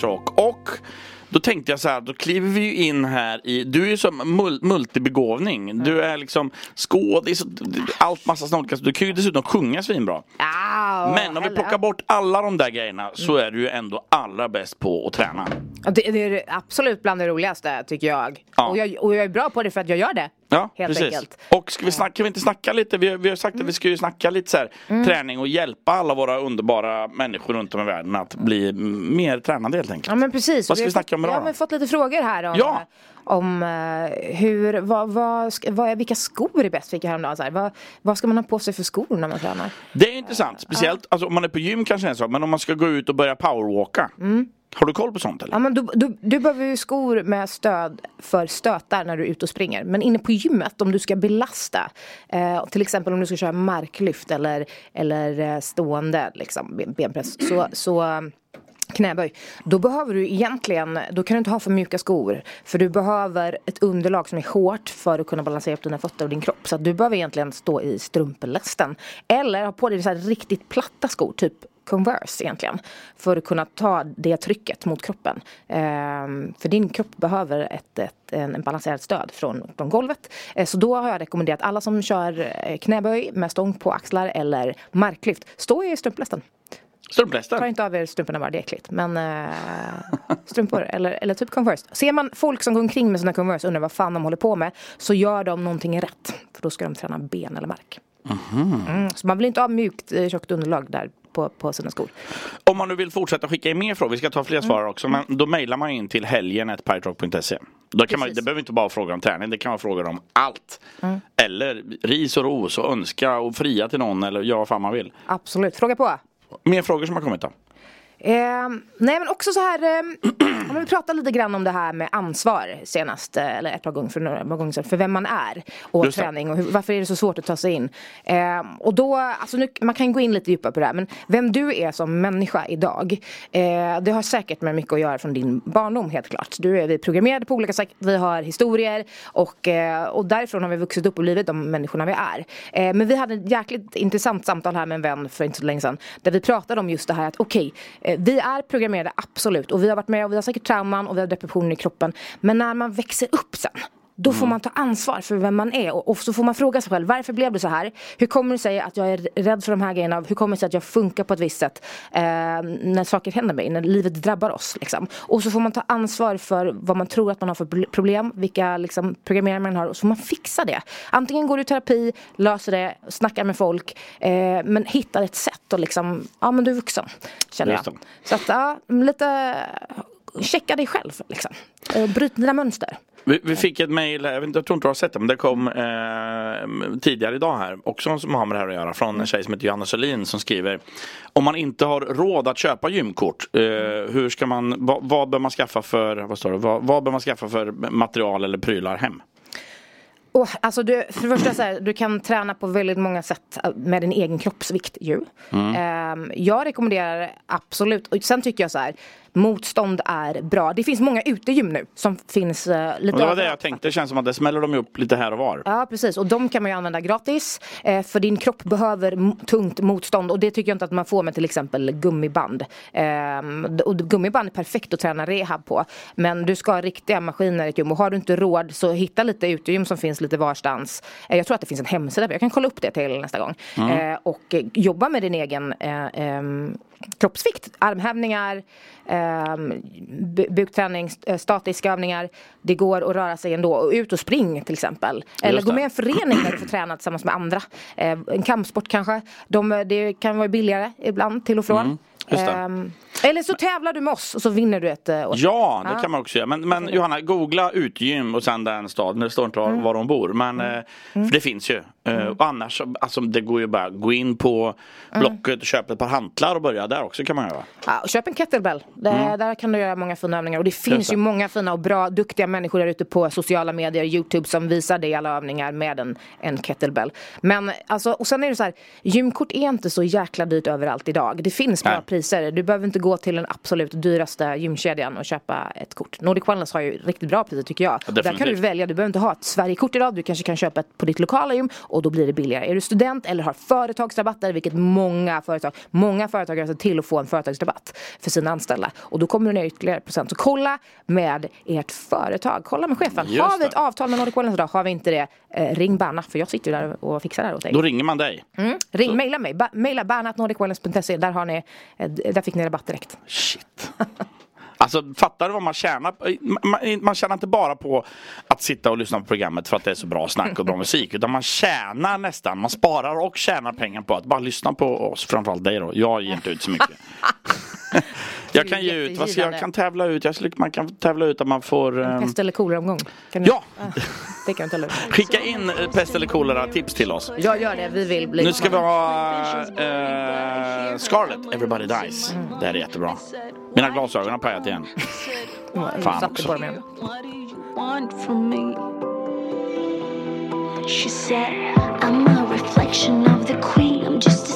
Pirate Rock. Och då tänkte jag så här, då kliver vi ju in här i, du är ju som mul- multibegåvning. Du är liksom skådis, och allt massa snolkas. Du kan ju dessutom sjunga svinbra. Ah, Men om vi plockar bort alla de där grejerna så är du ju ändå allra bäst på att träna. Det, det är absolut bland det roligaste tycker jag. Ja. Och jag. Och jag är bra på det för att jag gör det. Ja, Helt precis. enkelt. Och ska vi, snacka, kan vi inte snacka lite? Vi har, vi har sagt att vi ska ju snacka lite så här, Mm. träning och hjälpa alla våra underbara människor runt om i världen att bli mm, mer tränade helt enkelt. Ja men precis. Vad ska har vi snacka om idag Ja men fått lite frågor här om, Ja. Om eh, hur, vad, vad, vad är, vilka skor är bäst fick jag häromdagen. Så här. Vad, vad ska man ha på sig för skor när man tränar? Det är intressant, speciellt alltså, om man är på gym kanske en sak, men om man ska gå ut och börja powerwalka. Mm. Har du koll på sånt eller? Ja, men du, du, du behöver ju skor med stöd för stötar när du är ute och springer. Men inne på gymmet om du ska belasta, eh, till exempel om du ska köra marklyft eller, eller eh, stående liksom, ben- benpress, så, så knäböj. Då behöver du egentligen, då kan du inte ha för mjuka skor. För du behöver ett underlag som är hårt för att kunna balansera upp dina fötter och din kropp. Så att du behöver egentligen stå i strumplästen. Eller ha på dig så här riktigt platta skor, typ Converse egentligen. För att kunna ta det trycket mot kroppen. Ehm, för din kropp behöver ett, ett, en, en balanserad stöd från, från golvet. Ehm, så då har jag rekommenderat alla som kör eh, knäböj med stång på axlar eller marklyft. Stå i strumplästen. Strumplästen? Ta inte av er strumporna bara, det är äckligt. Men eh, strumpor eller, eller typ Converse. Ser man folk som går omkring med sina Converse och undrar vad fan de håller på med så gör de någonting rätt. För då ska de träna ben eller mark. Mm, så man vill inte ha mjukt eh, tjockt underlag där på, på sina skor. Om man nu vill fortsätta skicka in mer frågor, vi ska ta fler svar Mm. också, men då mejlar man in till man, det behöver inte bara frågor om träning, det kan vara frågor om allt. Mm. Eller ris och ros och önska och fria till någon eller göra vad fan man vill. Absolut, fråga på. Mer frågor som har kommit då? Eh, nej men också så här, eh, om vi pratar lite grann om det här med ansvar senast, eh, eller ett par gånger för några gånger sedan, för vem man är och Just träning och hur, varför är det så svårt att ta sig in. Eh, och då, alltså nu, man kan gå in lite djupare på det här, men vem du är som människa idag, eh, det har säkert med mycket att göra från din barndom helt klart. Du är vi programmerade på olika sätt, vi har historier och, eh, och därifrån har vi vuxit upp och blivit de människorna vi är. Men vi hade ett jäkligt intressant samtal här med en vän för inte så länge sedan, där vi pratade om just det här att okej, eh, Eh, vi är programmerade absolut och vi har varit med och vi har säkert trauman och vi har depressioner i kroppen. Men när man växer upp sen då får man ta ansvar för vem man är och, och så får man fråga sig själv varför blev det så här? Hur kommer det sig att jag är rädd för de här grejerna? Hur kommer det sig att jag funkar på ett visst sätt eh, när saker händer mig, när livet drabbar oss? Liksom. Och så får man ta ansvar för vad man tror att man har för pro- problem, vilka liksom, programmeringar man har och så får man fixa det. Antingen går du i terapi, löser det, snackar med folk eh, men hittar ett sätt och liksom, ja men du är vuxen känner jag. Så att ja, lite checka dig själv liksom. Eh, Bryt dina mönster. Vi, vi fick ett mejl, jag, jag tror inte du har sett det, men det kom eh, tidigare idag här, också som har med det här att göra, från en tjej som heter Johanna Selin som skriver Om man inte har råd att köpa gymkort, eh, hur ska man, vad, vad bör man skaffa för, vad står det, vad, vad bör man skaffa för material eller prylar hem? Och, alltså du, för första så här, du kan träna på väldigt många sätt eh, med din egen kroppsvikt ju. Mm. Ehm, jag rekommenderar absolut, och sen tycker jag så här, motstånd är bra. Det finns många utegym nu som finns eh, lite Och det var det jag tänkte, det känns som att det smäller de upp lite här och var. Ja precis och de kan man ju använda gratis eh, för din kropp behöver tungt motstånd och det tycker jag inte att man får med till exempel gummiband. Ehm, och gummiband är perfekt att träna rehab på men du ska ha riktiga maskiner i ett gym och har du inte råd så hitta lite utegym som finns lite varstans. Eh, jag tror att det finns en hemsida, jag kan kolla upp det till nästa gång. Mm. Eh, och eh, jobba med din egen eh, ehm, kroppsvikt, armhävningar, ehm, bu- bukträning, eh, statiska övningar. Det går att röra sig ändå. Ut och spring till exempel. Eller gå med i en förening där du får träna tillsammans med andra. Eh, en kampsport kanske. De, det kan vara billigare ibland till och från. Mm, just. Ehm, eller så tävlar du med oss och så vinner du ett eh, år. Ja, det kan man också göra. Men, men Johanna, googla utgym och sen den staden. Det står inte var, Mm. var de bor. Men eh, för det finns ju. Eh, och annars, så- alltså, det går ju bara att gå in på Mm. Blocket och köpa ett par hantlar och börja där också kan man göra. Ja, och köp en kettlebell. Det, Mm. Där kan du göra många fina övningar. Och det Just finns det. ju många fina och bra, duktiga människor där ute på sociala medier, Youtube som visar dig alla övningar med en, en kettlebell. Men alltså, och sen är det så här, gymkort är inte så jäkla dyrt överallt idag. Det finns bra Nej. Priser. Du behöver inte gå till den absolut dyraste gymkedjan och köpa ett kort. Nordic Wellness har ju riktigt bra priser tycker jag. Ja, Där kan du välja, du behöver inte ha ett Sverigekort idag. Du kanske kan köpa ett på ditt lokala gym och då blir det billigare. Är du student eller har företagsrabatter, vilket många företag, många företag sig till att få en företagsrabatt för sina anställda. Och då kommer du ner ytterligare procent. Så kolla med ert företag, kolla med chefen. Just har vi ett avtal med Nordic Wellness idag? Har vi inte det? Eh, ring Berna, för jag sitter ju där och fixar det här åt dig. Då ringer man dig. Mm. Ring, mejla mig, ba- mejla bernatnordicwellness.se, där har ni, eh, där fick ni rabatt direkt. Shit. Alltså fattar du vad man tjänar? Man, man tjänar inte bara på att sitta och lyssna på programmet för att det är så bra snack och bra musik. Utan man tjänar nästan, man sparar och tjänar pengar på att bara lyssna på oss. Framförallt dig då. Jag ger inte ut så mycket. jag kan ge ut, vad ska jag kan tävla ut, jag skulle, man kan tävla ut att man får ehm, Pest eller kolera-omgång. Ja. Ah, Det kan lura. skicka in eh, pest eller kolera tips till oss. Jag gör det, vi vill bli Nu ska vi ha eh, Scarlet, Everybody Dies. Det här är jättebra. Mina glasögon har pajat igen. Fan också. She said, I'm a reflection of the queen. I'm just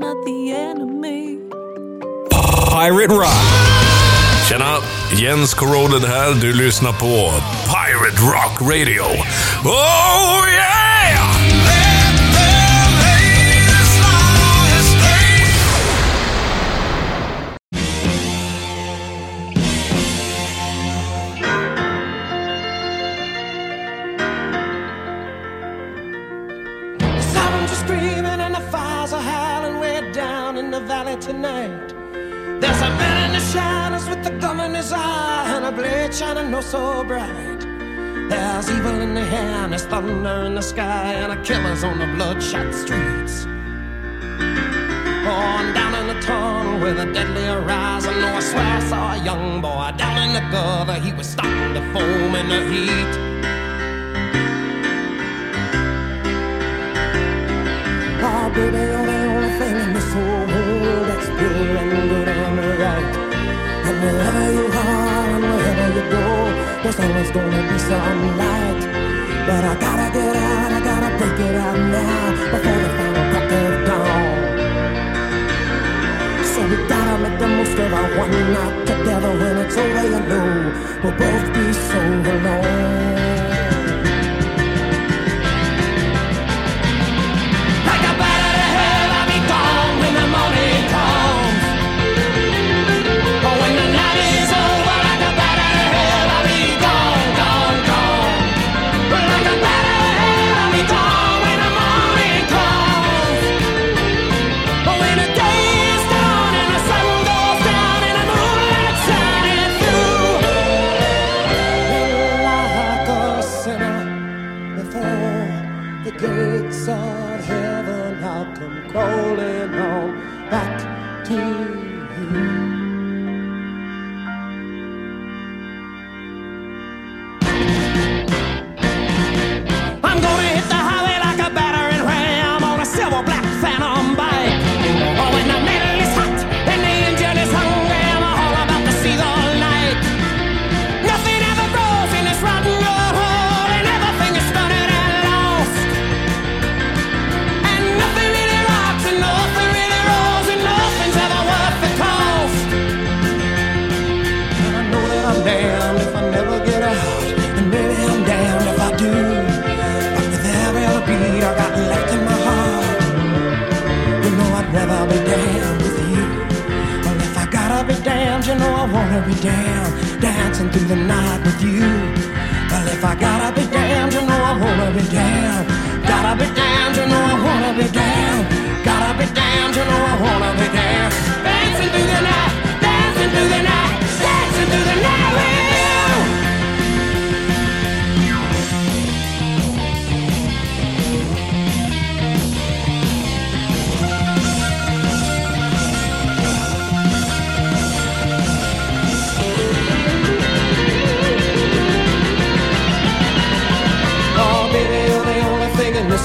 Not the enemy. Pirate Rock! Tjena! Jens Koroden här. Du lyssnar på Pirate Rock Radio. Oh yeah! so bright. There's evil in the air, there's thunder in the sky, and a killer's on the bloodshot streets. Born down in the tunnel with a deadly horizon. Oh, I swear I saw a young boy down in the gutter. He was starting to foam in the heat. Oh, baby, you're the only thing in this whole world that's pure and good. Cause always gonna be some light. But I gotta get out, I gotta break it out now before the final crack of dawn. So we gotta make the most of our one night together when it's over, you know we'll both be so alone. down, dancing through the night with you.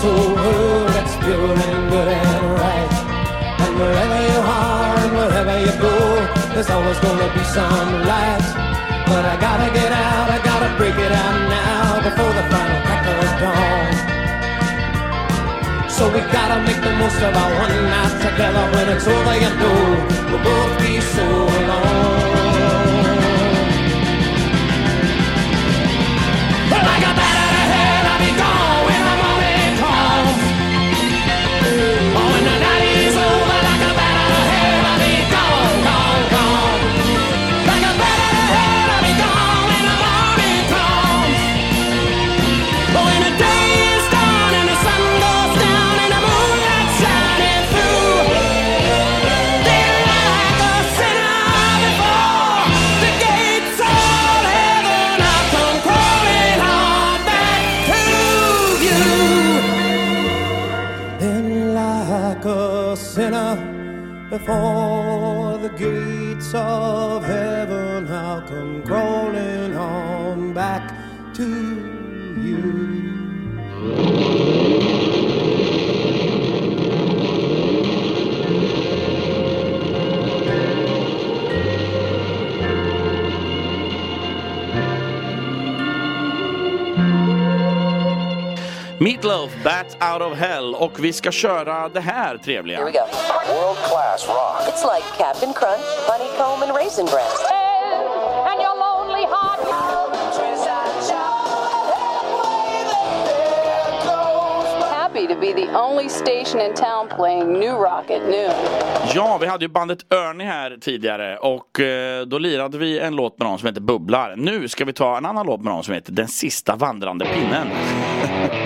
This world that's pure and good and right. And wherever you are and wherever you go, there's always gonna be some light. But I gotta get out, I gotta break it out now before the final crack of dawn. So we gotta make the most of our one night together. When it's over, you know we'll both be so alone. Before the gates of heaven, I'll come crawling on back to you. Meatloaf, Bat Out of Hell och vi ska köra det här trevliga. Here we go. World class rock. It's like Captain Crunch, Honeycomb, and Raisin Bran. and your lonely heart. Happy to be the only station in town playing new rock at noon. Ja, vi hade ju bandet Ernie här tidigare och eh, då lirade vi en låt med dem som heter Bubblar. Nu ska vi ta en annan låt med dem som heter Den sista vandrande pinnen.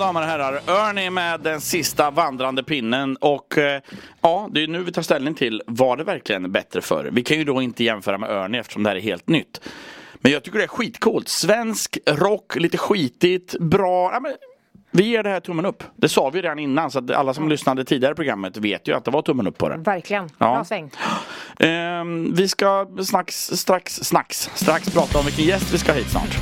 damer och herrar, Ernie med den sista vandrande pinnen och eh, ja, det är nu vi tar ställning till var det verkligen bättre för. Vi kan ju då inte jämföra med Ernie eftersom det här är helt nytt. Men jag tycker det är skitcoolt. Svensk rock, lite skitigt, bra. Ja, men, Vi ger det här tummen upp. Det sa vi redan innan så att alla som lyssnade tidigare i programmet vet ju att det var tummen upp på det. Verkligen. Ja. Bra sväng. Ehm, vi ska snacks, strax, snacks, strax prata om vilken gäst vi ska ha hit snart.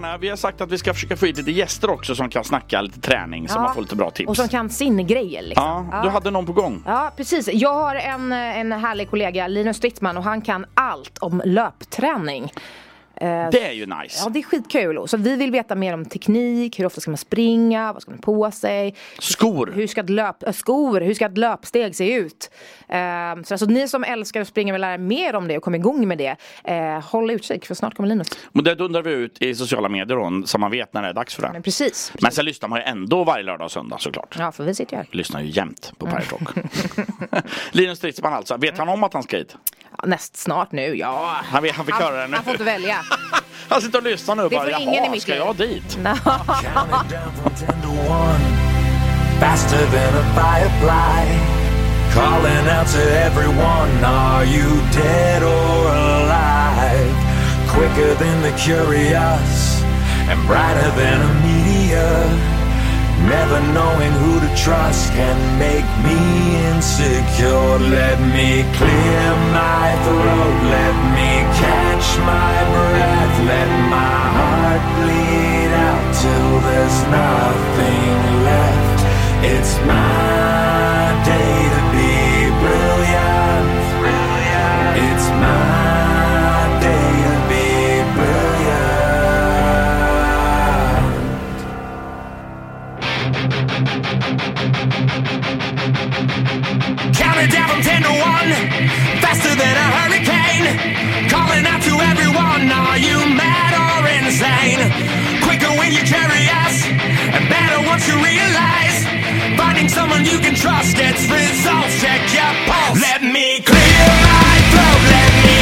Berna, vi har sagt att vi ska försöka få hit lite gäster också som kan snacka lite träning, som Ja. man får lite bra tips. Och som kan sin grejer liksom. Ja, du hade någon på gång. Ja, precis. Jag har en, en härlig kollega, Linus Strittman, och han kan allt om löpträning. Eh, Det är ju nice. Ja, det är skitkul. Så vi vill veta mer om teknik, hur ofta ska man springa, vad ska man på sig? Skor. Hur ska ett löp, äh, skor, hur ska ett löpsteg se ut? Eh, så alltså, ni som älskar att springa vill lära er mer om det och komma igång med det. Eh, håll utkik för snart kommer Linus. Men det dundrar vi ut i sociala medier då, så man vet när det är dags för det. Men precis. Men sen lyssnar man ju ändå varje lördag och söndag såklart. Ja, för vi sitter ju här. Lyssnar ju jämt på. Pirate Rock. Linus Stridsman alltså. Vet han om att han ska hit? Näst snart nu, ja. Han, han fick höra det nu. Han får inte välja. Han sitter och lyssnar nu och Det bara, får ingen i jaha, mitt ska liv." jag dit? faster than a firefly. Calling out to everyone, are you dead or alive? Quicker than the curious and brighter than a meteor. Never knowing who to trust can make me insecure. Let me clear my throat, let me catch my breath, let my heart bleed out till there's nothing left. It's my day to be brilliant. It's my from 10 to 1, faster than a hurricane. Calling out to everyone, are you mad or insane? Quicker when you're curious, and better once you realize. Finding someone you can trust gets results. Check your pulse. Let me clear my throat, let me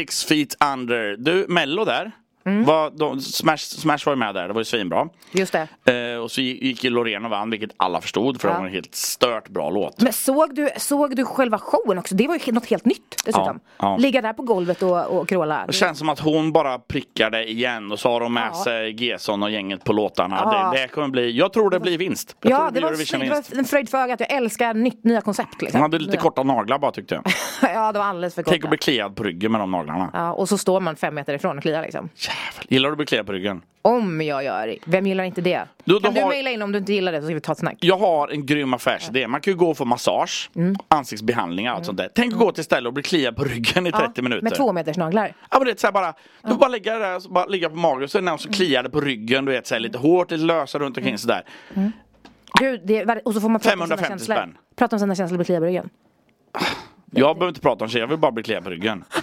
six feet under. Du, Mello där. Var, de, Smash, Smash var ju med där, det var ju svinbra. Just det. Eh, och så gick ju Loreen och vann, vilket alla förstod för Ja. det var en helt stört bra låt. Men såg du, såg du själva showen också? Det var ju något helt nytt dessutom. Ja, ja. Ligga där på golvet och, och kråla. Det känns som att hon bara prickade igen och så har de med Ja. sig Gesson och gänget på låtarna. Det, det kommer bli, jag tror det blir vinst. Jag Ja, det var, Eurovision det var en fröjd för ögat. Jag älskar nytt, nya koncept. Liksom. Hon hade lite korta naglar bara tyckte jag. ja, det var alldeles för Tänk att korta. bli kliad på ryggen med de naglarna. Ja, och så står man fem meter ifrån och kliar liksom. Gillar du att bli kliad på ryggen? Om jag gör. Vem gillar inte det? Du- du kan du har- mejla in om du inte gillar det så ska vi ta ett snack. Jag har en grym affärsidé. Man kan ju gå och få massage, Mm. ansiktsbehandlingar och allt sånt där. Tänk att gå till ställe och bli kliad på ryggen i 30 minuter. Med två meters naglar. Ja men det är bara, du får bara ligga där, så bara ligga på magen så är det någon som kliar dig på ryggen, du vet så här, lite hårt, lite lösa runt omkring sådär. Gud, det är, och så får man prata om 550 sina känslor. spänn. Prata om sina känslor och bli kliad på ryggen. Jag behöver inte prata om tjejer, jag vill bara bli kliad på ryggen.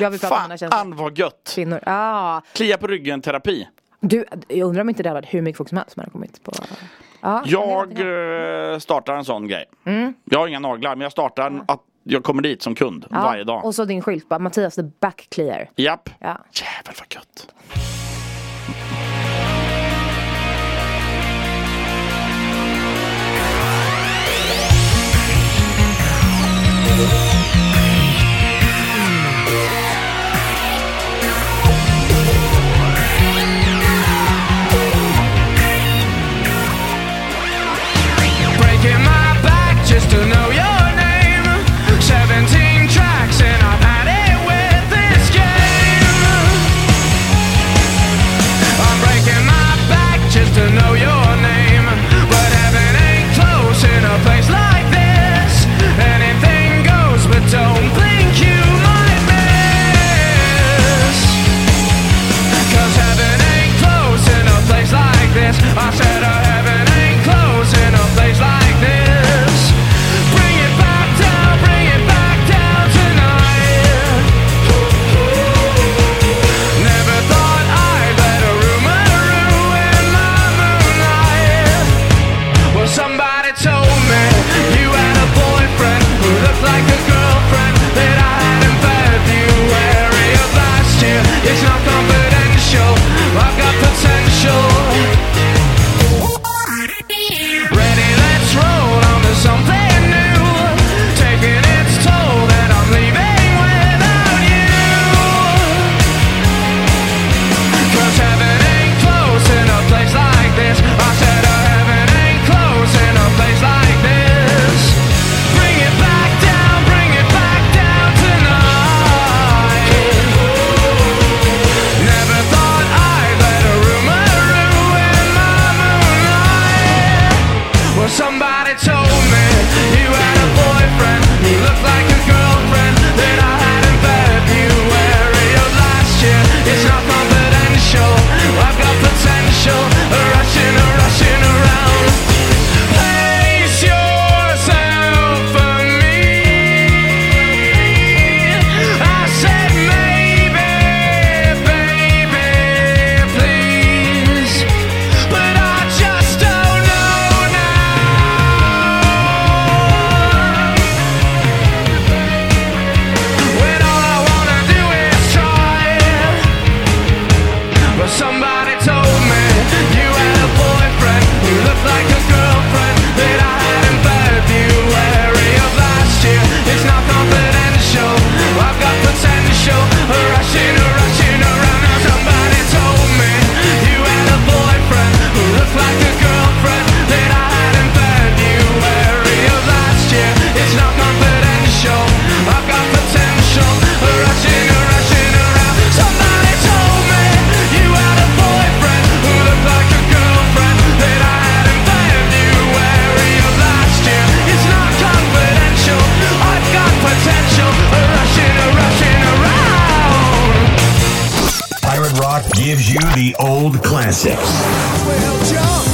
Jag vill prata om mina känslor. Fan vad gött! Kvinnor. Ja. Klia på ryggen terapi. Du, jag undrar om inte det hade varit hur mycket folk som helst som hade kommit på... Ja, Jag eh, startar en sån grej. Mm. Jag har inga naglar men jag startar en- att jag kommer dit som kund Ja, varje dag. Och så din skylt bara, Mattias the back clear. Japp. Ja. Jävel vad gött. Breaking you the old classics.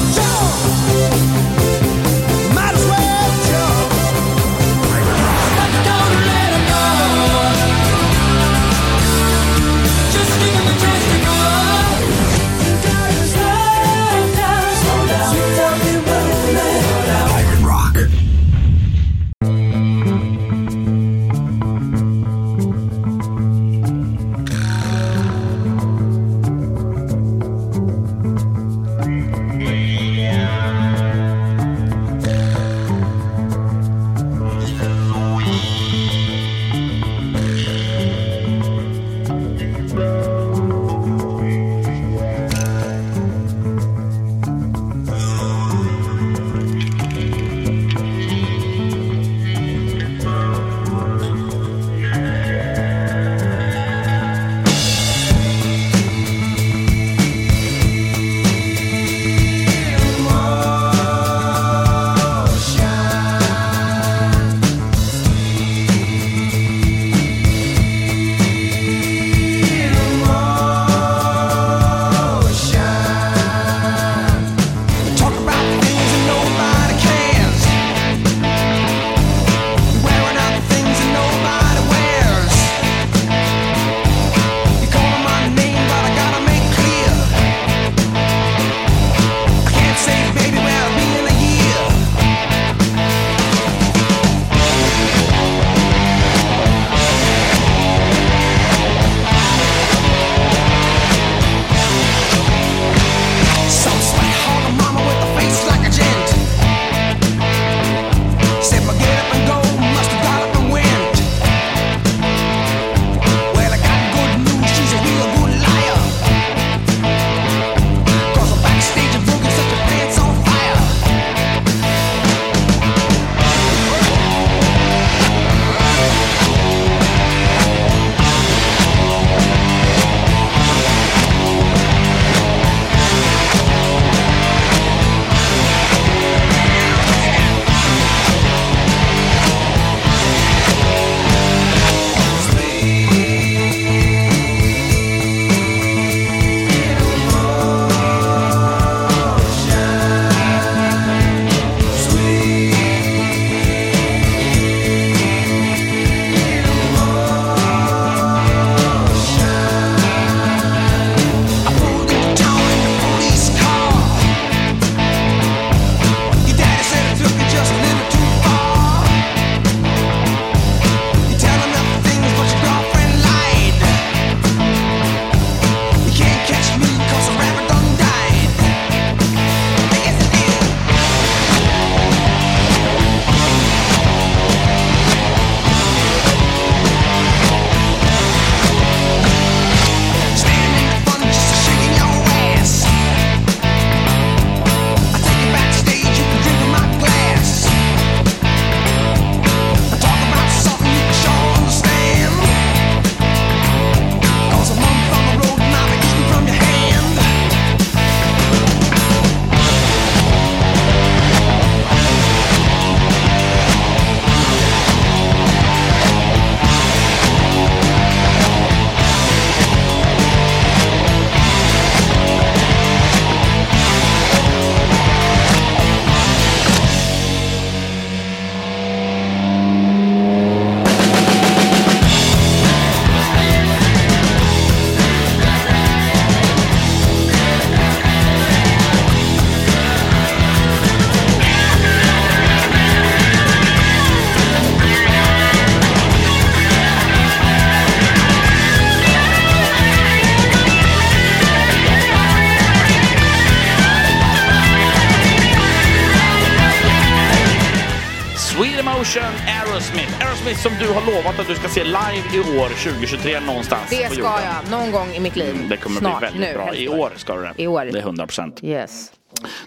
2023 någonstans Det på ska jorden. jag någon gång i mitt liv. Det kommer Snart, bli väldigt nu, bra. I år ska du det. I år. Det är 100 procent. Yes.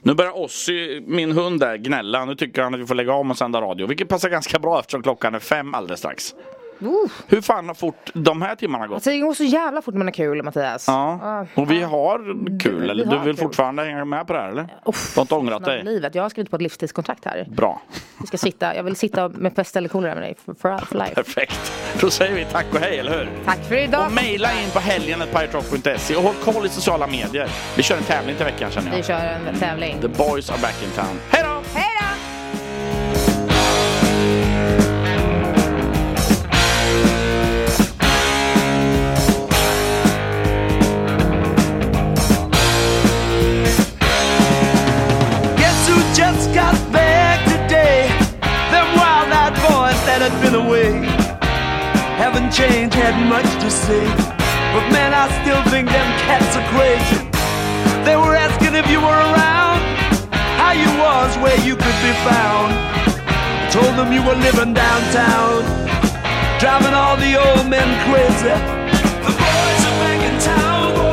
Nu börjar Ossi, min hund där, gnälla. Nu tycker han att vi får lägga om och sända radio. Vilket passar ganska bra eftersom klockan är fem alldeles strax. Hur fan har fort de här timmarna gått? Alltså, det går så jävla fort när man har kul Mattias. Ja, och vi har kul. Eller vi du vill kul. fortfarande hänga med på det här eller? Du har inte ångrat dig? Livet. Jag har skrivit på ett livstidskontrakt här. Bra. Vi ska sitta, jag vill sitta med pest eller kolera med dig för, for life. Perfekt. Då säger vi tack och hej, eller hur? Tack för idag. Och mejla in på helgen.piraterock.se och håll koll i sociala medier. Vi kör en tävling till veckan känner jag. Vi kör en tävling. The boys are back in town. Hej då! Hej back today? Them wild-eyed boys that had been away haven't changed, had much to say. But man, I still think them cats are crazy. They were asking if you were around, how you was, where you could be found. Told them you were living downtown, driving all the old men crazy. The boys are back in town,